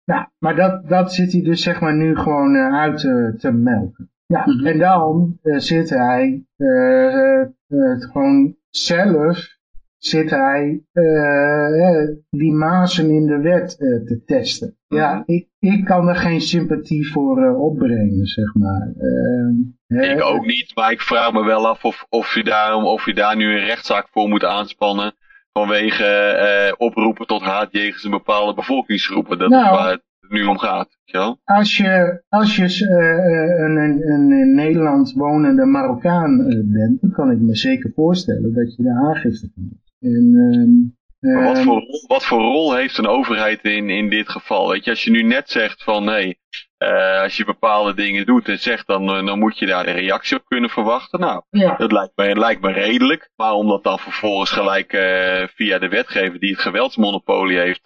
nou, maar dat, dat zit hij dus zeg maar nu gewoon uit te melken. Ja, mhm. en dan uh, zit hij uh, uh, gewoon zelf zit hij die mazen in de wet te testen. Ja, mhm. ik, ik kan er geen sympathie voor opbrengen, zeg maar. ik ook niet, maar ik vraag me wel af of, of, je daar, of je daar nu een rechtszaak voor moet aanspannen vanwege uh, oproepen tot haat jegens een bepaalde bevolkingsgroepen. Dat nou, is waar het nu om gaat. Ja? Als je, als je uh, een, een, een, in Nederland wonende Marokkaan bent, dan kan ik me zeker voorstellen dat je de aangifte van doet. En, ehm, maar wat ehm, voor, wat voor rol heeft een overheid in, in dit geval? Weet je, als je nu net zegt van nee, uh, als je bepaalde dingen doet en zegt, dan, uh, dan moet je daar een reactie op kunnen verwachten. Nou, ja. dat lijkt me, lijkt me redelijk. Maar om dat dan vervolgens gelijk uh, via de wetgever die het geweldsmonopolie heeft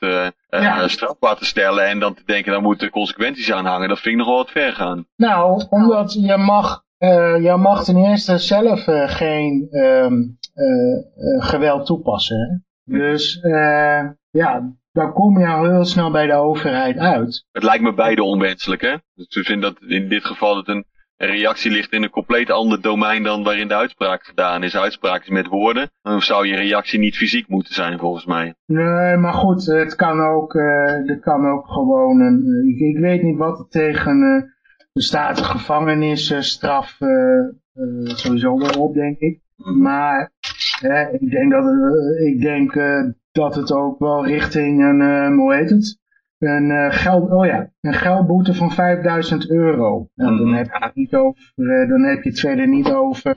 ja. strafbaar te stellen en dan te denken, dan moeten consequenties aan hangen, dat vind ik nogal wat ver gaan. Nou, omdat je mag, je mag ten eerste zelf geen um, geweld toepassen. Hè? Dus ja, dan kom je al heel snel bij de overheid uit. Het lijkt me beide onwenselijk, hè? Dus ik vind dat in dit geval het een, reactie ligt in een compleet ander domein dan waarin de uitspraak gedaan is. Uitspraak is met woorden. Dan zou je reactie niet fysiek moeten zijn, volgens mij. Nee, maar goed, het kan ook, uh, het kan ook gewoon een... Uh, ik, weet niet wat er tegen uh, de staat gevangenisstraf sowieso wel op, denk ik. Mhm. Maar ik denk dat ik denk dat het ook wel richting een, uh, hoe heet het? Een, uh, geld, oh ja, een geldboete van 5000 euro. Nou, dan, mhm. heb je het niet over, uh, dan heb je het verder niet over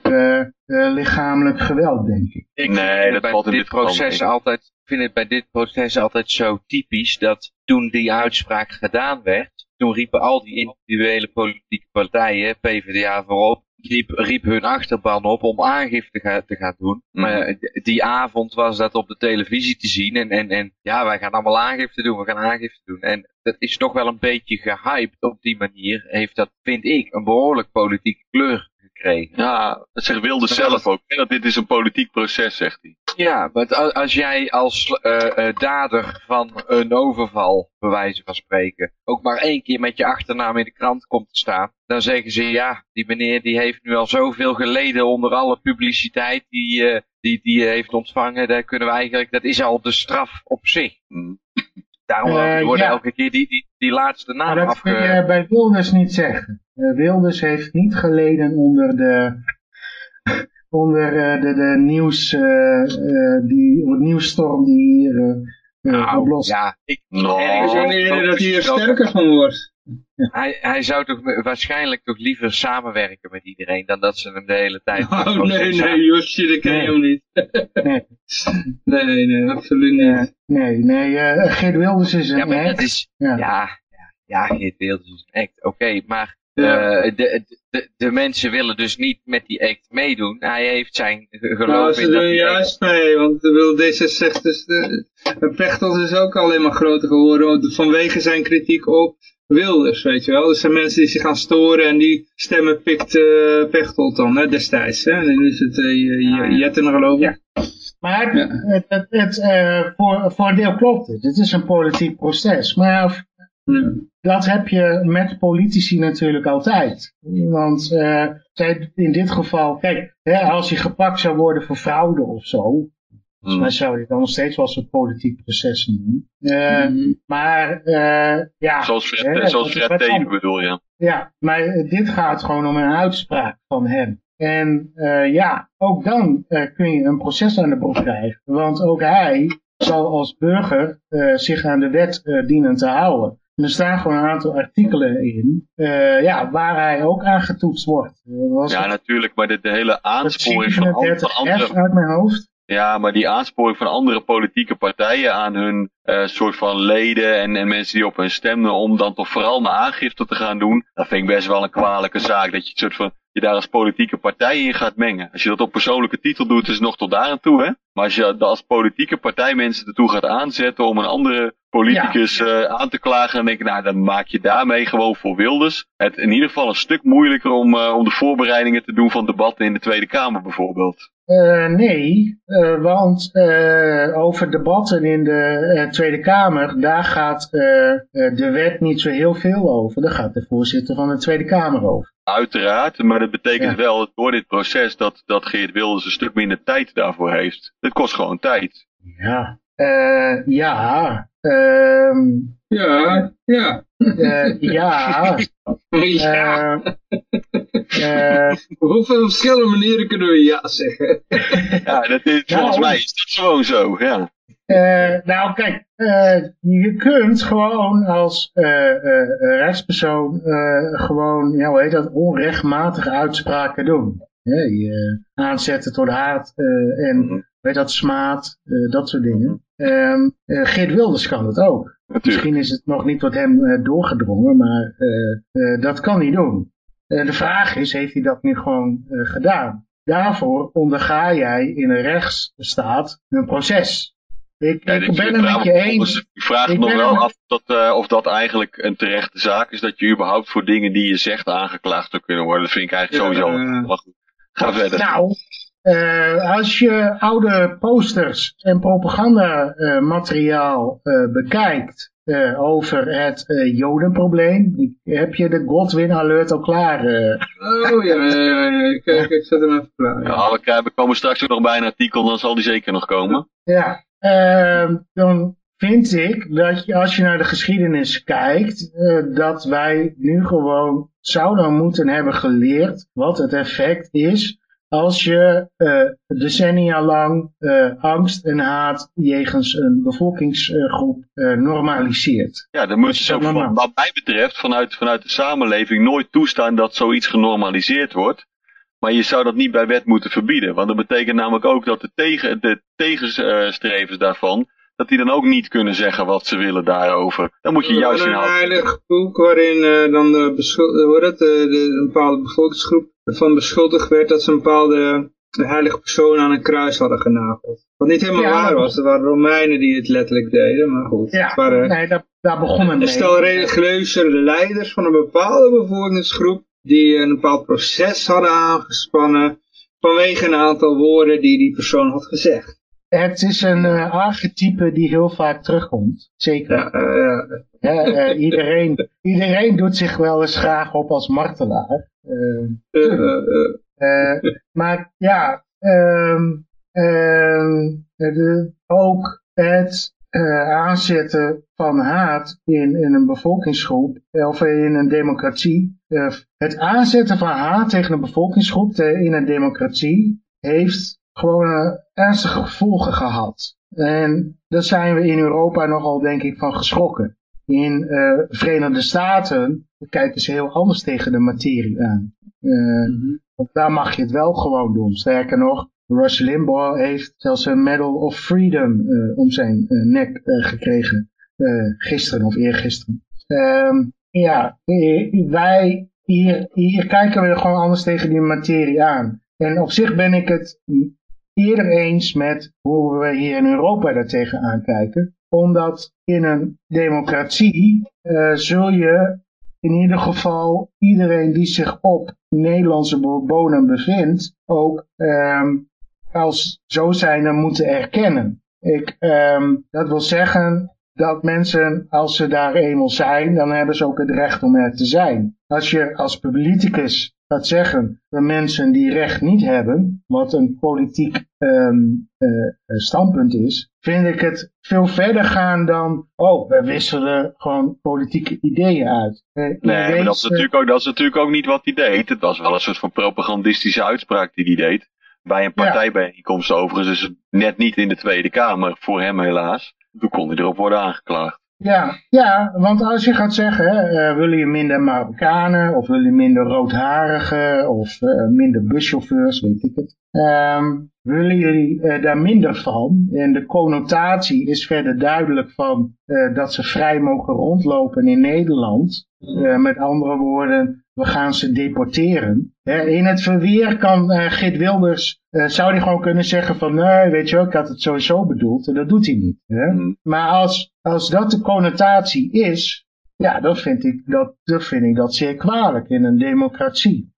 lichamelijk geweld, denk ik. ik nee, dat valt in dit proces altijd, ik vind het bij dit proces altijd zo typisch dat toen die uitspraak gedaan werd, toen riepen al die individuele politieke partijen, PvdA voorop, riep, riep hun achterban op om aangifte te gaan doen. Mhm. Maar die avond was dat op de televisie te zien. En, en, en ja, wij gaan allemaal aangifte doen, we gaan aangifte doen. En dat is toch wel een beetje gehyped op die manier. Heeft dat, vind ik, een behoorlijk politieke kleur gekregen. Ja, dat zegt Wilde zelf ook. Dat dit is een politiek proces, zegt hij. Ja, maar als jij als uh, dader van een overval, bij wijze van spreken, ook maar één keer met je achternaam in de krant komt te staan, dan zeggen ze ja, die meneer die heeft nu al zoveel geleden onder alle publiciteit die, uh, die, die heeft ontvangen, daar kunnen we eigenlijk, dat is al de straf op zich. Mm. Daarom uh, worden elke keer die, die, die laatste naam maar dat kun je bij Wilders niet zeggen. Wilders heeft niet geleden onder de onder uh, de, de nieuws, uh, die, nieuwsstorm die hier uh, nou, Ja, ik no, ergens dat hij er sterker van wordt. Hij, hij zou toch waarschijnlijk toch liever samenwerken met iedereen dan dat ze hem de hele tijd... Oh nee, nee, Josje, dat ken je hem niet. [laughs] nee. nee, nee, absoluut niet. Nee, nee, uh, Geert Wilders is een ja, act. Is, ja. ja, ja, Geert Wilders is een act, oké, maar uh, de, de, de, mensen willen dus niet met die act meedoen. Hij heeft zijn geloof nou, ze doen juist mee, want de wil D66, dus de, Pechtold is ook alleen maar groter geworden vanwege zijn kritiek op Wilders, weet je wel. Er zijn mensen die zich gaan storen en die stemmen pikt uh, Pechtold dan, hè, destijds. Hè. En nu is het uh, Jetten geloof ik. Ja. Maar het, het, het, uh, voor, voor een deel klopt het. Het is een politiek proces. Maar dat heb je met politici natuurlijk altijd. Want uh, in dit geval, kijk, hè, als je gepakt zou worden voor fraude of zo, Volgens mij zou je dan nog steeds wel zo'n politiek proces doen. Uh, mm. Maar uh, ja. Zoals Fred, hè, zoals Fred Teven bedoel je. Ja, maar dit gaat gewoon om een uitspraak van hem. En uh, ja, ook dan kun je een proces aan de broek krijgen. Want ook hij zal als burger zich aan de wet dienen te houden. En er staan gewoon een aantal artikelen in, uh, ja, waar hij ook aan getoetst wordt. ja, natuurlijk, maar de, de hele aansporing van, van andere... uit mijn hoofd. Ja, maar die aansporing van andere politieke partijen aan hun uh, soort van leden en, en mensen die op hun stemmen om dan toch vooral een aangifte te gaan doen, dat vind ik best wel een kwalijke zaak. Dat je het soort van je daar als politieke partij in gaat mengen. Als je dat op persoonlijke titel doet, is het nog tot daar aan toe, hè? Maar als je als politieke partij mensen ertoe gaat aanzetten om een andere politicus uh, aan te klagen, dan denk ik, nou, dan maak je daarmee gewoon voor Wilders het in ieder geval een stuk moeilijker om, uh, om de voorbereidingen te doen van debatten in de Tweede Kamer bijvoorbeeld. Uh, nee, uh, want uh, over debatten in de Tweede Kamer, daar gaat de wet niet zo heel veel over. Daar gaat de voorzitter van de Tweede Kamer over. uiteraard. Maar dat betekent wel door dit proces dat, dat Geert Wilders een stuk minder tijd daarvoor heeft. Het kost gewoon tijd. Ja, uh, ja. Ehm, ja, ja. Uh, ja. [laughs] [laughs] ja. Uh, Op [laughs] hoeveel verschillende manieren kunnen we ja zeggen? [laughs] ja, dat is, volgens nou, mij is dat gewoon zo, ja. Uh, nou, kijk, uh, je kunt gewoon als uh, rechtspersoon gewoon, ja, hoe heet dat, onrechtmatige uitspraken doen. je aanzetten tot haat en mhm. weet dat, smaad, dat soort dingen. Um, Geert Wilders kan dat ook. Misschien is het nog niet tot hem doorgedrongen, maar dat kan hij doen. de vraag is, heeft hij dat nu gewoon gedaan? Daarvoor onderga jij in een rechtsstaat een proces. Ik, ik ben het met je eens. Ik vraag me nog wel af dat, uh, of dat eigenlijk een terechte zaak is. Dat je überhaupt voor dingen die je zegt aangeklaagd zou kunnen worden. Dat vind ik eigenlijk sowieso. Uh, goed. Ga verder. Nou, uh, als je oude posters en propagandamateriaal bekijkt over het jodenprobleem. Heb je de Godwin alert al klaar? Oh ja, ik, ik zet hem even klaar. Ja, ja we komen straks ook nog bij een artikel, dan zal die zeker nog komen. Ja, uh, dan vind ik dat je, als je naar de geschiedenis kijkt, uh, dat wij nu gewoon zouden moeten hebben geleerd wat het effect is als je uh, decennia lang uh, angst en haat jegens een bevolkingsgroep uh, normaliseert. Ja, dan moet je zo, van, wat mij betreft vanuit, vanuit de samenleving nooit toestaan dat zoiets genormaliseerd wordt. Maar je zou dat niet bij wet moeten verbieden. Want dat betekent namelijk ook dat de, tegen, de tegenstrevers daarvan, dat die dan ook niet kunnen zeggen wat ze willen daarover. Dan moet je juist in Een heilig boek waarin uh, dan de, hoe dat, de, de, een bepaalde bevolkingsgroep van beschuldigd werd dat ze een bepaalde heilige persoon aan een kruis hadden genageld. Wat niet helemaal waar was, het waren Romeinen die het letterlijk deden, maar goed. Ja, waren, nee, daar, daar begon het mee. Stel religieuze leiders van een bepaalde bevolkingsgroep die een bepaald proces hadden aangespannen vanwege een aantal woorden die die persoon had gezegd. Het is een uh, archetype die heel vaak terugkomt. Zeker. Ja, ja, uh, iedereen, iedereen doet zich wel eens graag op als martelaar. maar ja, um, de, ook het aanzetten van haat in, in een bevolkingsgroep of in een democratie. Het aanzetten van haat tegen een bevolkingsgroep in een democratie heeft gewoon ernstige gevolgen gehad. En daar zijn we in Europa nogal denk ik van geschrokken. In uh, Verenigde Staten kijken ze heel anders tegen de materie aan. Uh, mm -hmm. Daar mag je het wel gewoon doen. Sterker nog, Rush Limbaugh heeft zelfs een Medal of Freedom uh, om zijn nek gekregen. gisteren of eergisteren. Um, ja, wij hier, hier kijken we gewoon anders tegen die materie aan. En op zich ben ik het eerder eens met hoe we hier in Europa daar tegenaan kijken. Omdat in een democratie zul je in ieder geval iedereen die zich op Nederlandse bodem bevindt ook um, als zo zijn moeten erkennen. Ik, um, dat wil zeggen dat mensen, als ze daar eenmaal zijn, dan hebben ze ook het recht om er te zijn. Als je als politicus gaat zeggen dat mensen die recht niet hebben, wat een politiek um, uh, standpunt is, vind ik het veel verder gaan dan, oh, we wisselen gewoon politieke ideeën uit. Uh, nee, maar dat is, natuurlijk ook, dat is natuurlijk ook niet wat hij deed. Het was wel een soort van propagandistische uitspraak die hij deed bij een partijbijeenkomst overigens, dus net niet in de Tweede Kamer, voor hem helaas. Toen kon hij erop worden aangeklaagd. Ja, ja, want als je gaat zeggen, uh, willen je minder Marokkanen, of wil je minder roodharigen, of uh, minder buschauffeurs, weet ik het. Um, willen jullie uh, daar minder van? En de connotatie is verder duidelijk van dat ze vrij mogen rondlopen in Nederland. Met andere woorden, we gaan ze deporteren. in het verweer kan uh, Git Wilders, uh, zou hij gewoon kunnen zeggen van, nee, weet je wel, ik had het sowieso bedoeld. En dat doet hij niet. Hè? Mm. Maar als, als dat de connotatie is, ja, dan vind ik dat, dan vind ik dat zeer kwalijk in een democratie.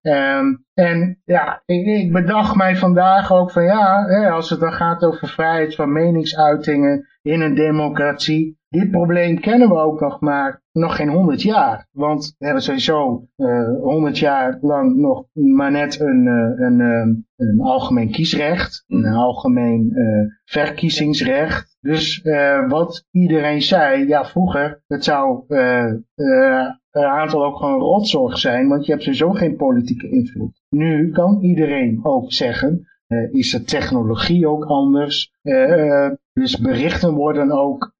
En ja, ik, ik, bedacht mij vandaag ook van ja, hè, als het dan gaat over vrijheid van meningsuitingen in een democratie. Dit probleem kennen we ook nog maar nog geen honderd jaar. Want we hebben sowieso honderd jaar lang nog maar net een, een, een, een algemeen kiesrecht. Een algemeen verkiezingsrecht. Dus wat iedereen zei, ja vroeger, het zou een aantal ook gewoon rotzorg zijn, want je hebt sowieso geen politieke invloed. Nu kan iedereen ook zeggen, uh, is de technologie ook anders, uh, dus berichten worden ook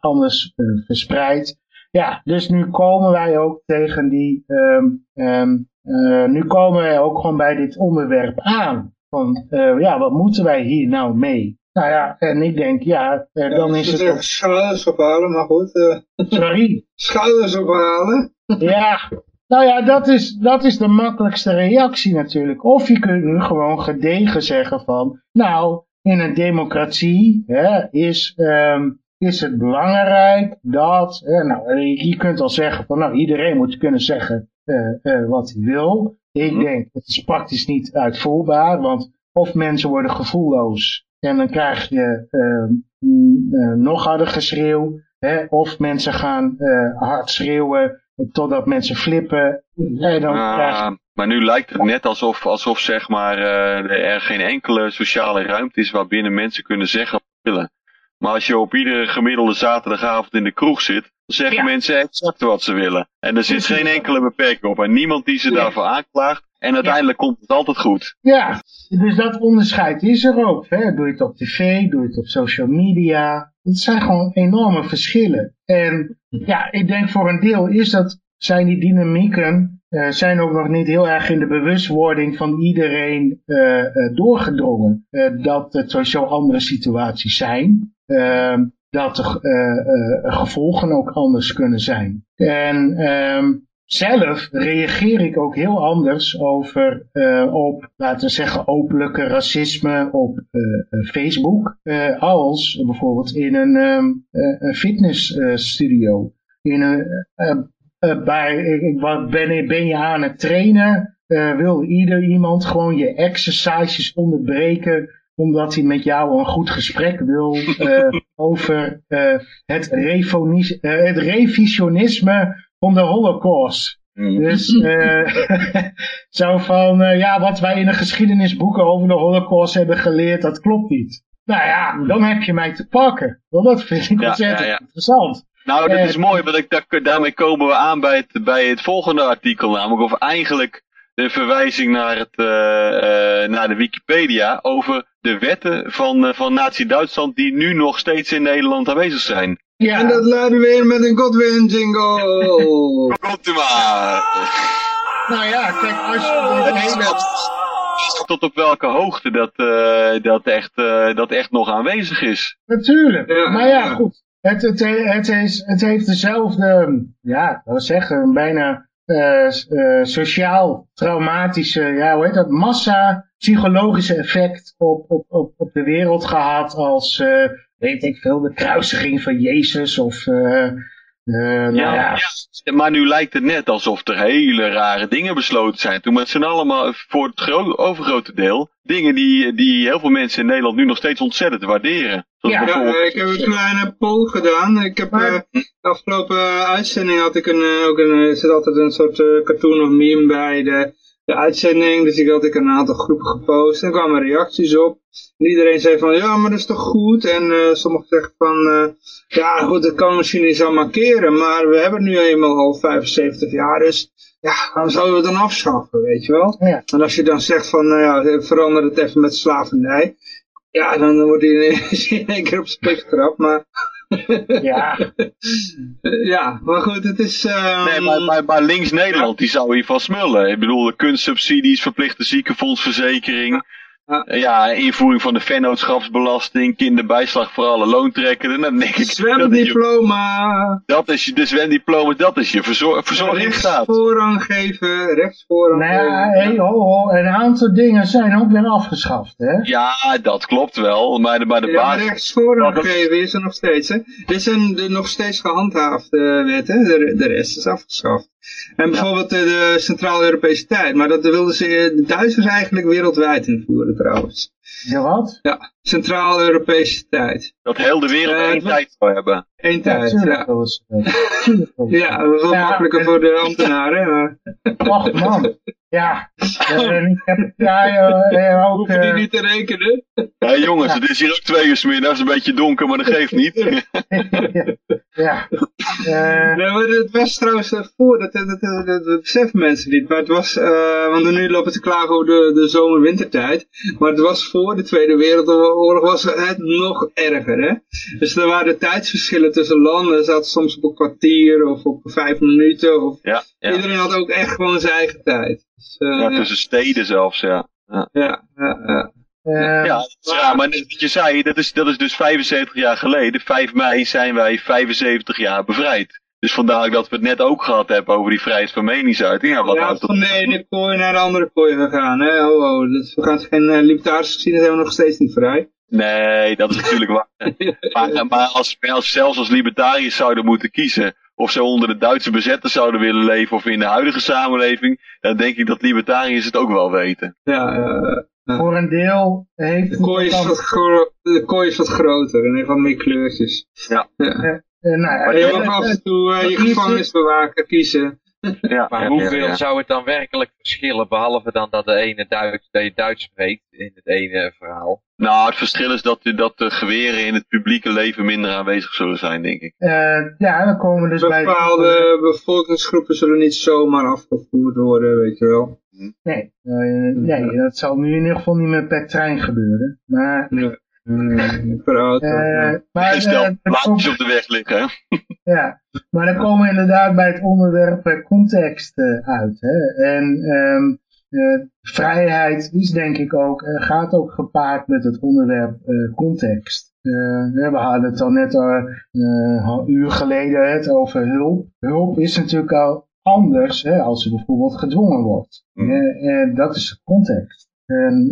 anders verspreid. Ja, dus nu komen wij ook tegen die, um, um, nu komen wij ook gewoon bij dit onderwerp aan. Van, ja, wat moeten wij hier nou mee? Nou ja, en ik denk, ja, eh, dan is het... Ook... Schouders ophalen, maar goed. Uh... Sorry? Schouders ophalen. ja, nou ja, dat is, dat is de makkelijkste reactie natuurlijk. Of je kunt nu gewoon gedegen zeggen van, nou, in een democratie hè, is, um, is het belangrijk dat, hè, nou, je kunt al zeggen van, nou, iedereen moet kunnen zeggen uh, uh, wat hij wil. Ik mhm. denk, het is praktisch niet uitvoerbaar, want of mensen worden gevoelloos en dan krijg je uh, nog harder geschreeuw. Hè? Of mensen gaan uh, hard schreeuwen totdat mensen flippen. En dan ah, krijg Maar nu lijkt het net alsof, alsof zeg maar, er geen enkele sociale ruimte is waarbinnen mensen kunnen zeggen wat ze willen. Maar als je op iedere gemiddelde zaterdagavond in de kroeg zit, dan zeggen mensen exact wat ze willen. En er zit geen enkele beperking op. En niemand die ze daarvoor aanklaagt. En uiteindelijk komt het altijd goed. Ja, dus dat onderscheid is er ook. Hè? Doe je het op tv, doe je het op social media. Dat zijn gewoon enorme verschillen. En ja, ik denk voor een deel is dat, zijn die dynamieken uh, zijn ook nog niet heel erg in de bewustwording van iedereen uh, uh, doorgedrongen. dat het sowieso andere situaties zijn. Ehm, dat de gevolgen ook anders kunnen zijn. En um, zelf reageer ik ook heel anders over uh, op, laten we zeggen, openlijke racisme op uh, Facebook. Uh, als bijvoorbeeld in een, um, fitnessstudio. in een, bij, ben, ben je aan het trainen, wil ieder iemand gewoon je exercises onderbreken omdat hij met jou een goed gesprek wil [laughs] over het, het revisionisme van de holocaust. Mm. Dus uh, [laughs] zo van, uh, ja, wat wij in de geschiedenisboeken over de holocaust hebben geleerd, dat klopt niet. Nou ja, mm. dan heb je mij te pakken. Want dat vind ik ontzettend ja, interessant. Nou, dat is mooi, want ik, daarmee komen we aan bij het, bij het volgende artikel, namelijk of eigenlijk de verwijzing naar, het, uh, naar de Wikipedia over de wetten van, van Nazi-Duitsland die nu nog steeds in Nederland aanwezig zijn. Ja. En dat laten we weer met een Godwin jingle. [laughs] Komt u maar. Nou ja, kijk, als je tot op welke hoogte dat, uh, dat, echt, uh, dat echt nog aanwezig is. Natuurlijk, ja, maar ja, goed. Het, het, het, is, het heeft dezelfde, ja, wat zeggen, bijna uh, sociaal traumatische, ja, hoe heet dat, massa psychologische effect op, op, op, op de wereld gehad als weet ik veel, de kruisiging van Jezus of... Uh, uh, ja, ja. ja, maar nu lijkt het net alsof er hele rare dingen besloten zijn. Toen het zijn allemaal voor het overgrote deel dingen die, die heel veel mensen in Nederland nu nog steeds ontzettend waarderen. ja, ik heb een kleine poll gedaan. Ik heb uh, de afgelopen uitzending had ik een, ook een, er zit altijd een soort cartoon of meme bij de de uitzending. Dus ik had ik een aantal groepen gepost en er kwamen reacties op. En iedereen zei van, ja, maar dat is toch goed? En uh, sommigen zeggen van, uh, ja goed, dat kan misschien niet zo markeren, maar we hebben nu eenmaal al 75 jaar, dus ja, dan zouden we het dan afschaffen, weet je wel? Ja. En als je dan zegt van, nou ja, verander het even met slavernij, ja, dan wordt hij [laughs] in één keer op zijn getrapt, maar ja. [laughs] ja, maar goed, het is... Um... Nee, maar, maar, maar links Nederland, die zou hiervan smullen. Ik bedoel, de kunstsubsidies, verplichte ziekenfondsverzekering... Ja. invoering van de vennootschapsbelasting, kinderbijslag voor alle loontrekkenden. Dan denk ik, zwemdiploma. Dat is je, de zwemdiploma, dat is je verzor verzorgingsstaat. Rechtsvoorrang geven, rechtsvoorrang nou ja, hey, ho, ho, een aantal dingen zijn ook weer afgeschaft, hè? Ja, dat klopt wel, maar de, maar de ja, basis... rechtsvoorrang geven is er nog steeds, hè? Dit zijn de nog steeds gehandhaafde wetten, de, de rest is afgeschaft. En bijvoorbeeld de Centraal-Europese tijd. Maar dat wilden ze de Duitsers eigenlijk wereldwijd invoeren trouwens. Ja, wat? Ja, Centraal-Europese tijd. Dat heel de wereld één tijd zou hebben. Eén tijd, ja. ja. ja, dat is wel makkelijker voor de ambtenaren. Maar... Och man, ja. Ik heb, ja, uh, ook, Hoeven die niet te rekenen? Ja jongens, ja. het is hier ook twee uur middags, een beetje donker, maar dat geeft niet. ja. [laughs] Uh, nee, maar het was trouwens voor, dat, dat, dat, dat, dat beseffen mensen niet. Maar het was, want nu lopen te klagen over de, de zomer-wintertijd. Maar het was voor de Tweede Wereldoorlog was het nog erger. Hè? Dus er waren tijdsverschillen tussen landen. zaten soms op een kwartier of op vijf minuten. Of... Ja, ja. Iedereen had ook echt gewoon zijn eigen tijd. Dus, uh, ja, tussen steden zelfs, ja. Ja, ja, ja. ja. Uh, ja, ja, maar net wat je zei, dat is, dat is dus 75 jaar geleden. 5 mei zijn wij 75 jaar bevrijd. Dus vandaar dat we het net ook gehad hebben over die vrijheid van meningsuiting. Ja, wat ja van de ene kooi naar de andere kooi gegaan. Hè? Oh, oh, dus we gaan geen uh, libertarische gezien, zijn we nog steeds niet vrij. Nee, dat is natuurlijk waar. [laughs] maar, maar als we zelfs als libertariërs zouden moeten kiezen of ze onder de Duitse bezetters zouden willen leven of in de huidige samenleving, dan denk ik dat libertariërs het ook wel weten. Ja, uh, Voor een deel heeft... De kooi, is wat de kooi is wat groter en heeft wat meer kleurtjes. Ja. ja. Uh, nou, maar je mag af en toe uh, je gevangenisbewaker kiezen. Ja, maar hoeveel ja, ja. zou het dan werkelijk verschillen, behalve dan dat de ene Duits, dat je Duits spreekt in het ene verhaal? Nou, het verschil is dat, dat de geweren in het publieke leven minder aanwezig zullen zijn, denk ik. Uh, ja, dan komen we dus Bepaalde bij... Bepaalde bevolkingsgroepen zullen niet zomaar afgevoerd worden, weet je wel. Nee, uh, nee dat zal nu in ieder geval niet meer per trein gebeuren. Maar... Nee. Mm. Uh, maar, stel, plaatjes op de weg liggen. Hè? [laughs] ja, maar dan komen we inderdaad bij het onderwerp context uh, uit. Hè? En um, uh, vrijheid is denk ik ook, gaat ook gepaard met het onderwerp context. we hadden het al net een uur geleden het over hulp. Hulp is natuurlijk al anders hè, als er bijvoorbeeld gedwongen wordt. Mm. en dat is de context. En,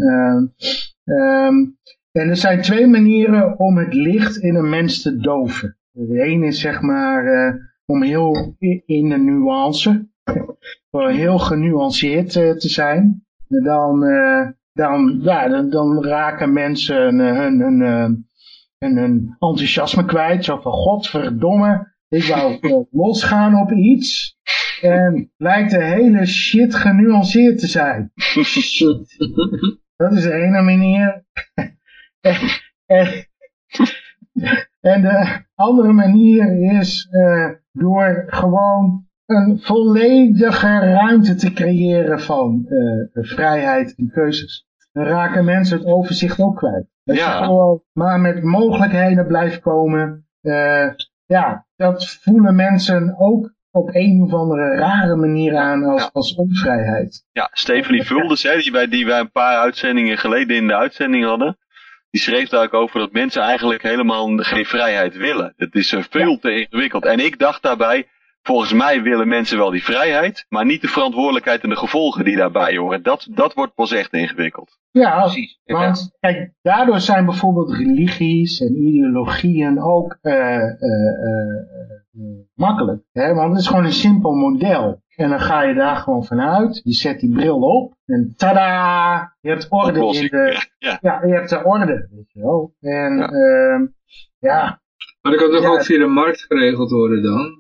um, en er zijn twee manieren om het licht in een mens te doven. De ene is zeg maar uh, om heel in de nuance, [laughs] heel genuanceerd uh, te zijn. Dan, uh, dan, ja, dan, dan, raken mensen hun, hun, hun, hun, enthousiasme kwijt. Zo van, godverdomme, ik wou [laughs] losgaan op iets. En lijkt de hele shit genuanceerd te zijn. [laughs] Dat is de ene manier. En, en, de andere manier is uh, door gewoon een volledige ruimte te creëren van uh, vrijheid en keuzes. Dan raken mensen het overzicht ook kwijt. Dat ja. je gewoon maar met mogelijkheden blijft komen. Uh, ja, dat voelen mensen ook op een of andere rare manier aan als, ja. als onvrijheid. Ja, Stephanie Vulders, hè, die, wij, die wij een paar uitzendingen geleden in de uitzending hadden, die schreef daar ook over dat mensen eigenlijk helemaal geen vrijheid willen. Het is veel ja. te ingewikkeld. En ik dacht daarbij, volgens mij willen mensen wel die vrijheid, maar niet de verantwoordelijkheid en de gevolgen die daarbij horen. Dat, dat wordt pas echt ingewikkeld. Ja, precies. Want kijk, daardoor zijn bijvoorbeeld religies en ideologieën ook uh, uh, uh, makkelijk. Hè? Want het is gewoon een simpel model. En dan ga je daar gewoon vanuit. Je zet die bril op. En tada! Je hebt orde in de... Ja, ja. je hebt de orde, weet je wel. En ja. Uh, ja. Maar dat kan toch ja. ook via de markt geregeld worden dan?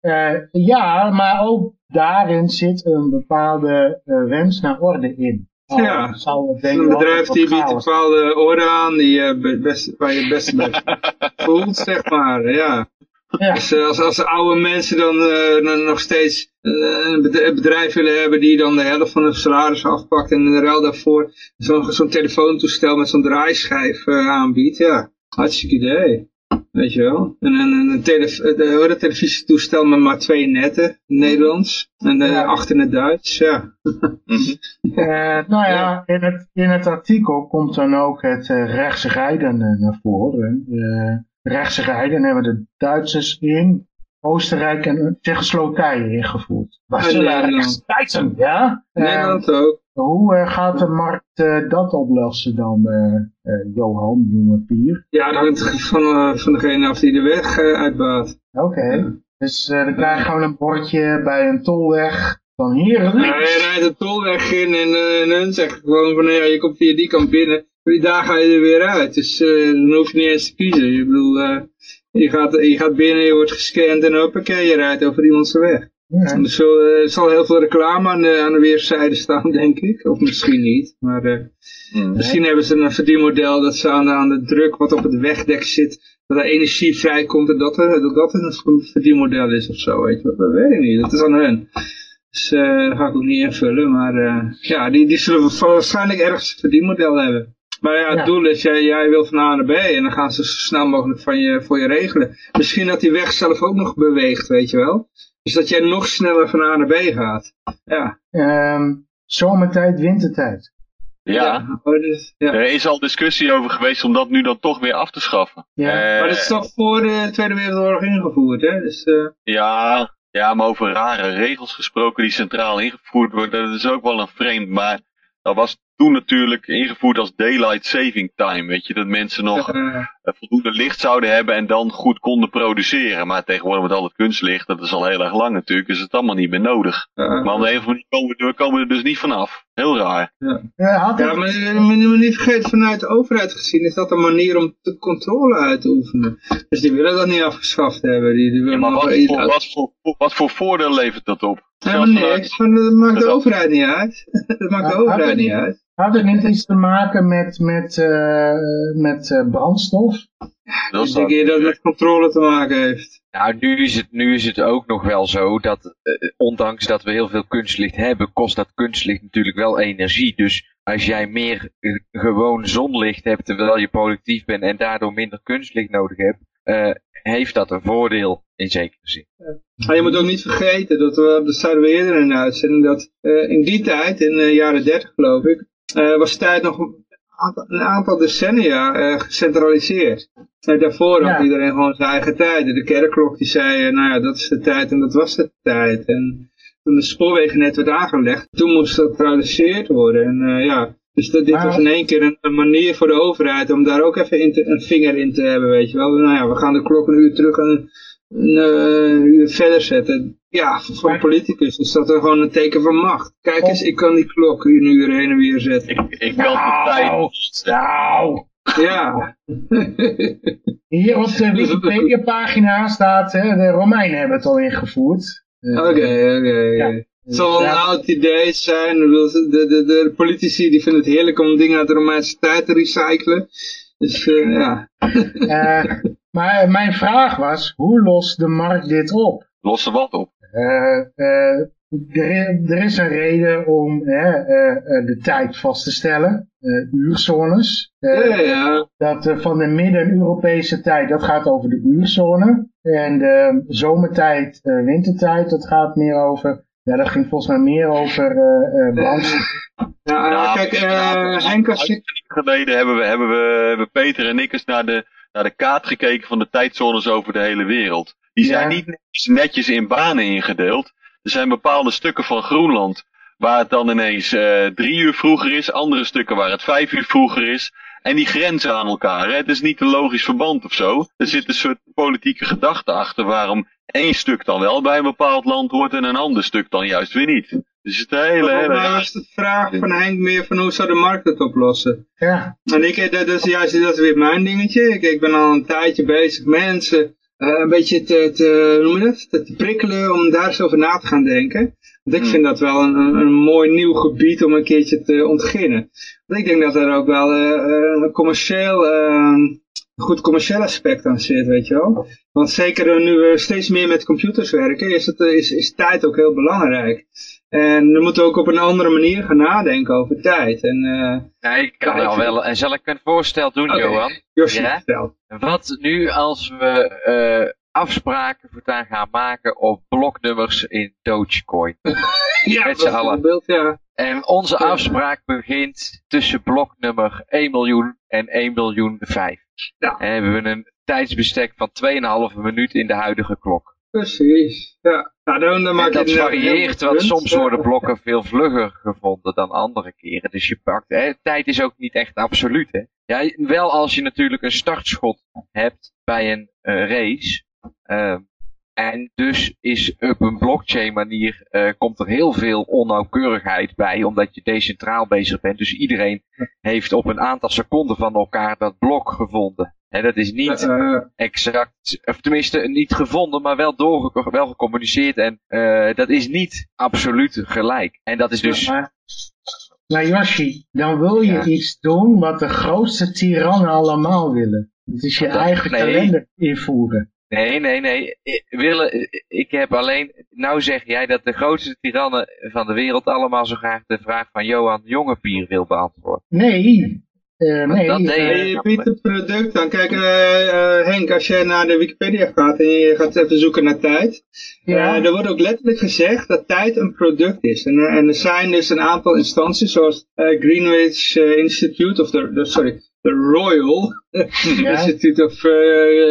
Uh, ja, maar ook daarin zit een bepaalde uh, wens naar orde in. Oh, ja, een bedrijf die biedt een bepaalde orde aan die je best, waar je het beste bij [laughs] voelt, zeg maar. Ja. Ja. Dus als, als oude mensen dan uh, nog steeds uh, een bedrijf willen hebben die dan de helft van hun salaris afpakt en in de ruil daarvoor zo'n zo telefoontoestel met zo'n draaischijf uh, aanbiedt, ja, hartstikke idee. Weet je wel? En een, een, telef de, de televisietoestel met maar twee netten, Nederlands. En uh, ja. acht in het Duits, ja. [laughs] nou ja, in het, in het artikel komt dan ook het rechtsrijden naar voren rechtse rijden hebben de Duitsers in Oostenrijk en Tsjechoslowakije ingevoerd. Maar ze Duitsen, ja? Nederland ook. Hoe uh, gaat de markt uh, dat oplossen dan, uh, Johan, jonge pier? Ja, dat hangt van, van degene af die de weg uitbaat. Oké. Okay. Dus dan krijg je gewoon een bordje bij een tolweg van hier links. Ja, je rijdt de tolweg in en, en hun zeggen gewoon van ja, je komt via die kant binnen. Die daar ga je er weer uit. Dus uh, dan hoef je niet eens te kiezen. Ik bedoel, je, gaat, je gaat binnen, je wordt gescand en hoppakee, je rijdt over iemands weg. Ja. Er, zal, er zal heel veel reclame aan de, aan de weerszijde staan, [laughs] denk ik. Of misschien niet. Maar uh, misschien hebben ze een verdienmodel dat ze aan de, aan de druk wat op het wegdek zit, dat er energie vrijkomt en dat, er, dat dat een verdienmodel is of zo. Weet je. Dat weet ik niet. Dat is aan hun. Dus dat ga ik ook niet invullen. Maar ja, die, die zullen waarschijnlijk ergens een verdienmodel hebben. Maar ja, het doel is, jij, jij wil van A naar B en dan gaan ze zo snel mogelijk van je, voor je regelen. Misschien dat die weg zelf ook nog beweegt, weet je wel. Dus dat jij nog sneller van A naar B gaat. Ja. Um, zomertijd, wintertijd. Ja, ja. Oh, dus, ja. er is al discussie over geweest om dat nu dan toch weer af te schaffen. Ja. Uh, maar dat is toch voor de Tweede Wereldoorlog ingevoerd, hè? Dus, uh... Ja, ja, maar over rare regels gesproken die centraal ingevoerd worden, dat is ook wel een vreemd. Maar dat was toen natuurlijk ingevoerd als daylight saving time. Weet je, dat mensen nog uh, voldoende licht zouden hebben en dan goed konden produceren. Maar tegenwoordig met al het kunstlicht, dat is al heel erg lang natuurlijk, is het allemaal niet meer nodig. Uh, maar op de een of andere manier komen we, komen er dus niet vanaf. Heel raar. Ja, ja, ja maar je niet vergeten, vanuit de overheid gezien is dat een manier om de controle uit te oefenen. Dus die willen dat niet afgeschaft hebben. Die, die ja, maar wat voor, wat, voor, wat voor voordeel levert dat op? Helemaal niks, dat maakt de overheid niet uit. [laughs] dat maakt de overheid niet uit. Had het niet iets te maken met, met, uh, met uh, brandstof? Dat ik denk je dat het met controle te maken heeft. Nou, nu is het, nu is het ook nog wel zo dat, uh, ondanks dat we heel veel kunstlicht hebben, kost dat kunstlicht natuurlijk wel energie. Dus als jij meer gewoon zonlicht hebt terwijl je productief bent en daardoor minder kunstlicht nodig hebt, heeft dat een voordeel in zekere zin. Ja. je moet ook niet vergeten, dat, we, dat zeiden we eerder in de uitzending, dat in die tijd, in de jaren 30 geloof ik, uh, was tijd nog een aantal decennia uh, gecentraliseerd. Uh, daarvoor had iedereen gewoon zijn eigen tijd. De kerkklok die zei, nou ja, dat is de tijd en dat was de tijd. En toen de spoorwegennet werd aangelegd, toen moest dat gecentraliseerd worden. En ja, dus dat, dit was in één keer een, een, manier voor de overheid om daar ook even in een vinger in te hebben, weet je wel. Nou ja, we gaan de klok een uur terug en een uur verder zetten. Ja, voor een politicus is dat er gewoon een teken van macht. Kijk eens, ik kan die klok een uur heen en weer zetten. Ik, ik kan de tijd. Nou. Ja. Hier op de [laughs] Wikipedia pagina staat, hè, de Romeinen hebben het al ingevoerd. Oké, oké. Het zal een oud idee zijn. De, de, de, de, politici die vinden het heerlijk om dingen uit de Romeinse tijd te recyclen. Dus uh, ja. uh, [laughs] maar mijn vraag was, hoe lost de markt dit op? Lossen wat op? Uh, er, er, is een reden om de tijd vast te stellen, uurzones. ja, ja. Dat van de midden-Europese tijd, dat gaat over de uurzone. En de zomertijd, wintertijd, dat gaat meer over ja, dat ging volgens mij meer over uh, brandstof. Ja, ja, kijk, uh, Henk geleden hebben we, hebben we hebben Peter en ik eens naar de, naar de kaart gekeken van de tijdzones over de hele wereld. Die zijn niet netjes, netjes in banen ingedeeld. Er zijn bepaalde stukken van Groenland waar het dan ineens uh, drie uur vroeger is, andere stukken waar het vijf uur vroeger is. En die grenzen aan elkaar. Hè? Het is niet een logisch verband of zo. Er zit een soort politieke gedachte achter waarom één stuk dan wel bij een bepaald land hoort en een ander stuk dan juist weer niet. Dus het hele, hele... Maar was de vraag van Henk meer van hoe zou de markt het oplossen? Ja. En ik, dat is juist dat is weer mijn dingetje. Ik, ik ben al een tijdje bezig mensen uh, een beetje te, te, noem je dat? te prikkelen om daar eens over na te gaan denken. Want ik hmm. vind dat wel een, een, mooi nieuw gebied om een keertje te ontginnen. Want ik denk dat er ook wel uh, een commercieel, uh, goed commercieel aspect aan zit, weet je wel. Want zeker nu we steeds meer met computers werken, is, het, is, is tijd ook heel belangrijk. En we moeten ook op een andere manier gaan nadenken over tijd. En, uh, ja, ik kan al wel. En zal ik een voorstel doen, okay. Johan? Josje, ja? Wat nu als we uh, afspraken voortaan gaan maken op bloknummers in Dogecoin? [laughs] ja, met z'n allen. Beeld, ja. En onze afspraak begint tussen bloknummer 1 miljoen en 1 miljoen 5. Ja. En we hebben een tijdsbestek van 2,5 minuut in de huidige klok. Precies, ja. Nou, dan, dan maak dat varieert, want soms worden blokken veel vlugger gevonden dan andere keren. Dus je pakt, hè, tijd is ook niet echt absoluut. Hè. Ja, wel als je natuurlijk een startschot hebt bij een uh, race, uh, En dus is op een blockchain manier uh, komt er heel veel onnauwkeurigheid bij, omdat je decentraal bezig bent. Dus iedereen heeft op een aantal seconden van elkaar dat blok gevonden. En dat is niet uh, exact, of tenminste niet gevonden, maar wel, door, wel gecommuniceerd. En uh, dat is niet absoluut gelijk. En dat is dus... Maar, maar Yoshi, dan wil je ja. iets doen wat de grootste tirannen allemaal willen. Dat is je dat, eigen nee. kalender invoeren. Nee, nee, nee. Willen, ik heb alleen, nou zeg jij dat de grootste tirannen van de wereld allemaal zo graag de vraag van Johan Jongepier wil beantwoorden. Nee, uh, nee. Dat nee, je biedt het product dan. Kijk, uh, uh, Henk, als je naar de Wikipedia gaat en je gaat even zoeken naar tijd. Ja. er wordt ook letterlijk gezegd dat tijd een product is. En, en er zijn dus een aantal instanties zoals Greenwich Institute, of de, sorry, de Royal [laughs] ja. Institute of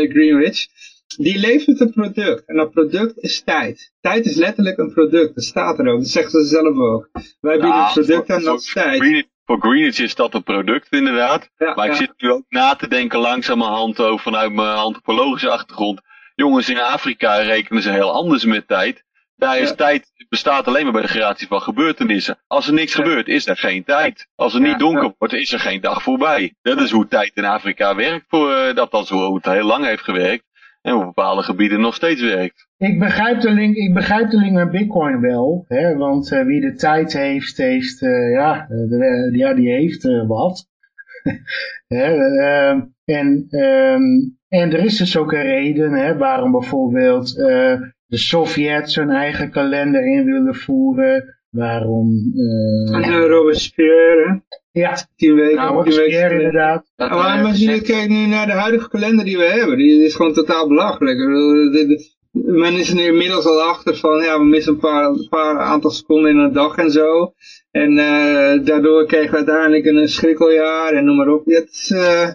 Greenwich die levert een product. En dat product is tijd. Tijd is letterlijk een product. Dat staat er ook. Dat zeggen ze zelf ook. Wij bieden ja, een product aan dat is tijd. Greenwich, voor Greenwich is dat een product inderdaad. Ja, maar ik zit nu ook na te denken langzamerhand over vanuit mijn antropologische achtergrond. Jongens in Afrika rekenen ze heel anders met tijd. Daar is tijd bestaat alleen maar bij de creatie van gebeurtenissen. Als er niks gebeurt, is er geen tijd. Als het niet donker wordt, is er geen dag voorbij. Dat is hoe tijd in Afrika werkt, voor, uh, dat dat zo het heel lang heeft gewerkt en op bepaalde gebieden nog steeds werkt. Ik begrijp de link, ik begrijp de link met Bitcoin wel, hè, want uh, wie de tijd heeft, heeft, uh, ja, de, ja, die heeft uh, wat. [laughs] hè, ehm, en, um, en er is dus ook een reden hè, waarom bijvoorbeeld de Sovjets hun eigen kalender in willen voeren, waarom... Uh, Robespierre. Ja, tien weken. Nou, tien weken inderdaad. Ja, maar als je kijkt nu naar de huidige kalender die we hebben, die is gewoon totaal belachelijk. Men is er nu inmiddels al achter van, ja, we missen een paar, een paar aantal seconden in een dag en zo. En uh, daardoor kregen we uiteindelijk een schrikkeljaar en noem maar op. Het is, uh,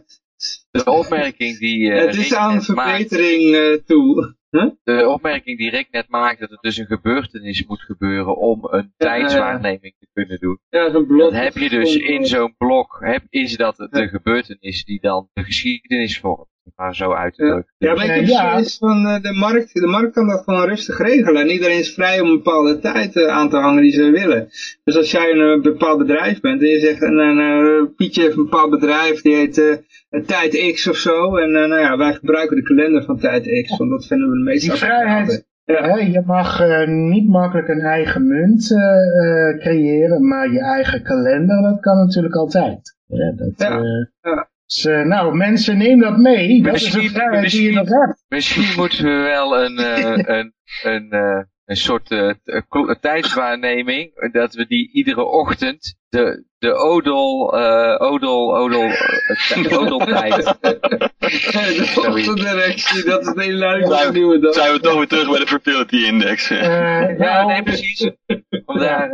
de opmerking die... Uh, het is aan verbetering toe. Huh? De opmerking die Rick net maakte, dat er dus een gebeurtenis moet gebeuren om een ja, tijdswaarneming te kunnen doen. Ja, zo'n blok. Dat heb je dus in zo'n blok, heb, is dat de gebeurtenis die dan de geschiedenis vormt. Maar zo uit te drukken. Ja, maar ik ja. is van uh, de markt, de markt kan dat gewoon rustig regelen. En iedereen is vrij om een bepaalde tijd uh, aan te hangen die ze willen. Dus als jij een uh, bepaald bedrijf bent en je zegt, een, een Pietje heeft een bepaald bedrijf, die heet tijd X of zo. En nou ja, wij gebruiken de kalender van tijd X, want dat vinden we de meest Die vrijheid, ja. je mag niet makkelijk een eigen munt creëren, maar je eigen kalender, dat kan natuurlijk altijd. Ja, dat, ja. ja. Dus, uh, nou, mensen, neem dat mee. Dat misschien, is een vrijheid die je nog hebt. Misschien moeten we wel een, uh, [laughs] een, een, uh, een soort tijdswaarneming, dat we die iedere ochtend, de, de odol, odol, odol, odeltijd. de ochtenddirectie, dat is een hele leuke nieuwe dag. Zijn we toch weer terug bij de fertility index. ja, nou, nee, precies. ja,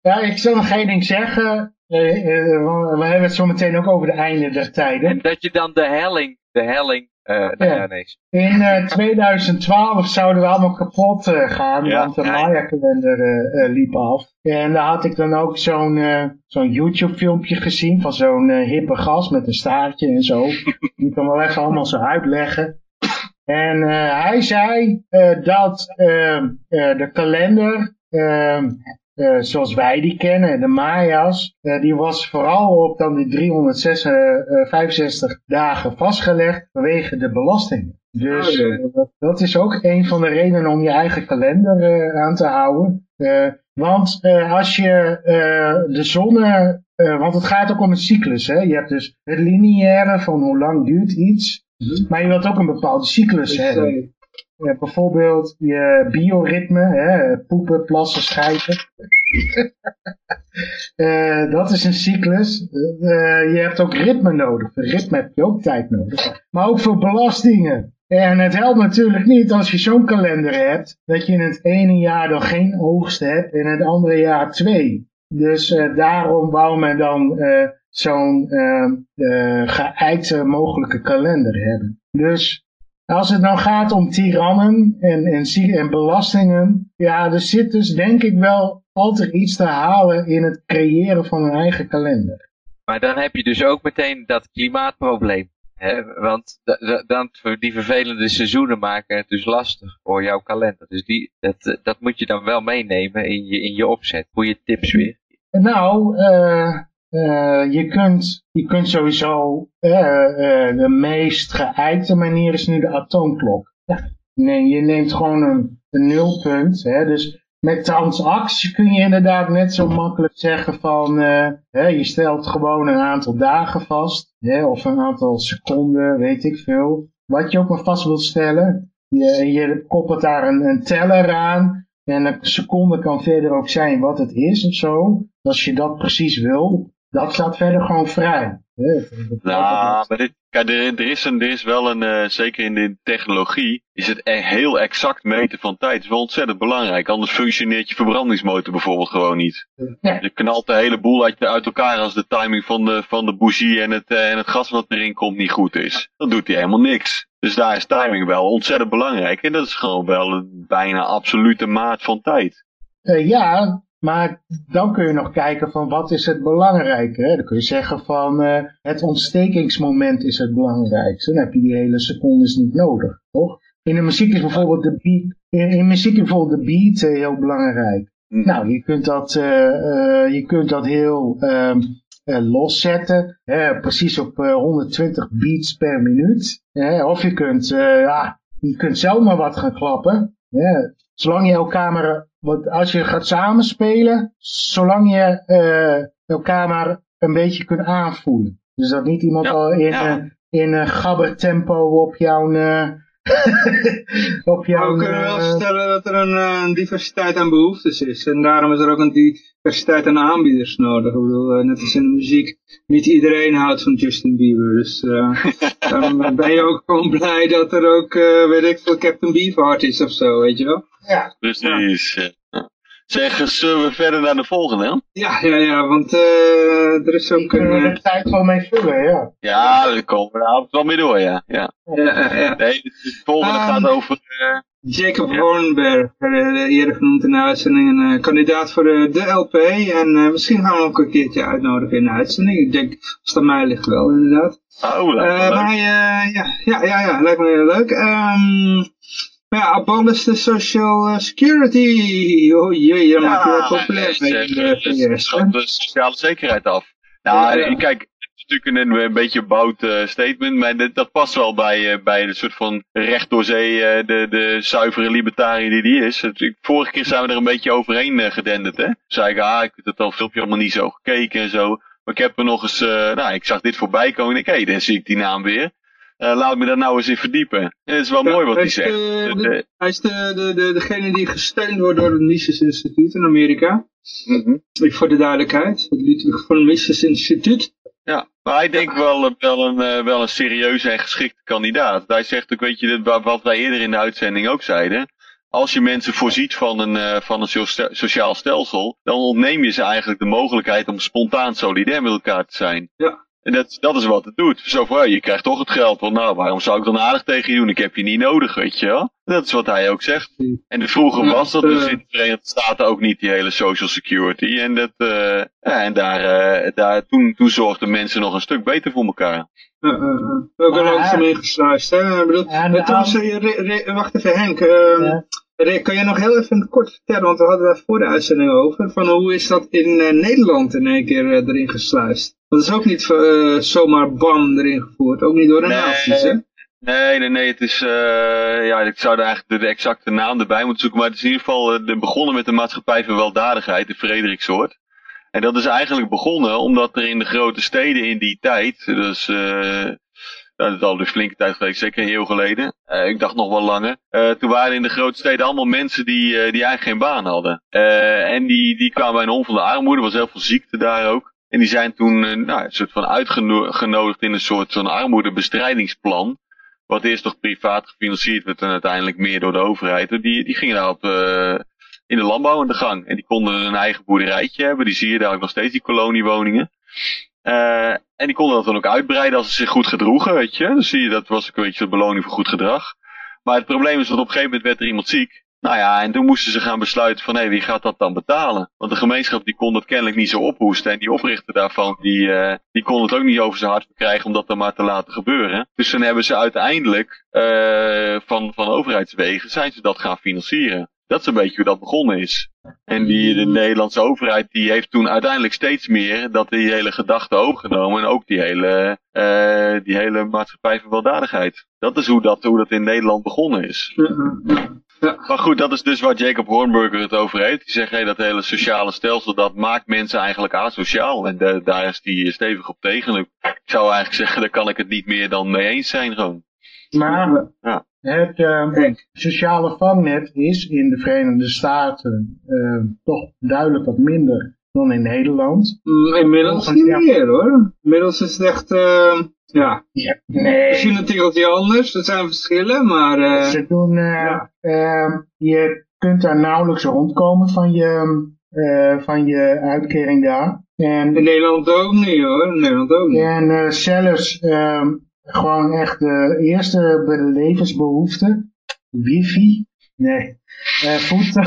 ja, ik zal nog geen ding zeggen. Uh, we hebben het zo meteen ook over de einde der tijden. En dat je dan de helling, de helling, uh, ja. nee. In uh, 2012 zouden we allemaal kapot gaan, ja. want de Maya-kalender liep af. En daar had ik dan ook zo'n zo'n YouTube-filmpje gezien van zo'n hippe gast met een staartje en zo. [laughs] Die kan wel even allemaal zo uitleggen. En hij zei dat de kalender uh, zoals wij die kennen, de Maya's, uh, die was vooral op dan die 365 uh, dagen vastgelegd vanwege de belastingen. Dus oh, dat is ook een van de redenen om je eigen kalender aan te houden. want als je de zonne, want het gaat ook om een cyclus, hè? je hebt dus het lineaire van hoe lang duurt iets, mm maar je wilt ook een bepaalde cyclus hebben. Ja, bijvoorbeeld je bioritme, hè, poepen, plassen, schijten. uh, [laughs] dat is een cyclus. Uh, je hebt ook ritme nodig. Voor ritme heb je ook tijd nodig. Maar ook voor belastingen. En het helpt natuurlijk niet als je zo'n kalender hebt, dat je in het ene jaar dan geen oogst hebt en in het andere jaar twee. Dus daarom wou men dan zo'n geëikte mogelijke kalender hebben. Dus als het nou gaat om tirannen en, en, en belastingen, ja, er zit dus denk ik wel altijd iets te halen in het creëren van een eigen kalender. Maar dan heb je dus ook meteen dat klimaatprobleem. want dan die vervelende seizoenen maken het dus lastig voor jouw kalender. Dus die, dat, dat moet je dan wel meenemen in je, in je opzet. Goeie tips weer. Nou, uh, uh, je, kunt, je kunt sowieso, uh, de meest geëikte manier is nu de atoomklok. Ja. Nee, je neemt gewoon een, nulpunt. Hè, dus met transactie kun je inderdaad net zo makkelijk zeggen van, je stelt gewoon een aantal dagen vast, hè, of een aantal seconden, weet ik veel. Wat je ook maar vast wilt stellen. Je, je koppelt daar een, een teller aan en een seconde kan verder ook zijn wat het is of zo. Als je dat precies wil, dat staat verder gewoon vrij. Nou, maar dit, kijk, er, is een, er is wel een, uh, zeker in de technologie, is het e- heel exact meten van tijd. Het is wel ontzettend belangrijk. Anders functioneert je verbrandingsmotor bijvoorbeeld gewoon niet. Ja. Je knalt de hele boel uit, uit, elkaar als de timing van de, van de bougie en het, uh, en het gas wat erin komt niet goed is. Dan doet hij helemaal niks. Dus daar is timing wel ontzettend belangrijk. En dat is gewoon wel een bijna absolute maat van tijd. Uh, ja, maar dan kun je nog kijken van wat is het belangrijke. Hè? Dan kun je zeggen van uh, het ontstekingsmoment is het belangrijkste. Dan heb je die hele secondes niet nodig, toch? In de muziek is bijvoorbeeld de beat, in, in muziek is bijvoorbeeld de beat uh, heel belangrijk. Mm. Nou, je kunt dat, uh, je kunt dat heel um, loszetten, hè? precies op 120 beats per minuut. Hè? Of je kunt, ja, je kunt zelf maar wat gaan klappen. Hè? Zolang je elkaar want als je gaat samenspelen, zolang je uh, elkaar maar een beetje kunt aanvoelen. Dus dat niet iemand al in, ja. uh, in uh, gabbertempo op jouw... Uh, [laughs] op jouw... we kunnen wel stellen dat er een, een, diversiteit aan behoeftes is. En daarom is er ook een diversiteit aan aanbieders nodig. Ik bedoel, net als in de muziek, niet iedereen houdt van Justin Bieber. Dus [laughs] daarom ben je ook gewoon blij dat er ook, weet ik veel, Captain Beefheart is of zo, weet je wel. Ja. Precies. Ja. Zeg, zullen we verder naar de volgende? Ja, ja, ja, want uh, er is ook een... Uh... de tijd wel mee vullen, ja. Ja, daar komen we avond wel mee door, ja. Ja, ja, ja. Nee, de volgende um, gaat over... Uh, Jacob ja. Hornberg, eerder genoemd in de uitzending, een kandidaat voor de, de LP. En misschien gaan we hem ook een keertje uitnodigen in de uitzending. Ik denk, als het aan mij ligt wel, inderdaad. Oh, Maar ja, ja, ja, ja, lijkt me heel leuk. Um, ja, abolish de social uh, security. Oh jee, dat maakt wel populair. Het schaft de sociale zekerheid af. Nou, ja, kijk, het is natuurlijk een, een beetje een bout uh, statement, maar dat, dat past wel bij, uh, bij de soort van recht door zee, uh, de, de zuivere libertariër die die is. Het, vorige keer zijn we er een beetje overheen gedenderd, hè. Zei ik, ah, ik heb het al filmpje allemaal niet zo gekeken en zo. Maar ik heb er nog eens, nou, ik zag dit voorbij komen en ik, hé, hey, dan zie ik die naam weer. Uh, laat me daar nou eens in verdiepen. En het is wel ja, mooi wat hij zegt. De, de, hij is de, de, de, degene die gesteund wordt door het Mises Instituut in Amerika. Mm -hmm. Voor de duidelijkheid. Het Ludwig von Mises Instituut. Ja, maar hij denkt wel, wel, een, wel een serieuze en geschikte kandidaat. Hij zegt ook, weet je, wat wij eerder in de uitzending ook zeiden. Als je mensen voorziet van een, van een sociaal stelsel, dan ontneem je ze eigenlijk de mogelijkheid om spontaan solidair met elkaar te zijn. Ja. En dat, dat is wat het doet. Zo van, je krijgt toch het geld. Want nou, waarom zou ik dan aardig tegen je doen? Ik heb je niet nodig, weet je wel. Dat is wat hij ook zegt. En de vroeger was dat dus in de Verenigde Staten ook niet, die hele social security. En, dat, uh, ja, en daar, uh, daar, toen, toen zorgden mensen nog een stuk beter voor elkaar. Uh, uh, ook algemeen gesluist, hè? Ik bedoel, ja, toen zei, wacht even Henk, uh, ja. kan je nog heel even kort vertellen, want we hadden daar voor de uitzending over, van hoe is dat in uh, Nederland in één keer uh, erin gesluist? Dat is ook niet uh, zomaar bam erin gevoerd, ook niet door de nee, nazi's, hè? Nee, nee, nee, het is, ja, ik zou er eigenlijk de, de, exacte naam erbij moeten zoeken, maar het is in ieder geval begonnen met de maatschappij voor weldadigheid, de Frederiksoort. En dat is eigenlijk begonnen omdat er in de grote steden in die tijd, dus, dat is al een flinke tijd geweest, zeker een eeuw geleden. Uh, ik dacht nog wel langer. Uh, toen waren in de grote steden allemaal mensen die, uh, die eigenlijk geen baan hadden. en die, die kwamen bij een om van de armoede, er was heel veel ziekte daar ook. En die zijn toen nou, een soort van uitgenodigd in een soort van armoedebestrijdingsplan. Wat eerst nog privaat gefinancierd werd en uiteindelijk meer door de overheid. Die, die gingen daarop uh, in de landbouw aan de gang. En die konden een eigen boerderijtje hebben. Die zie je daar ook nog steeds, die koloniewoningen. Uh, en die konden dat dan ook uitbreiden als ze zich goed gedroegen, weet je. Dan zie je, dat was een beetje de beloning voor goed gedrag. Maar het probleem is dat op een gegeven moment werd er iemand ziek. Nou ja, en toen moesten ze gaan besluiten van, hé, wie gaat dat dan betalen? Want de gemeenschap die kon dat kennelijk niet zo ophoesten. En die oprichter daarvan, die, uh, die kon het ook niet over zijn hart krijgen om dat dan maar te laten gebeuren. Dus toen hebben ze uiteindelijk, uh, van, van overheidswegen, zijn ze dat gaan financieren. Dat is een beetje hoe dat begonnen is. En die, de Nederlandse overheid die heeft toen uiteindelijk steeds meer dat die hele gedachte overgenomen. En ook die hele, uh, die hele maatschappij van weldadigheid. Dat is hoe dat, hoe dat in Nederland begonnen is. Ja. Maar goed, dat is dus waar Jacob Hornberger het over heeft. Die zegt, hey, dat hele sociale stelsel, dat maakt mensen eigenlijk asociaal. En de, daar is die stevig op tegen. Ik zou eigenlijk zeggen, daar kan ik het niet meer dan mee eens zijn gewoon. Maar ja. het uh, sociale vangnet is in de Verenigde Staten uh, toch duidelijk wat minder dan in Nederland. Mm, inmiddels niet meer hoor. Inmiddels is het echt... Uh... Ja. ja. Nee. Misschien natuurlijk die anders, er zijn verschillen, maar... Ze doen, ja. je kunt daar nauwelijks rondkomen van je, van je uitkering daar. En, in Nederland ook niet hoor, in Nederland ook niet. En zelfs gewoon echt de eerste levensbehoeften, wifi, nee, voedsel,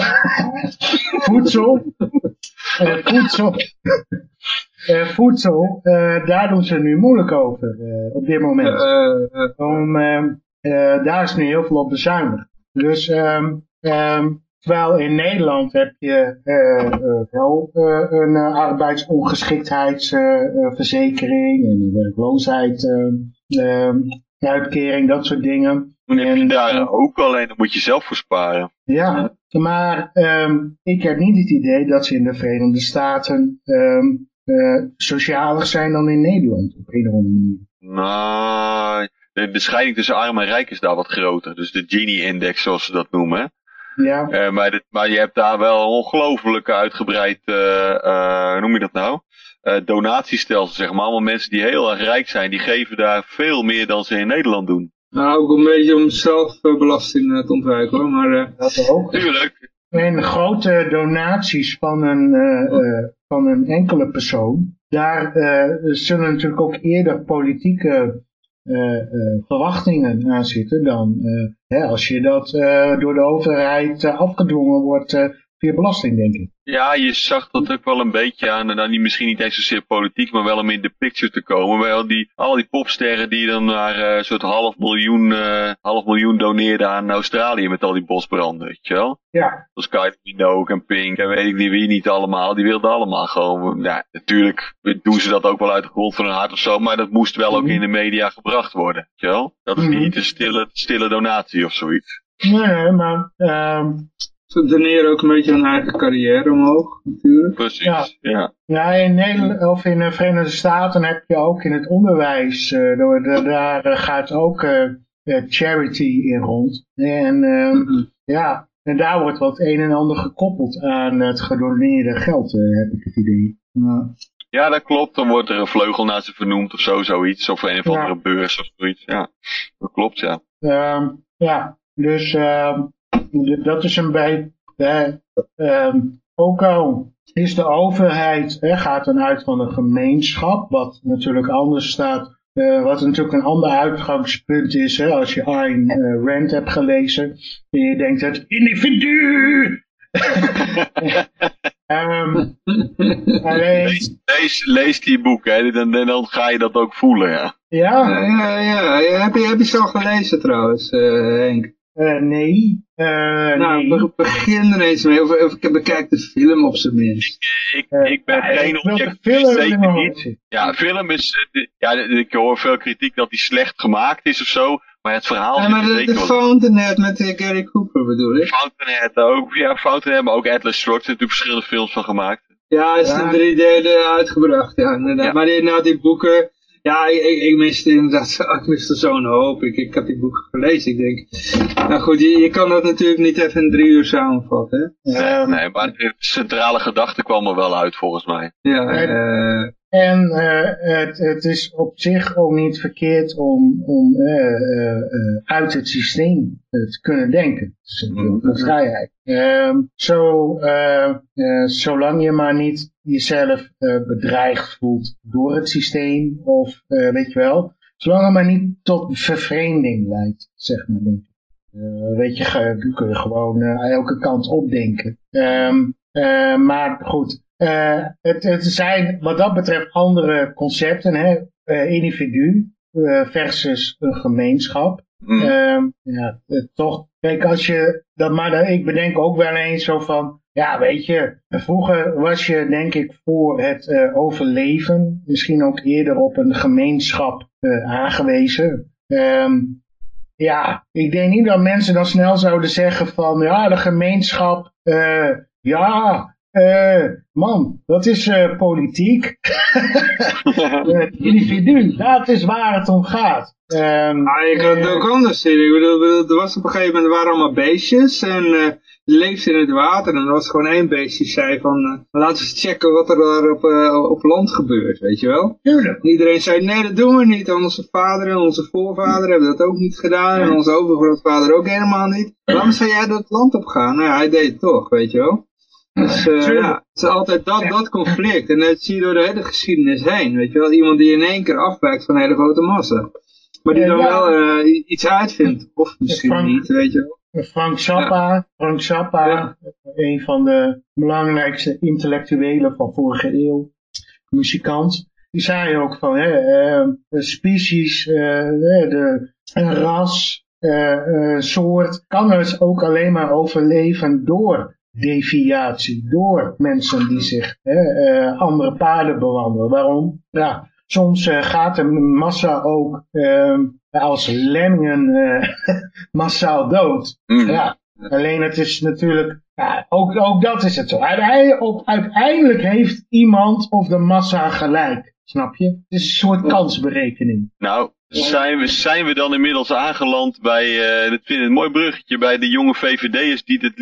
[laughs] voedsel, voedsel, uh, voedsel, uh, daar doen ze nu moeilijk over op dit moment. Om, daar is nu heel veel op bezuinigd. Dus um, um, terwijl in Nederland heb je wel een arbeidsongeschiktheidsverzekering en een werkloosheid uitkering, dat soort dingen. Dan heb je daar ook alleen, dan moet je zelf voor sparen. Ja, maar um, ik heb niet het idee dat ze in de Verenigde Staten um, uh, socialer zijn dan in Nederland op een of andere manier. Nou, de, de scheiding tussen arm en rijk is daar wat groter. Dus de Gini-index zoals ze dat noemen. Ja. Uh, maar, dit, maar je hebt daar wel ongelooflijk uitgebreid, uh, hoe noem je dat nou? donatiestelsel, zeg maar. Allemaal mensen die heel erg rijk zijn, die geven daar veel meer dan ze in Nederland doen. Nou, ook een beetje om zelfbelasting te ontwijken hoor, maar... dat ook. Tuurlijk. En grote donaties van een, uh, van een enkele persoon, daar uh, zullen natuurlijk ook eerder politieke verwachtingen aan zitten dan hè, als je dat door de overheid afgedwongen wordt via belasting, denk ik. Ja, je zag dat ook wel een beetje aan, en dan niet, misschien niet eens zozeer politiek, maar wel om in de picture te komen. Al die, al die popsterren die dan naar uh, een soort half miljoen, uh, half miljoen doneerden aan Australië met al die bosbranden, weet je wel? Ja. Zoals Kylie Minogue en Pink en weet ik niet wie niet allemaal, die wilden allemaal gewoon, ja, natuurlijk doen ze dat ook wel uit de grond van hun hart of zo, maar dat moest wel ook mhm. in de media gebracht worden, weet je wel? Dat is mm -hmm. niet een stille, stille donatie of zoiets. Nee, maar uh, ze doneren ook een beetje hun eigen carrière omhoog, natuurlijk. Precies, ja. Ja, ja in Nederland of in de Verenigde Staten heb je ook in het onderwijs, uh, door de, daar uh, gaat ook uh, charity in rond. En mm -hmm. ja, en daar wordt wat een en ander gekoppeld aan het gedoneerde geld, heb ik het idee. Ja. Ja, dat klopt. Dan wordt er een vleugel naar ze vernoemd of zo, zoiets. Of een of andere ja. beurs of zoiets. Ja, dat klopt, ja. Um, ja, dus um, dat is een beetje, uh, ook al is de overheid, hè, gaat dan uit van een gemeenschap, wat natuurlijk anders staat, uh, wat natuurlijk een ander uitgangspunt is, hè, als je Ayn uh, Rand hebt gelezen, en je denkt het individu, um, [laughs] alleen... lees, lees, lees, die boeken, dan, dan ga je dat ook voelen, ja. Ja, ja, ja, ja. Heb, je, heb je al gelezen trouwens, uh, Henk? Uh, nee. Uh, nou, nee. begin er eens mee. Of, of ik bekijk de film op zijn minst. Ik, uh, ik ben geen objectief, zeker niet. Ja, film is, uh, ja, ik hoor veel kritiek dat die slecht gemaakt is of zo. Maar het verhaal... Ja, maar de, de Fountainhead met uh, Gary Cooper bedoel ik. Fountainhead ook. Ja, Fountainhead, maar ook Atlas Shrugged. Er natuurlijk verschillende films van gemaakt. Ja, hij is ja. in drie delen uitgebracht. Ja, inderdaad. Ja. Maar die, nou, die boeken... Ja, ik, ik, miste inderdaad, [laughs] ik miste zo'n hoop. Ik, ik heb die boeken gelezen. Ik denk, nou goed, je, je kan dat natuurlijk niet even in drie uur samenvatten. Hè? Nee, nee, maar de centrale gedachte kwam er wel uit volgens mij. Ja, uh, en uh, het, het is op zich ook niet verkeerd om, om uh, uit het systeem te kunnen denken. Dus mm -hmm. vrijheid. Um, zo, zolang je maar niet jezelf bedreigd voelt door het systeem of weet je wel. Zolang het maar niet tot vervreemding leidt, zeg maar denk ik. weet je, kun je gewoon elke kant opdenken. Um, maar goed, het, het zijn wat dat betreft andere concepten, hè? individu versus een gemeenschap. Mm. Ehm, ja, toch, kijk, als je dat, maar ik bedenk ook wel eens zo van, ja, weet je, vroeger was je denk ik voor het uh, overleven, misschien ook eerder op een gemeenschap uh, aangewezen. Um, ja, ik denk niet dat mensen dan snel zouden zeggen van, ja, de gemeenschap, uh, ja, uh, man, dat is uh, politiek. het [laughs] individu, dat is waar het om gaat. Um, ah, je kan het ook anders zien. Ik bedoel, er was op een gegeven moment waren allemaal beestjes en uh, leefden in het water. En er was gewoon één beestje die zei van, uh, laten we eens checken wat er daar op, uh, op land gebeurt, weet je wel. Tuurlijk. iedereen zei, nee dat doen we niet. Onze vader en onze voorvader hebben dat ook niet gedaan. En onze overgrootvader ook helemaal niet. Waarom [clears throat] zou jij dat land op gaan? Nou ja, hij deed het toch, weet je wel. Dus uh, ja, het is altijd dat, dat conflict. En dat zie je door de hele geschiedenis heen. Weet je wel, iemand die in één keer afwijkt van een hele grote massa. Maar die dan wel uh, iets uitvindt. Of misschien Frank, niet, weet je wel. Frank Zappa, Frank Zappa een van de belangrijkste intellectuelen van vorige eeuw, muzikant. Die zei ook van, hè, uh, species, de, een ras, soort, kan dus ook alleen maar overleven door deviatie door mensen die zich uh, andere paden bewandelen. Waarom? Ja, soms uh, gaat de massa ook uh, als lemmingen [laughs] massaal dood. Mm. Ja, alleen het is natuurlijk, ja, ook, ook dat is het zo. Uiteindelijk, uiteindelijk heeft iemand of de massa gelijk. Snap je? Het is een soort kansberekening. Nou, zijn we, zijn we dan inmiddels aangeland bij, uh, dat vind ik een mooi bruggetje, bij de jonge VVD'ers die het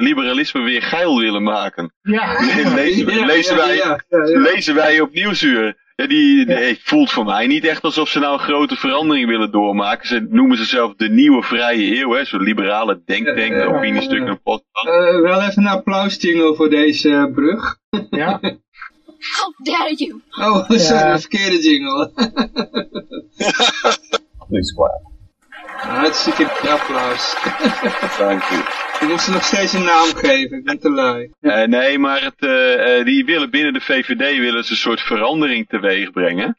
liberalisme weer geil willen maken. Ja. [laughs] lezen, ja, lezen, wij, ja, lezen wij op Nieuwsuur. Ja, die, die voelt voor mij niet echt alsof ze nou een grote verandering willen doormaken. Ze noemen zichzelf de nieuwe vrije eeuw, hè, zo'n liberale denktank, ja, opiniestuk en podcast. Uh, wel even een applaus jingle voor deze brug. Ja. [laughs] How dare you? Oh, [laughs] sorry, ja. verkeerde jingle. [laughs] Please clap. Hartstikke applaus. Dank u. Ik moet ze nog steeds een naam geven, ik ben te lui. Uh, nee, maar het, uh, die willen binnen de VVD willen ze een soort verandering teweeg brengen.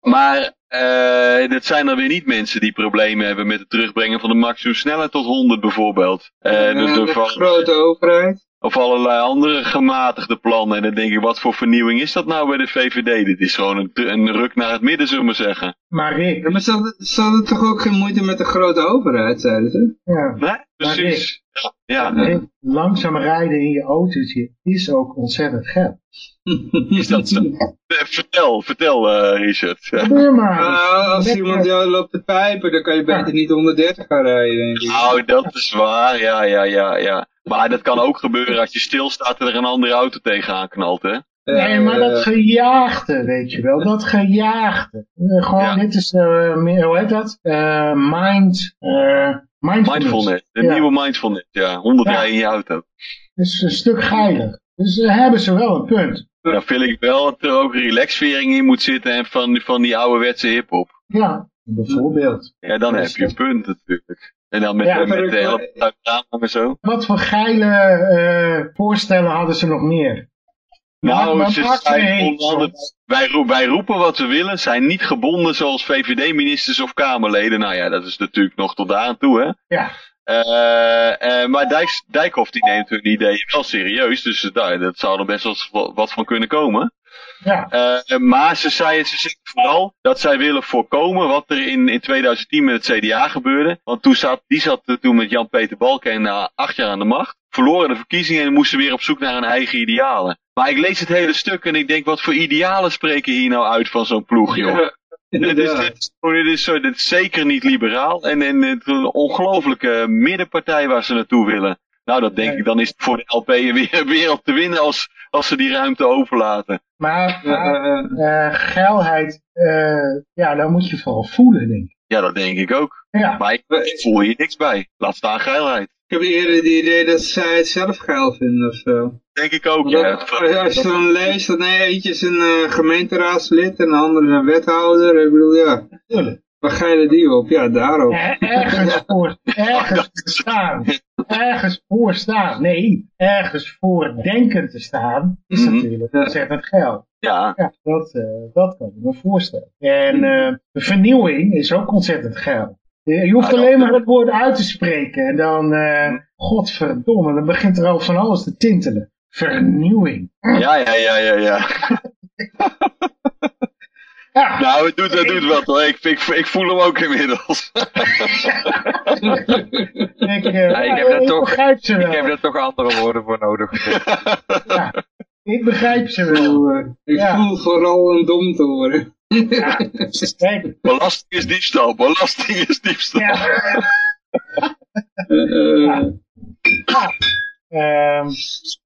Maar uh, dat zijn er weer niet mensen die problemen hebben met het terugbrengen van de maximum snelheid tot 100 bijvoorbeeld. Uh, de grote overheid. Of allerlei andere gematigde plannen. En dan denk ik, wat voor vernieuwing is dat nou bij de VVD? Dit is gewoon een, een ruk naar het midden, zullen we maar zeggen. Maar Rick... Ja, maar ze hadden, toch ook geen moeite met de grote overheid, zeiden ze? Ja. Nee, precies. ja. ja. langzaam rijden in je autootje is ook ontzettend geld. [laughs] Is dat zo? vertel, vertel uh, Richard. Probeer maar. Uh, als iemand jou loopt te pijpen, dan kan je beter niet 130 gaan rijden. Nou, dat is waar, ja, ja, ja, ja. Maar dat kan ook gebeuren als je stilstaat en er een andere auto tegenaan knalt, hè? Nee, maar dat gejaagde, weet je wel, dat gejaagde. Uh, gewoon, ja. dit is, uh, hoe heet dat? Uh, mind, mindfulness. mindfulness. De ja. nieuwe mindfulness, ja. 100 ja. in je auto. Dat is een stuk geiler. Dus hebben ze wel een punt. Dan vind ik wel dat er ook relaxvering in moet zitten en van, van die ouderwetse hip-hop. Ja, bijvoorbeeld. Ja, dan heb je een punt natuurlijk. En dan met, ja, met de hele en zo. Wat voor geile uh, voorstellen hadden ze nog meer? Nou, maar, ze zijn wij, wij roepen wat we willen, zijn niet gebonden zoals VVD-ministers of Kamerleden. Nou ja, dat is natuurlijk nog tot daar aan toe, hè? Ja. Uh, uh, maar Dijk, Dijkhoff die neemt hun ideeën wel serieus, dus daar, dat zou er best wel wat van kunnen komen. Ja. Uh, maar ze zeiden ze zeggen vooral dat zij willen voorkomen wat er in, in 2010 met het CDA gebeurde. Want toen zat, die zat toen met Jan-Peter Balken na acht jaar aan de macht. Verloren de verkiezingen en moesten weer op zoek naar hun eigen idealen. Maar ik lees het hele stuk en ik denk, wat voor idealen spreken hier nou uit van zo'n ploeg, joh? Ja. [laughs] Dit is, dit, is, dit, is, zeker niet liberaal en, en een ongelofelijke middenpartij waar ze naartoe willen. Nou, dat denk ik, dan is het voor de LP weer, [laughs] weer op te winnen als, als ze die ruimte overlaten. Maar, maar uh, geilheid, uh, ja, daar moet je vooral voelen, denk ik. Ja, dat denk ik ook. Ja. Maar ik, ik voel hier niks bij. Laat staan geilheid. Ik heb eerder het idee dat zij het zelf geil vinden of zo. Denk ik ook, ja. als je dan leest dat nee, eentje is een uh, gemeenteraadslid en de andere is een wethouder. Ik bedoel, ja. Waar geile die op? Ja, daarop. ergens voor, ergens [laughs] te staan. Ergens voor staan. Nee, ergens voor denken te staan is mm natuurlijk ontzettend geld. Ja. ja dat, uh, dat kan ik me voorstellen. En uh, vernieuwing is ook ontzettend geld. Je hoeft alleen maar het woord uit te spreken en dan, uh, godverdomme, dan begint er al van alles te tintelen. Vernieuwing. Ja, ja, ja, ja, ja. [laughs] [laughs] Ja. Nou, het doet, het doet wat hoor. Ik, ik, ik voel hem ook inmiddels. [laughs] ik, uh, ja, ik, heb daar toch, ik heb daar toch andere woorden voor nodig. [laughs] ja, ik begrijp ze wel. Uh, ik ja. voel vooral een dom te horen. Ja, belasting is diefstal, belasting is diefstal. Ja. uh, Um...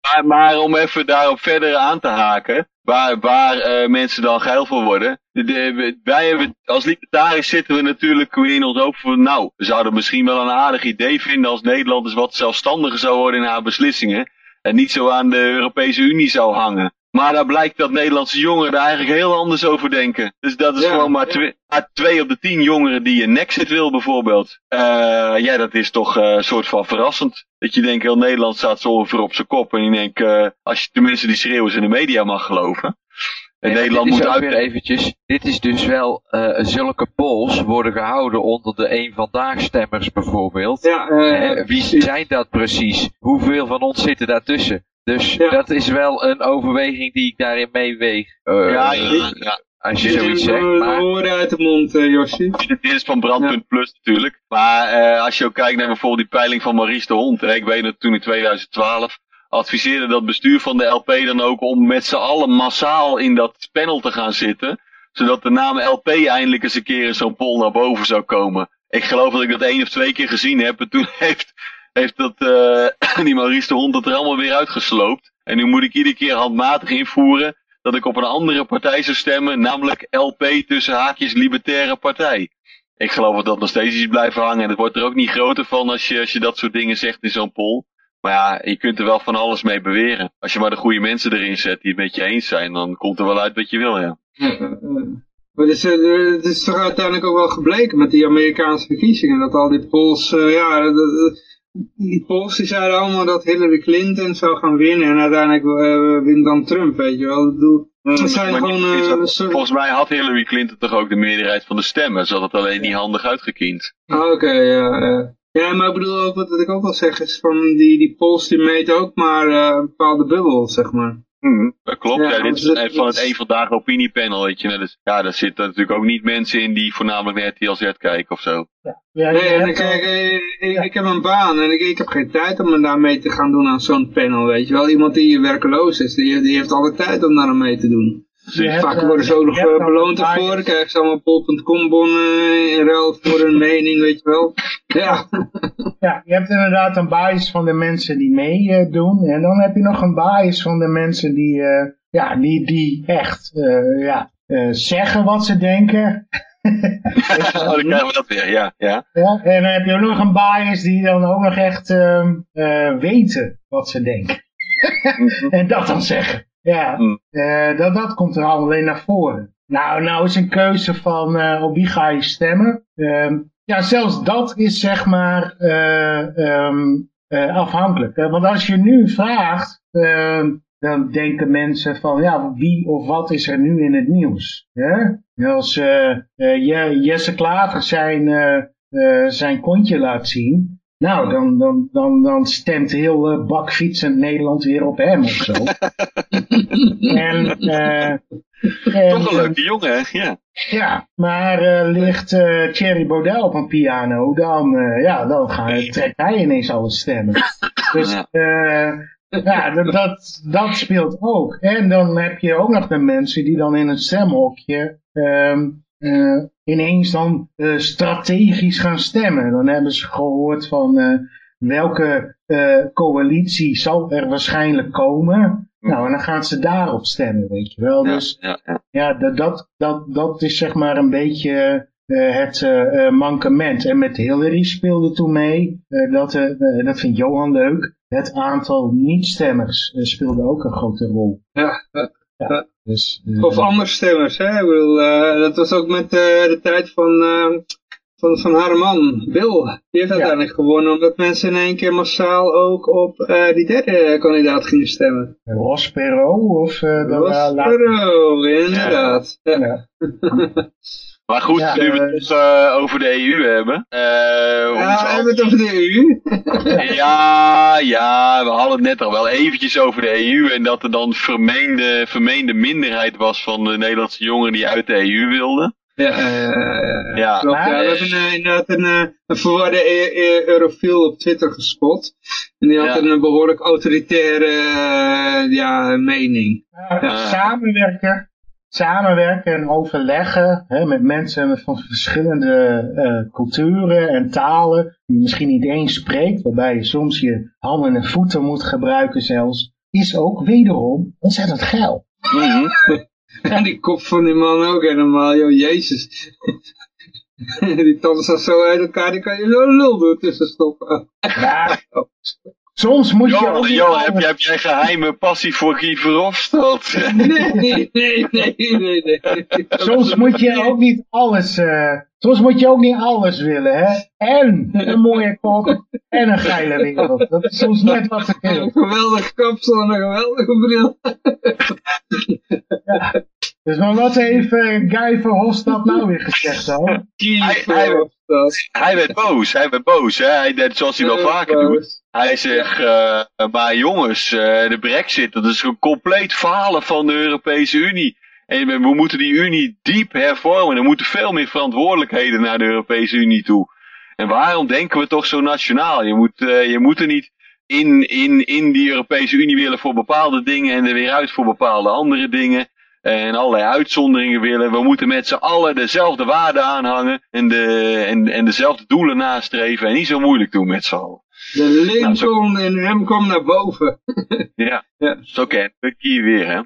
Maar, maar, om even daarop verder aan te haken, waar, waar uh, mensen dan geil voor worden. De, wij hebben, als libertariërs zitten we natuurlijk in ons hoofd van, nou, we zouden misschien wel een aardig idee vinden als Nederland eens wat zelfstandiger zou worden in haar beslissingen. En niet zo aan de Europese Unie zou hangen. Maar daar blijkt dat Nederlandse jongeren daar eigenlijk heel anders over denken. Dus dat is gewoon maar, twee, maar twee op de tien jongeren die een Nexit wil bijvoorbeeld. Uh, ja, dat is toch een uh, soort van verrassend. Dat je denkt, heel Nederland staat zo over op zijn kop. En je denkt, uh, als je tenminste die schreeuwers in de media mag geloven. En nee, Nederland moet uit... weer eventjes. Dit is dus wel, uh, zulke polls worden gehouden onder de een vandaag stemmers bijvoorbeeld. Ja, uh, wie zijn dat precies? Hoeveel van ons zitten daartussen? Dus ja. dat is wel een overweging die ik daarin meeweeg. Uh, ja, ja. Als je zoiets zegt. Maar... horen uit de mond, uh, Josje. Dit is van Brandpunt ja. Plus natuurlijk. Maar uh, als je ook kijkt naar bijvoorbeeld die peiling van Maurice de Hond. Hè, ik weet dat toen in 2012 adviseerde dat bestuur van de LP dan ook om met z'n allen massaal in dat panel te gaan zitten. Zodat de naam LP eindelijk eens een keer in zo'n poll naar boven zou komen. Ik geloof dat ik dat één of twee keer gezien heb. En toen [laughs] heeft heeft dat, uh, [coughs] die Maurice de Hond dat er allemaal weer uitgesloopt. En nu moet ik iedere keer handmatig invoeren dat ik op een andere partij zou stemmen, namelijk LP tussen haakjes Libertaire Partij. Ik geloof dat dat nog steeds is blijven hangen en het wordt er ook niet groter van als je, als je dat soort dingen zegt in zo'n poll. Maar ja, je kunt er wel van alles mee beweren. Als je maar de goede mensen erin zet die het met je eens zijn, dan komt er wel uit wat je wil, ja. Maar het is, het is toch uiteindelijk ook wel gebleken met die Amerikaanse verkiezingen, dat al die polls, uh, ja, dat, die polls die zeiden allemaal dat Hillary Clinton zou gaan winnen en uiteindelijk uh, wint dan Trump, weet je wel. Ik bedoel, ze zijn gewoon, uh, volgens mij had Hillary Clinton toch ook de meerderheid van de stemmen, ze had het alleen niet handig uitgekiend. Ah, Oké, okay, ja, ja. Ja, maar ik bedoel ook wat, wat ik ook wel zeg is van die, die polls die meten ook maar uh, een bepaalde bubbel, zeg maar. Hmm, dat klopt, ja, ja dit is het, van het één vandaag opiniepanel, weet je. Dus, ja, daar zitten natuurlijk ook niet mensen in die voornamelijk naar RTL Z kijken of zo. Ja. Ja, nee, en ik, ik, ik, ik, heb een baan en ik, ik heb geen tijd om me daar mee te gaan doen aan zo'n panel, weet je wel. Iemand die werkeloos is, die, die heeft alle tijd om daar mee te doen. Vaak worden ze ook nog beloond ervoor, krijgen ze allemaal pol.com bonnen in ruil voor hun mening, weet je wel. Ja. [laughs] ja, je hebt inderdaad een bias van de mensen die meedoen. Uh, en dan heb je nog een bias van de mensen die, uh, ja, die, die echt uh, ja, zeggen wat ze denken. [laughs] oh, dan krijgen we dat weer, ja. ja. ja en dan heb je ook nog een bias die dan ook nog echt weten wat ze denken. [laughs] en dat dan zeggen. Ja, mm. uh, dat, dat komt er alleen naar voren. Nou, nou is een keuze van uh, op wie ga je stemmen. Uh, ja, zelfs dat is zeg maar um, afhankelijk. Want als je nu vraagt, ehm, dan denken mensen van ja, wie of wat is er nu in het nieuws? Als Jesse Klaver zijn, zijn kontje laat zien, nou, dan, dan, dan, dan stemt heel uh, bakfietsend Nederland weer op hem of zo. [laughs] en, uh, Toch een leuke jongen, hè? Ja. Ja, maar uh, ligt Thierry Baudet op een piano, dan, ja, dan gaan, trekt hij ineens alles stemmen. [laughs] Dus ja, dat, dat, dat speelt ook. En dan heb je ook nog de mensen die dan in een stemhokje um, uh, ineens dan uh, strategisch gaan stemmen. Dan hebben ze gehoord van uh, welke coalitie zal er waarschijnlijk komen. Nou, en dan gaan ze daarop stemmen, weet je wel. Ja, dus ja, ja. dat, dat, dat is zeg maar een beetje het mankement. En met Hillary speelde toen mee, dat, dat vindt Johan leuk, het aantal niet-stemmers speelde ook een grote rol. Ja, Ja. Dus, of andere stemmers, hè. Ik bedoel, dat was ook met de tijd van van, van haar man, Bill. Die heeft uiteindelijk gewonnen omdat mensen in één keer massaal ook op uh, die derde kandidaat gingen stemmen. Ross Perot of... Uh, Ross Perot, inderdaad. Ja. [laughs] Maar goed, nu we het uh, over de EU hebben. Uh, ja, we hebben het over de EU. [laughs] ja, ja, we hadden het net al wel eventjes over de EU. En dat er dan vermeende, vermeende minderheid was van de Nederlandse jongeren die uit de EU wilden. Ja, uh, ja. Klopt, ja. We hebben uh, inderdaad een, uh, een verwarde e e eurofiel op Twitter gespot. En die had ja. een behoorlijk autoritaire ja, mening. samenwerken, samenwerken en overleggen hè, met mensen van verschillende culturen en talen. Die je misschien niet eens spreekt, waarbij je soms je handen en voeten moet gebruiken zelfs. Is ook wederom ontzettend geil. Mm -hmm. En die kop van die man ook helemaal, joh, jezus. [laughs] die tanden staan zo uit elkaar, die kan je zo lul door tussen stoppen. Ja. [laughs] Soms moet je ook Johan, heb, jij, heb jij geheime passie voor Guy Verhofstadt? [laughs] Nee, nee, nee, nee, nee, nee. Soms moet je ook niet alles, uh, soms moet je ook niet alles willen, hè. En een mooie kop en een geile wereld. Dat is soms net wat te veel. Een geweldig kapsel en een geweldige bril. ja. Dus maar wat heeft uh, Guy Verhofstadt nou weer gezegd dan? Hij, hij, hij, werd boos, hij werd boos, hè. Hij deed zoals hij wel vaker doet. Hij zegt, uh, maar jongens, uh, de brexit, dat is een compleet falen van de Europese Unie. En we moeten die Unie diep hervormen. Er moeten veel meer verantwoordelijkheden naar de Europese Unie toe. En waarom denken we toch zo nationaal? Je moet, uh, je moet er niet in, in, in die Europese Unie willen voor bepaalde dingen en er weer uit voor bepaalde andere dingen. En allerlei uitzonderingen willen. We moeten met z'n allen dezelfde waarden aanhangen en, de, en, en dezelfde doelen nastreven en niet zo moeilijk doen met z'n allen. De Lincoln nou, in hem komt naar boven. [laughs] ja, ja. zo ken ik hier weer, hè.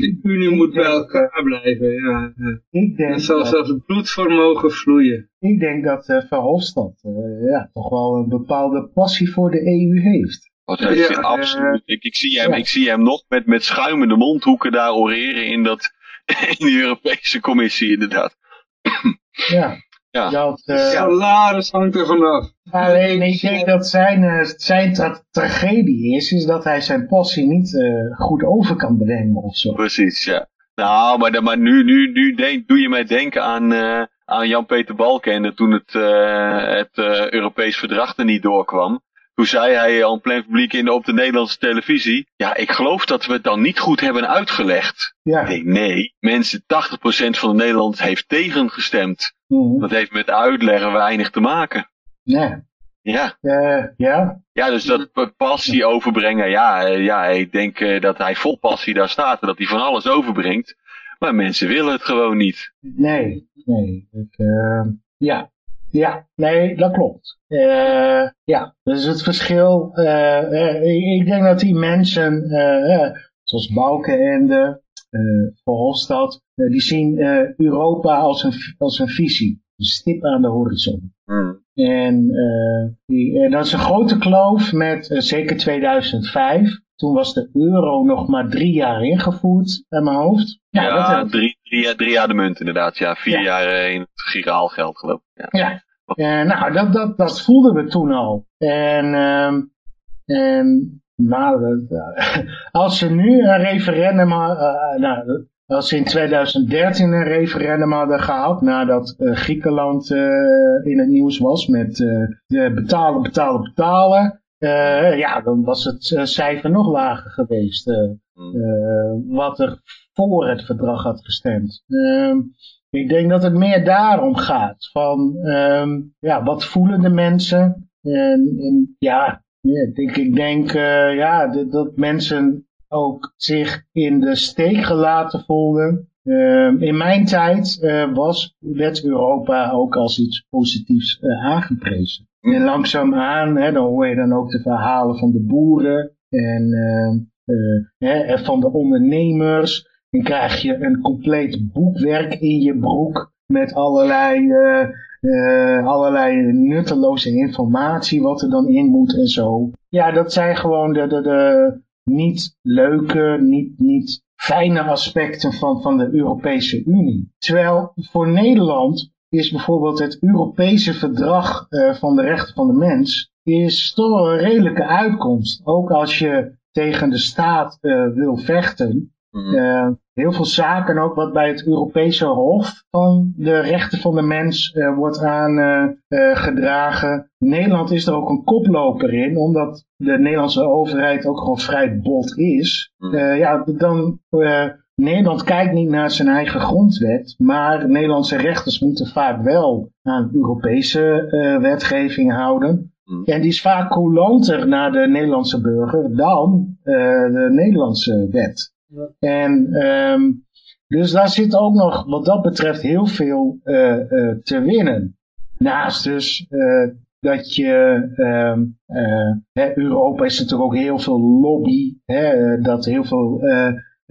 De Unie moet bij elkaar blijven, ja. Ik denk zal dat, zelfs het bloed voor mogen vloeien. Ik denk dat uh, Verhofstadt uh, ja, toch wel een bepaalde passie voor de EU heeft. Wat heeft ja, absoluut. Ik, ik, zie hem, ja. ik zie hem nog met, met schuimende mondhoeken daar oreren in, dat, [laughs] in die Europese commissie, inderdaad. Ja, ja. Dat, uh, Salaris hangt er vanaf. Alleen ik denk dat zijn, uh, zijn tra tragedie is, is dat hij zijn passie niet uh, goed over kan brengen of zo. Precies, ja. Nou, maar, maar nu, nu, nu denk, doe je mij denken aan, aan Jan-Peter Balkenende toen het, het Europees verdrag er niet doorkwam. Toen zei hij al plein publiek in, op de Nederlandse televisie. Ja, ik geloof dat we het dan niet goed hebben uitgelegd. Ja. Nee, nee. Mensen, 80% van de Nederland heeft tegengestemd. Mm Dat heeft met uitleggen weinig te maken. Ja. Ja. Uh, ja. Ja, dus dat passie overbrengen. Ja, uh, ja ik denk uh, dat hij vol passie daar staat en dat hij van alles overbrengt. Maar mensen willen het gewoon niet. Nee, nee. Ik, ja, ja, nee, dat klopt. Uh, ja, dus het verschil. Uh, ik denk dat die mensen, zoals Balkenende, Verhofstadt, die zien Europa als een, als een visie. Een stip aan de horizon. Mm. En, die, en dat is een grote kloof met zeker 2005. Toen was de euro nog maar drie jaar ingevoerd, bij mijn hoofd. Ja, ja dat drie, drie, drie jaar de munt inderdaad. Ja, vier ja. jaar in het giraal geld geloof ik. Ja, ja. En, nou, dat, dat, dat voelden we toen al. En, um, en nou, [laughs] als ze nu een referendum uh, nou, als ze in 2013 een referendum hadden gehad, nadat Griekenland in het nieuws was met betalen, betalen, betalen, ja, dan was het cijfer nog lager geweest. Hmm. wat er voor het verdrag had gestemd. Ehm, ik denk dat het meer daarom gaat. Van, um, ja, wat voelen de mensen? En, en ja, ik denk, ik denk uh, ja, dat, dat mensen ook zich in de steek gelaten voelden. Uh, in mijn tijd uh, was, werd Europa ook als iets positiefs aangeprezen. En langzaamaan, hè, dan hoor je dan ook de verhalen van de boeren en hè, van de ondernemers. Dan krijg je een compleet boekwerk in je broek met allerlei, uh, uh, allerlei nutteloze informatie wat er dan in moet en zo. Ja, dat zijn gewoon de, de, de niet leuke, niet, niet fijne aspecten van, van de Europese Unie. Terwijl voor Nederland is bijvoorbeeld het Europese verdrag van de rechten van de mens is toch een redelijke uitkomst. Ook als je tegen de staat uh, wil vechten. Uh, heel veel zaken ook wat bij het Europese Hof van de rechten van de mens uh, wordt aangedragen. Nederland is er ook een koploper in, omdat de Nederlandse overheid ook gewoon vrij bot is. ja, dan Nederland kijkt niet naar zijn eigen grondwet, maar Nederlandse rechters moeten vaak wel aan Europese uh, wetgeving houden. Mm. En die is vaak coulanter naar de Nederlandse burger dan uh, de Nederlandse wet. En um, dus daar zit ook nog wat dat betreft heel veel uh, te winnen. Naast dus dat je, um, Europa is natuurlijk ook heel veel lobby, hè, dat heel veel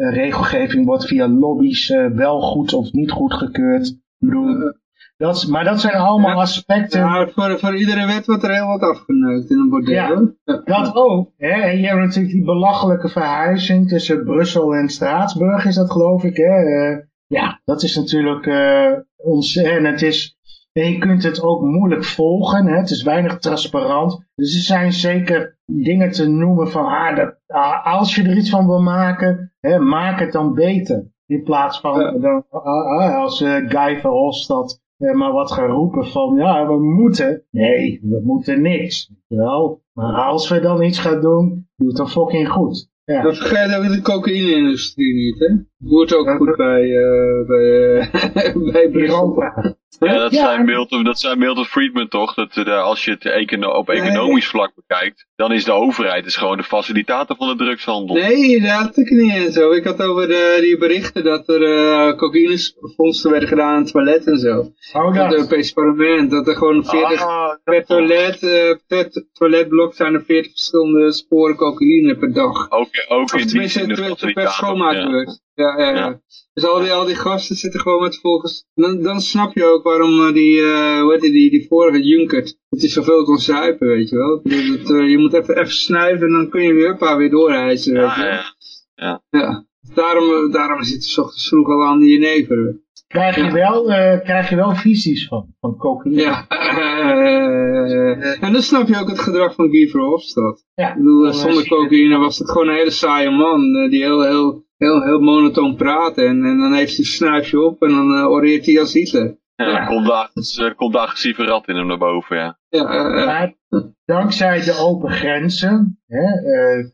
eh, regelgeving wordt via lobby's eh, wel goed of niet goed gekeurd. Ik bedoel, dat, maar dat zijn allemaal aspecten. Voor, voor iedere wet wordt er heel wat afgeneukt in een bordeel. Ja, dat ook. Hè? En je hebt natuurlijk die belachelijke verhuizing tussen Brussel en Straatsburg, is dat geloof ik. Hè? Uh, ja, dat is natuurlijk uh, ons. En het is. En je kunt het ook moeilijk volgen. Hè? Het is weinig transparant. Dus er zijn zeker dingen te noemen van, ah, dat, ah, als je er iets van wil maken, hè, maak het dan beter. In plaats van dan, ah, ah, als uh, Guy Verhofstadt maar wat gaan roepen van, ja, we moeten. Nee, we moeten niks. Wel, maar als we dan iets gaan doen, doe het dan fucking goed. Ja. Dat vergeet ook de cocaïne-industrie niet, hè? Hoort ook goed bij, uh, bij, uh, [laughs] bij Europa. Ja, dat, Zijn Milton, dat zijn Milton Friedman toch? Dat, uh, als je het econo op economisch vlak bekijkt, dan is de overheid is gewoon de facilitator van de drugshandel. Nee, dat had ik niet eens zo. Ik had over de, die berichten dat er uh, cocaïnefondsen werden gedaan aan het toilet en zo. Oh, dat. Het Europese parlement, dat er gewoon 40, ah, per toilet, uh, per toiletblok zijn er 40 verschillende sporen cocaïne per dag. Ook, ook of in tenminste, die per schoonmaakbeurt. Ja, ja, ja. Dus al die, al die gasten zitten gewoon met volgens... Dan, dan snap je ook waarom uh, die, uh, hoe heet die, die, die vorige Junkert, dat hij zoveel kon zuipen, weet je wel. Dat, uh, je moet even, even snuiven en dan kun je weer een paar weer doorreizen, weet je wel. Ja, ja. ja. Daarom, daarom zit hij ochtends vroeg al aan die jenever. Krijg je, wel, uh, krijg je wel visies van, van cocaïne. Ja, uh, [laughs] en dan snap je ook het gedrag van Guy Verhofstadt. Ja. Ik bedoel, zonder cocaïne was het gewoon een hele saaie man, die heel, heel heel, heel monotoon praten. En, en dan heeft hij een snuifje op en dan uh, oreert hij als Hitler. Ja, dan komt de, er komt de agressieve rat in hem naar boven, ja. ja uh, maar dankzij de open grenzen hè,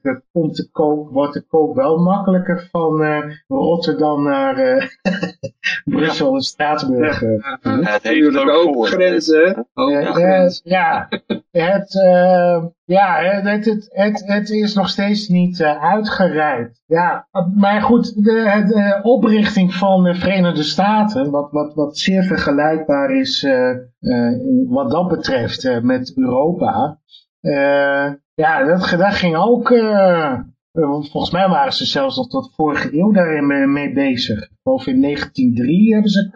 uh, komt de koop, wordt de koop wel makkelijker van uh, Rotterdam naar [laughs] Brussel en Straatsburg. Ja, het heeft ook open grenzen. ja, het, ja, het, het, het, het is nog steeds niet uh, uitgereikt. Ja, maar goed, de, de oprichting van de Verenigde Staten, wat, wat, wat zeer vergelijkbaar is uh, uh, wat dat betreft met Europa. Ja, dat, dat ging ook, volgens mij waren ze zelfs nog tot vorige eeuw daarin mee bezig. Of in 1903 hebben ze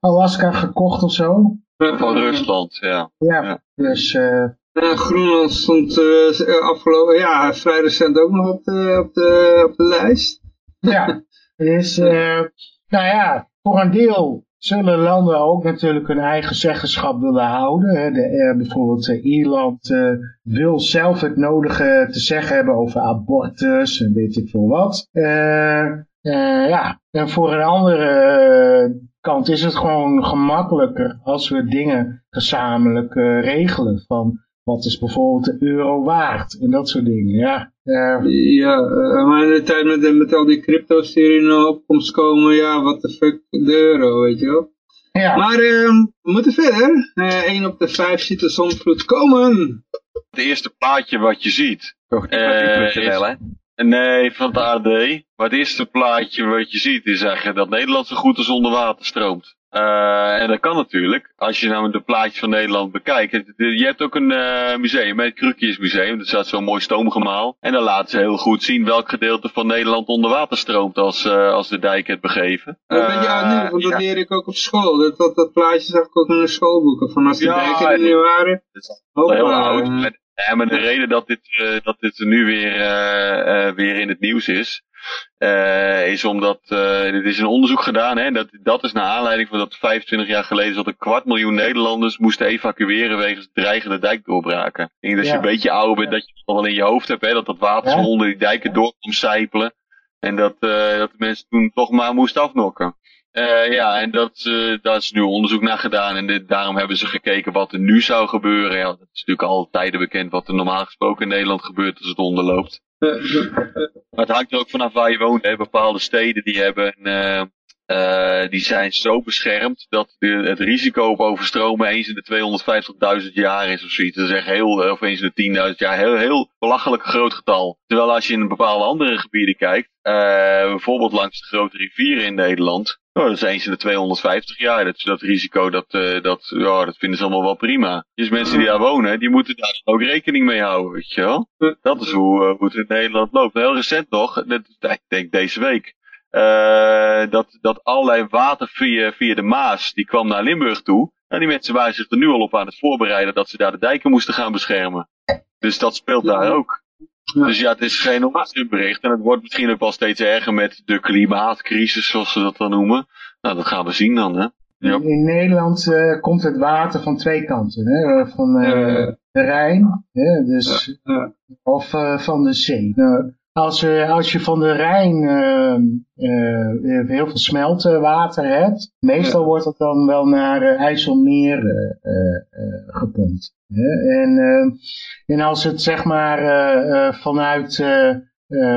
Alaska gekocht of zo. Van Rusland, ja. Ja, ja. dus... Uh, Groenland stond uh, afgelopen, ja, vrij recent ook nog op de, op de, op de lijst. Ja, [laughs] dus, uh, nou ja, voor een deel zullen landen ook natuurlijk hun eigen zeggenschap willen houden. Hè. De, bijvoorbeeld Ierland wil zelf het nodige te zeggen hebben over abortus en weet ik veel wat. ja, en voor een andere kant is het gewoon gemakkelijker als we dingen gezamenlijk regelen. Van wat is bijvoorbeeld de euro waard en dat soort dingen, ja. Uh, ja, uh, maar in de tijd met, met al die crypto's die er in opkomst komen, ja, wat de fuck de euro, weet je wel. Ja. Maar uh, we moeten verder. Eén eh, op de vijf ziet de zonvloed komen. Het eerste plaatje wat je ziet. Toch, uh, is, hè? Nee, van het AD. Maar het eerste plaatje wat je ziet is eigenlijk dat Nederland zo goed als onder water stroomt. Uh, en dat kan natuurlijk, als je nou de plaatjes van Nederland bekijkt. Je hebt ook een uh, museum, het Krukjesmuseum, er staat zo'n mooi stoomgemaal. En dan laten ze heel goed zien welk gedeelte van Nederland onder water stroomt als, uh, als de dijk het begeven. ja, nee, want dat leer ik ook op school. Dat, dat, dat plaatje zag ik ook in de schoolboeken. Van als de dijken er niet waren. Dat is heel oud. Ja, maar de reden dat dit, uh, dat dit nu weer, uh, weer in het nieuws is, is omdat er is een onderzoek gedaan. Hè, dat, dat is naar aanleiding van dat 25 jaar geleden dat een kwart miljoen Nederlanders moesten evacueren wegens dreigende dijkdoorbraken. Ik denk dat je een beetje ouder bent, dat je het nog wel in je hoofd hebt, hè, dat dat water ja? onder die dijken door kon sijpelen. En dat, dat de mensen toen toch maar moesten afnokken. Uh, ja, en dat, uh, daar is nu onderzoek naar gedaan. En daarom hebben ze gekeken wat er nu zou gebeuren. Ja, dat is natuurlijk al tijden bekend wat er normaal gesproken in Nederland gebeurt als het onderloopt. maar het hangt er ook vanaf waar je woont. Hè. Bepaalde steden die hebben uh, die zijn zo beschermd dat het risico op overstromen eens in de 250.000 jaar is of zoiets. Dat is echt heel, of eens in de 10.000 jaar, heel, heel belachelijk groot getal. Terwijl als je in bepaalde andere gebieden kijkt, uh, bijvoorbeeld langs de grote rivieren in Nederland, Oh, dat is eens in de 250 jaar. Dat, dat risico, dat, uh, dat, ja, dat vinden ze allemaal wel prima. Dus mensen die daar wonen, die moeten daar ook rekening mee houden, weet je wel. Dat is hoe, uh, hoe het in Nederland loopt. Heel recent nog, dat, ik denk deze week, uh, dat, dat allerlei water via, via de Maas, die kwam naar Limburg toe. En die mensen waren zich er nu al op aan het voorbereiden dat ze daar de dijken moesten gaan beschermen. Dus dat speelt daar ook. Dus ja, het is geen onzinbericht. En het wordt misschien ook wel steeds erger met de klimaatcrisis, zoals ze dat dan noemen. Nou, dat gaan we zien dan, hè. Ja. In Nederland uh, komt het water van twee kanten. Hè? Van uh, de Rijn, hè? Dus, of uh, van de zee. Nou, als, uh, als je van de Rijn uh, heel veel smeltwater hebt, meestal wordt dat dan wel naar IJsselmeer gepompt. En, en als het zeg maar vanuit,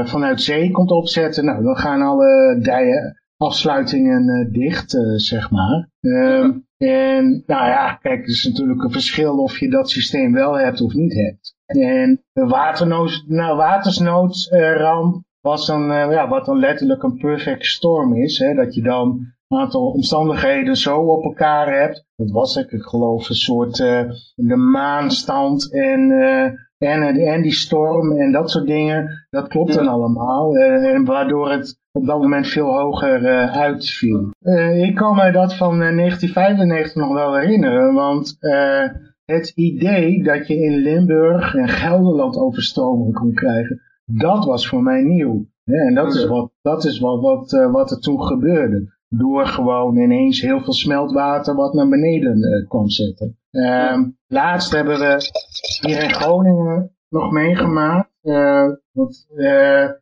vanuit zee komt opzetten, nou, dan gaan alle dijen, afsluitingen dicht, zeg maar. Ehm, en nou ja, kijk, het is natuurlijk een verschil of je dat systeem wel hebt of niet hebt. En de waternood, nou, watersnoodramp was dan, uh, ja, wat dan letterlijk een perfect storm is. Hè, dat je dan een aantal omstandigheden zo op elkaar hebt. Dat was ik, ik geloof, een soort uh, de maanstand en, uh, en, en die storm en dat soort dingen. Dat klopt dan allemaal. en waardoor het op dat moment veel hoger uitviel. ik kan me dat van 1995 nog wel herinneren, want het idee dat je in Limburg en Gelderland overstroming kon krijgen, dat was voor mij nieuw. En dat is wat, dat is wat, wat, uh, wat er toen gebeurde. Door gewoon ineens heel veel smeltwater wat naar beneden uh, kwam zetten. Um, laatst hebben we hier in Groningen nog meegemaakt. Uh, want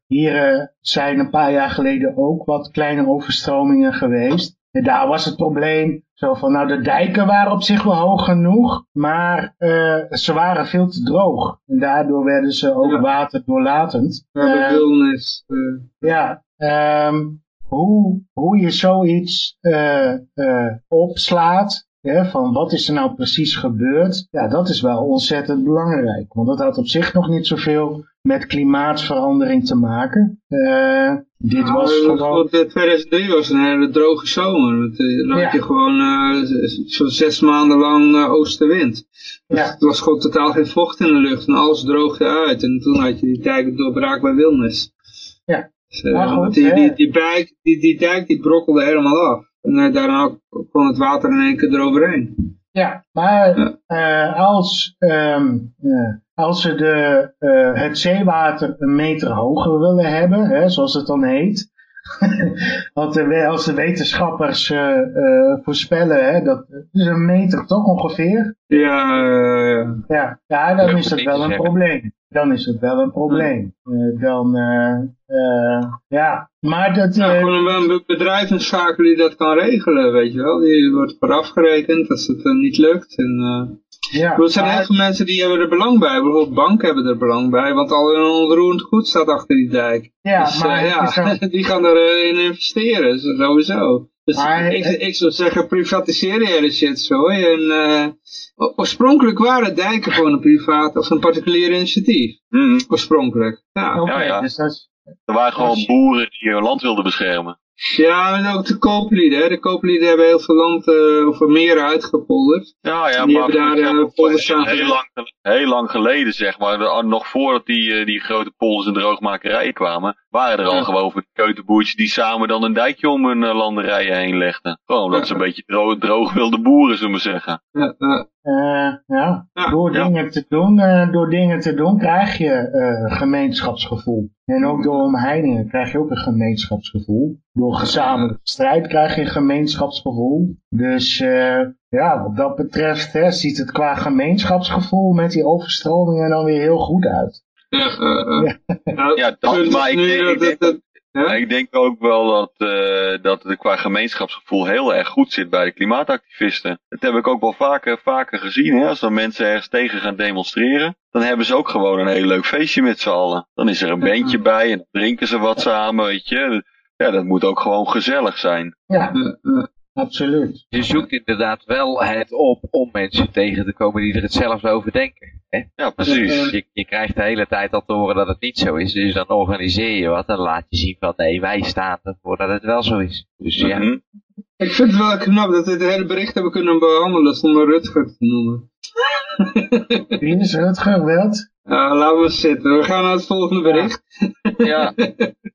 hier zijn een paar jaar geleden ook wat kleine overstromingen geweest. En daar was het probleem zo van, nou de dijken waren op zich wel hoog genoeg, maar uh, ze waren veel te droog. En daardoor werden ze ook ja. waterdoorlatend. Ja, de wilnis. Uh, ja, um, hoe, hoe je zoiets opslaat, ja, van wat is er nou precies gebeurd, ja, dat is wel ontzettend belangrijk. Want dat had op zich nog niet zoveel met klimaatverandering te maken. Uh, dit nou, was gewoon... 2003 was een hele droge zomer. Dan had je gewoon uh, zo'n zes maanden lang uh, oostenwind. Dus ja. Het was gewoon totaal geen vocht in de lucht en alles droogde uit. En toen had je die dijk doorbraak bij Wilnis. Ja. Dus, goed, die, die, die, dijk, die, die dijk die brokkelde helemaal af. En daarna kwam het water in één keer eroverheen. Ja, maar ja. als... Um, als ze de, uh, het zeewater een meter hoger willen hebben, hè, zoals het dan heet, [laughs] de, als de wetenschappers uh, uh, voorspellen, hè, dat is een meter toch ongeveer? Ja, ja, ja dan is dat wel een probleem. Dan is het wel een probleem. Uh, dan, ja, maar dat... Ja, gewoon een bedrijf inschakelen die dat kan regelen, weet je wel. Die wordt vooraf gerekend als het niet lukt. En, ja, er zijn heel veel mensen die hebben er belang bij. Bijvoorbeeld banken hebben er belang bij, want al hun onroerend goed staat achter die dijk. Ja, dus, maar uh, ja, [laughs] die gaan erin investeren, sowieso. Dus maar, ik, ik zou zeggen, privatiseer je hele shit zo. En, uh, oorspronkelijk waren dijken gewoon een privaat of een particulier initiatief. Mm. Oorspronkelijk, ja. Okay, ja, ja. Dus dat is, er waren gewoon boeren die hun land wilden beschermen. Ja, en ook de kooplieden. Hè. De kooplieden hebben heel veel land uh, of meer uitgepolderd. Ja, ja, die maar hebben daar uh, polders heel, heel, lang, heel lang geleden, zeg maar, nog voordat die, die grote polders en droogmakerijen kwamen, waren er al gewoon voor keutenboertjes die samen dan een dijkje om hun uh, landerijen heen legden. Gewoon omdat ze een beetje droog, droog wilden boeren, zullen we zeggen. Ja, ja. door dingen te doen, door dingen te doen krijg je gemeenschapsgevoel. En ook door omheiningen krijg je ook een gemeenschapsgevoel. Door gezamenlijke strijd krijg je een gemeenschapsgevoel. Dus ja, wat dat betreft hè, ziet het qua gemeenschapsgevoel met die overstromingen dan weer heel goed uit. Ja, uh, ja dat, maar ik denk, ik, denk, ik denk ook wel dat, uh, dat het qua gemeenschapsgevoel heel erg goed zit bij de klimaatactivisten. Dat heb ik ook wel vaker, vaker gezien. Hè? Als dan mensen ergens tegen gaan demonstreren, dan hebben ze ook gewoon een heel leuk feestje met z'n allen. Dan is er een bandje bij en dan drinken ze wat samen, weet je. Ja, dat moet ook gewoon gezellig zijn. Ja. Absoluut. Je zoekt inderdaad wel het op om mensen tegen te komen die er hetzelfde over denken. Hè? Ja, precies. Je, je, krijgt de hele tijd al te horen dat het niet zo is. Dus dan organiseer je wat en laat je zien van nee, wij staan ervoor dat het wel zo is. Dus ja. Mhm. Ik vind het wel knap dat we het hele bericht hebben kunnen behandelen zonder Rutger te noemen. [laughs] Wie is Rutger? Wat? Ja, laten we zitten. We gaan naar het volgende bericht. Ja. [laughs]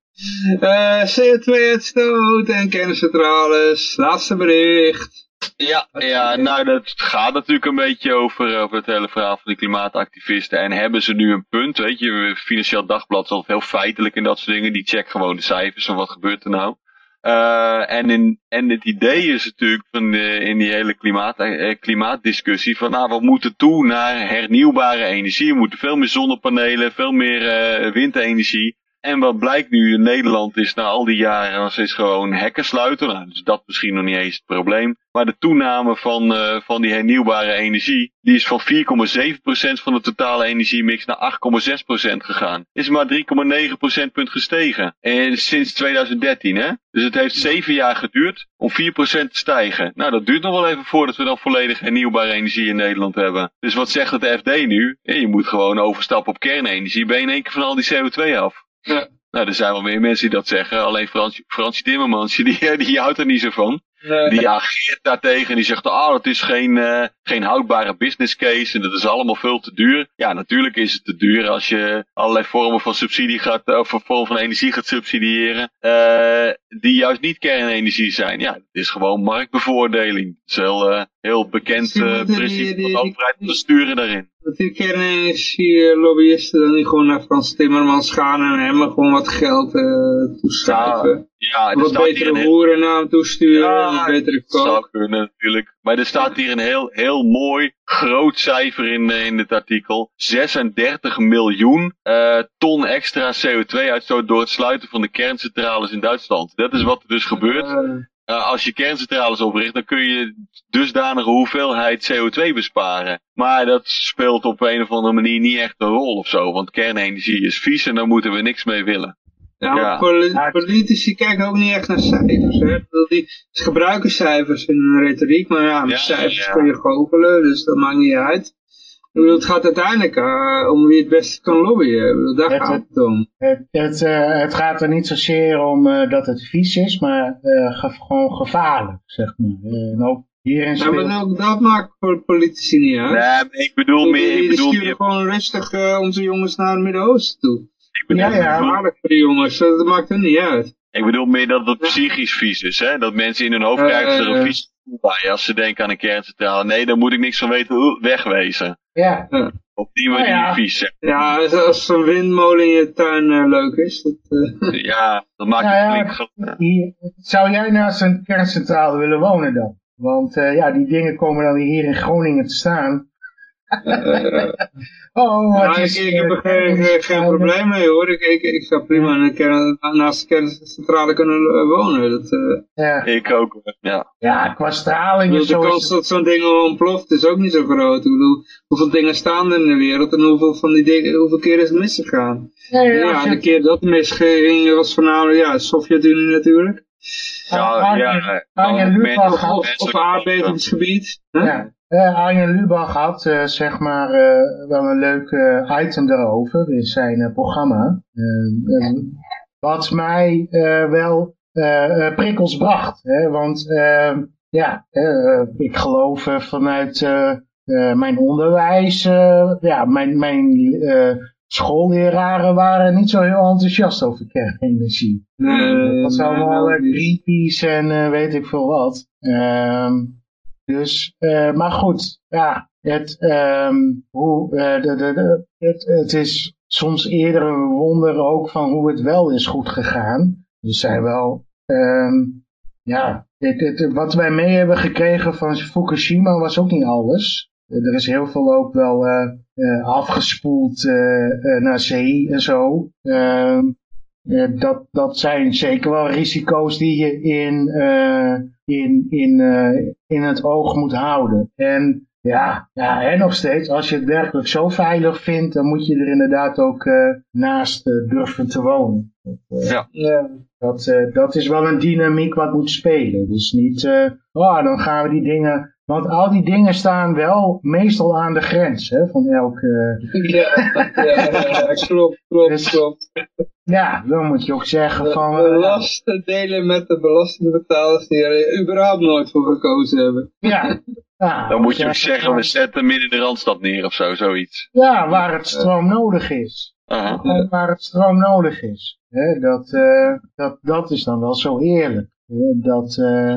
Uh, CO2-uitstoot en kerncentrales. Laatste bericht. Ja, ja, nou dat gaat natuurlijk een beetje over, over het hele verhaal van die klimaatactivisten. En hebben ze nu een punt, weet je, Financieel Dagblad is heel feitelijk in dat soort dingen. Die checkt gewoon de cijfers en wat gebeurt er nou. Uh, en, in, en het idee is natuurlijk van de, in die hele klimaat, eh, klimaatdiscussie van nou we moeten toe naar hernieuwbare energie. We moeten veel meer zonnepanelen, veel meer windenergie. En wat blijkt nu in Nederland is na al die jaren is gewoon hekken sluiten. Nou, dus dat misschien nog niet eens het probleem. Maar de toename van, uh, van die hernieuwbare energie, die is van 4,7% van de totale energiemix naar 8,6% gegaan. Is maar 3,9 procentpunt gestegen. En sinds 2013 hè. Dus het heeft 7 jaar geduurd om 4% te stijgen. Nou, dat duurt nog wel even voordat we dan volledig hernieuwbare energie in Nederland hebben. Dus wat zegt het FD nu? Je moet gewoon overstappen op kernenergie. Ben je in één keer van al die CO2 af. Ja. Nou, er zijn wel meer mensen die dat zeggen. Alleen Frans, Fransje Timmermans, die, [laughs] die houdt er niet zo van. Die ageert daartegen en die zegt, ah, oh, dat is geen, uh, geen houdbare business case en dat is allemaal veel te duur. Ja, natuurlijk is het te duur als je allerlei vormen van subsidie gaat, of vormen van energie gaat subsidiëren, uh, die juist niet kernenergie zijn. Ja, het is gewoon marktbevoordeling. Het is heel, uh, heel bekend principe van de overheid te sturen daarin. Dat die kernenergie-lobbyisten dan niet gewoon naar Frans Timmermans gaan en hem gewoon wat geld toeschrijven. Ja, wat betere heel... hoeren naar hem toesturen, ja, een betere koop. zou kunnen natuurlijk. Maar er staat hier een heel, heel mooi groot cijfer in, uh, in het artikel. 36 miljoen uh, ton extra CO2-uitstoot door het sluiten van de kerncentrales in Duitsland. Dat is wat er dus gebeurt. Uh, als je kerncentrales opricht, dan kun je dusdanige hoeveelheid CO2 besparen. Maar dat speelt op een of andere manier niet echt een rol of zo. Want kernenergie is vies en daar moeten we niks mee willen. Ja, politici kijken ook niet echt naar cijfers. Hè? Die gebruiken cijfers in hun retoriek, maar ja, met cijfers kun je goochelen, dus dat maakt niet uit. Ik bedoel, het gaat uiteindelijk uh, om wie het beste kan lobbyen. Bedoel, daar het, gaat het om. Het, het, uh, het, gaat er niet zozeer om uh, dat het vies is, maar ge gewoon gevaarlijk, zeg maar. Ook hierin ja, maar ook dat maakt voor politici niet uit. Nee, ik bedoel meer... Ik bedoel, die sturen gewoon rustig onze jongens naar het Midden-Oosten toe. Ik bedoel, ja, ja. gevaarlijk voor die jongens, dat maakt er niet uit. Ik bedoel meer dat het psychisch vies is, hè? Dat mensen in hun hoofd krijgen er een vies bij als ze denken aan een kerncentrale. Nee, daar moet ik niks van weten, wegwezen. Ja. Op die manier ja. vies. Ja, als zo'n windmolen in je tuin uh, leuk is. Dat, uh... Ja, dat maakt ja, het flink. Ja. Zou jij naast een kerncentrale willen wonen dan? Want uh, ja, die dingen komen dan hier in Groningen te staan. Oh, nou, ik, ik, heb er geen, geen probleem mee hoor. Ik, ik, ik zou prima in kern, naast de kerncentrale kunnen eh, wonen. Dat, uh, ja. Ik ook, ja. Ja, qua straling is De kans dat zo'n ding ontploft is ook niet zo groot. Ik bedoel, hoeveel dingen staan er in de wereld en hoeveel van die dingen, hoeveel keer is het misgegaan? Ja, ja, ja de keer dat misging was voornamelijk, ja, de Sovjet-Unie natuurlijk. Ja, ja. Of aardbevingsgebied. Ja. Uh, Arjen Lubach had uh, zeg maar uh, wel een leuk item daarover in zijn programma. wat mij wel prikkels bracht. Hè, want ja, ik geloof vanuit mijn onderwijs, ja, mijn, mijn schoolleraren waren niet zo heel enthousiast over kernenergie. dat was allemaal Greenpeace en weet ik veel wat. Ehm, dus, maar goed, ja, het, um, hoe, de, de, de, het, het is soms eerder een wonder ook van hoe het wel is goed gegaan. Er zijn wel, um, ja, het, het, wat wij mee hebben gekregen van Fukushima was ook niet alles. Er is heel veel ook wel uh, uh, afgespoeld naar zee en zo. Ehm, dat, dat zijn zeker wel risico's die je in, in, in, in het oog moet houden. En ja, ja, en nog steeds, als je het werkelijk zo veilig vindt, dan moet je er inderdaad ook naast durven te wonen. Dat, ja. Dat, dat is wel een dynamiek wat moet spelen. Dus niet, oh, dan gaan we die dingen... Want al die dingen staan wel meestal aan de grens hè, van elk... Ja, ja, klopt, klopt, dus, klopt. Ja, dan moet je ook zeggen van... De lasten delen met de belastingbetalers die er überhaupt nooit voor gekozen hebben. Ja, ja, [laughs] dan moet je ook zeggen, we zetten midden in de Randstad neer of zo, zoiets. Ja, waar het stroom nodig is. Uh Waar het stroom nodig is. dat, uh, dat, dat is dan wel zo eerlijk. dat, uh,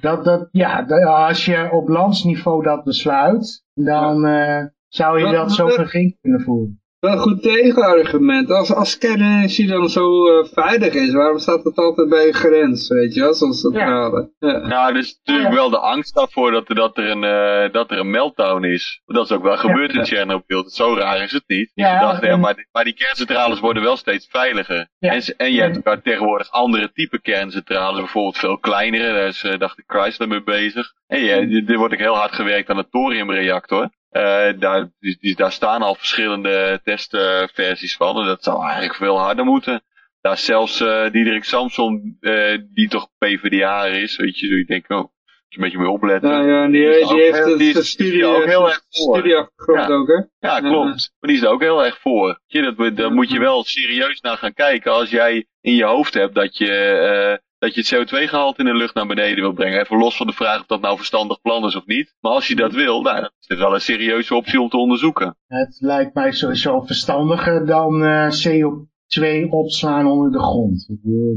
dat, dat, ja, als je op landsniveau dat besluit, dan uh, zou je dat zo geen kunnen voeren wel een goed tegenargument. Als, als kernenergie dan zo uh, veilig is, waarom staat het altijd bij een grens, weet je wel, zoals centrale? Ja. ja. Nou, er is natuurlijk wel de angst daarvoor dat er, dat er, een, uh, dat er een meltdown is. Dat is ook wel gebeurd in Chernobyl. Zo raar is het niet. Ja, dachten, ja, maar, die, maar die kerncentrales worden wel steeds veiliger. En, en je hebt ook tegenwoordig andere type kerncentrales, bijvoorbeeld veel kleinere. Daar is, uh, dacht ik, Chrysler mee bezig. En ja, er wordt ook heel hard gewerkt aan de thoriumreactor. Uh, daar, die, daar staan al verschillende testversies van. En dat zou eigenlijk veel harder moeten. Daar zelfs uh, Diederik Samson, uh, die toch PvdA is, weet je, je denkt, oh, je een beetje mee opletten. Ja, ja die, die, die heeft heel, die, studie, ook heel erg voor. ja. ook, hè? Ja, klopt. Maar die is er ook heel erg voor. Je, dat, daar moet je wel serieus naar gaan kijken als jij in je hoofd hebt dat je dat je het CO2-gehalte in de lucht naar beneden wil brengen. Even los van de vraag of dat nou verstandig plan is of niet. Maar als je dat wil, nou, dan is het wel een serieuze optie om te onderzoeken. Het lijkt mij sowieso verstandiger dan uh, CO2 opslaan onder de grond.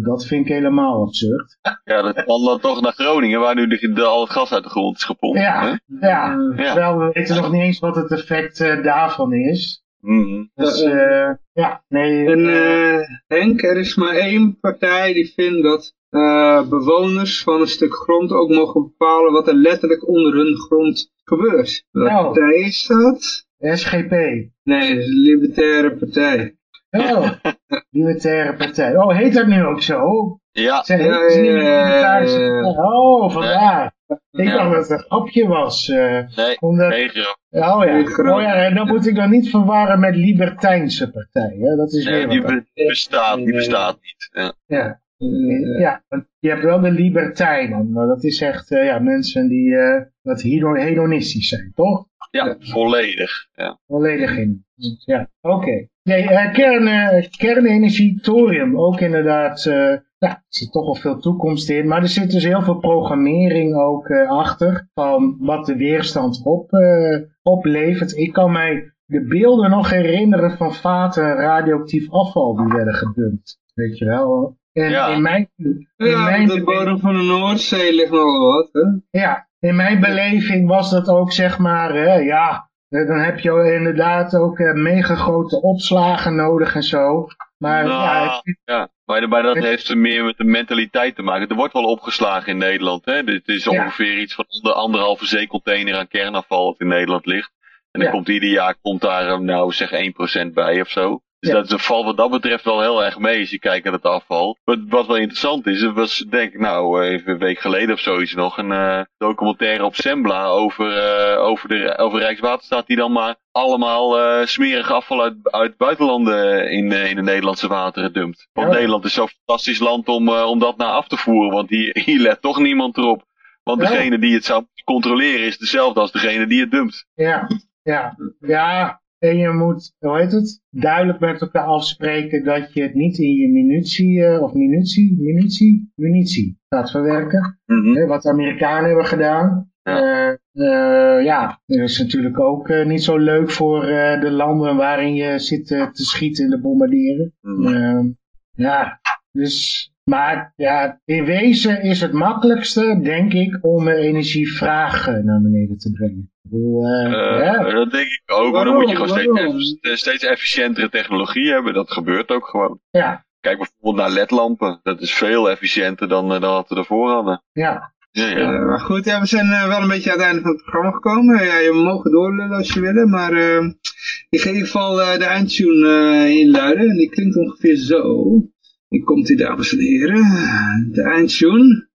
Dat vind ik helemaal absurd. Ja, dat kan dan toch naar Groningen, waar nu de, al het gas uit de grond is gepompt. Ja, ja. ja. terwijl we weten nog niet eens wat het effect uh, daarvan is. Mm Dus uh, ja, nee. En uh, Henk, er is maar één partij die vindt dat uh, bewoners van een stuk grond ook mogen bepalen wat er letterlijk onder hun grond gebeurt. Welke oh. partij is dat? SGP. Nee, de Libertaire Partij. Oh, [laughs] Libertaire Partij. Oh, heet dat nu ook zo? Ja. Zijn ja, ja, ja, ja, Oh, vandaar. Ik dacht dat het een grapje was. Uh, nee, omdat... nee, Oh ja. oh ja, en dan moet ik dan niet verwarren met Libertijnse Partij. Hè? Dat is nee, die, bestaat, die bestaat niet. Ja. ja. Uh, ja, je hebt wel de libertijnen, maar dat is echt uh, ja, mensen die uh, wat hedonistisch zijn, toch? Ja, volledig. Ja. Volledig in. Ja, oké. Okay. Nee, kern, kernenergie, thorium, ook inderdaad, ja, er zit toch wel veel toekomst in. Maar er zit dus heel veel programmering ook achter van wat de weerstand op, oplevert. Ik kan mij de beelden nog herinneren van vaten radioactief afval die werden gedumpt. Weet je wel, en ja. in mijn, in ja, mijn de bodem van de Noordzee ligt nog wat. Hè? Ja, in mijn beleving was dat ook zeg maar, hè, ja, dan heb je inderdaad ook uh, mega grote opslagen nodig en zo. Maar, nou, ja, ja, maar, maar dat heeft meer met de mentaliteit te maken. Er wordt wel opgeslagen in Nederland. Hè? Het is ongeveer iets van de anderhalve zeecontainer aan kernafval dat in Nederland ligt. En dan komt ieder jaar komt daar nou zeg 1% bij of zo. Dus ja. dat valt wat dat betreft wel heel erg mee als je kijkt naar het afval. Wat, wat wel interessant is, was denk ik nou even een week geleden of zoiets nog een uh, documentaire op Sembla over, uh, over, de, over Rijkswaterstaat die dan maar allemaal uh, smerig afval uit, uit buitenlanden in, in de Nederlandse wateren dumpt. Want Nederland is zo'n fantastisch land om, om dat naar af te voeren, want hier, [laughs] hier let toch niemand erop. Want degene die het zou controleren is dezelfde als degene die het dumpt. Ja, ja, ja. En je moet, hoe heet het, duidelijk met elkaar afspreken dat je het niet in je munitie, uh, of munitie, munitie, munitie gaat verwerken. Mm -hmm. Wat de Amerikanen hebben gedaan. Ja. ja, dat is natuurlijk ook niet zo leuk voor de landen waarin je zit te schieten en te bombarderen. Mm. ja, dus maar ja, in wezen is het makkelijkste, denk ik, om energievraag naar beneden te brengen. Uh, dat denk ik ook, maar dan moet je gewoon steeds, steeds efficiëntere technologie hebben. Dat gebeurt ook gewoon. Ja. Kijk bijvoorbeeld naar ledlampen. Dat is veel efficiënter dan, dan wat we ervoor hadden. Ja. Ja, ja. Uh, maar goed, ja, we zijn uh, wel een beetje aan het einde van het programma gekomen. Ja, je mogen doorlullen als je wil, maar uh, ik ga in ieder geval de eindtune inluiden. En die klinkt ongeveer zo. Hier komt hij, dames en heren. De eindtune.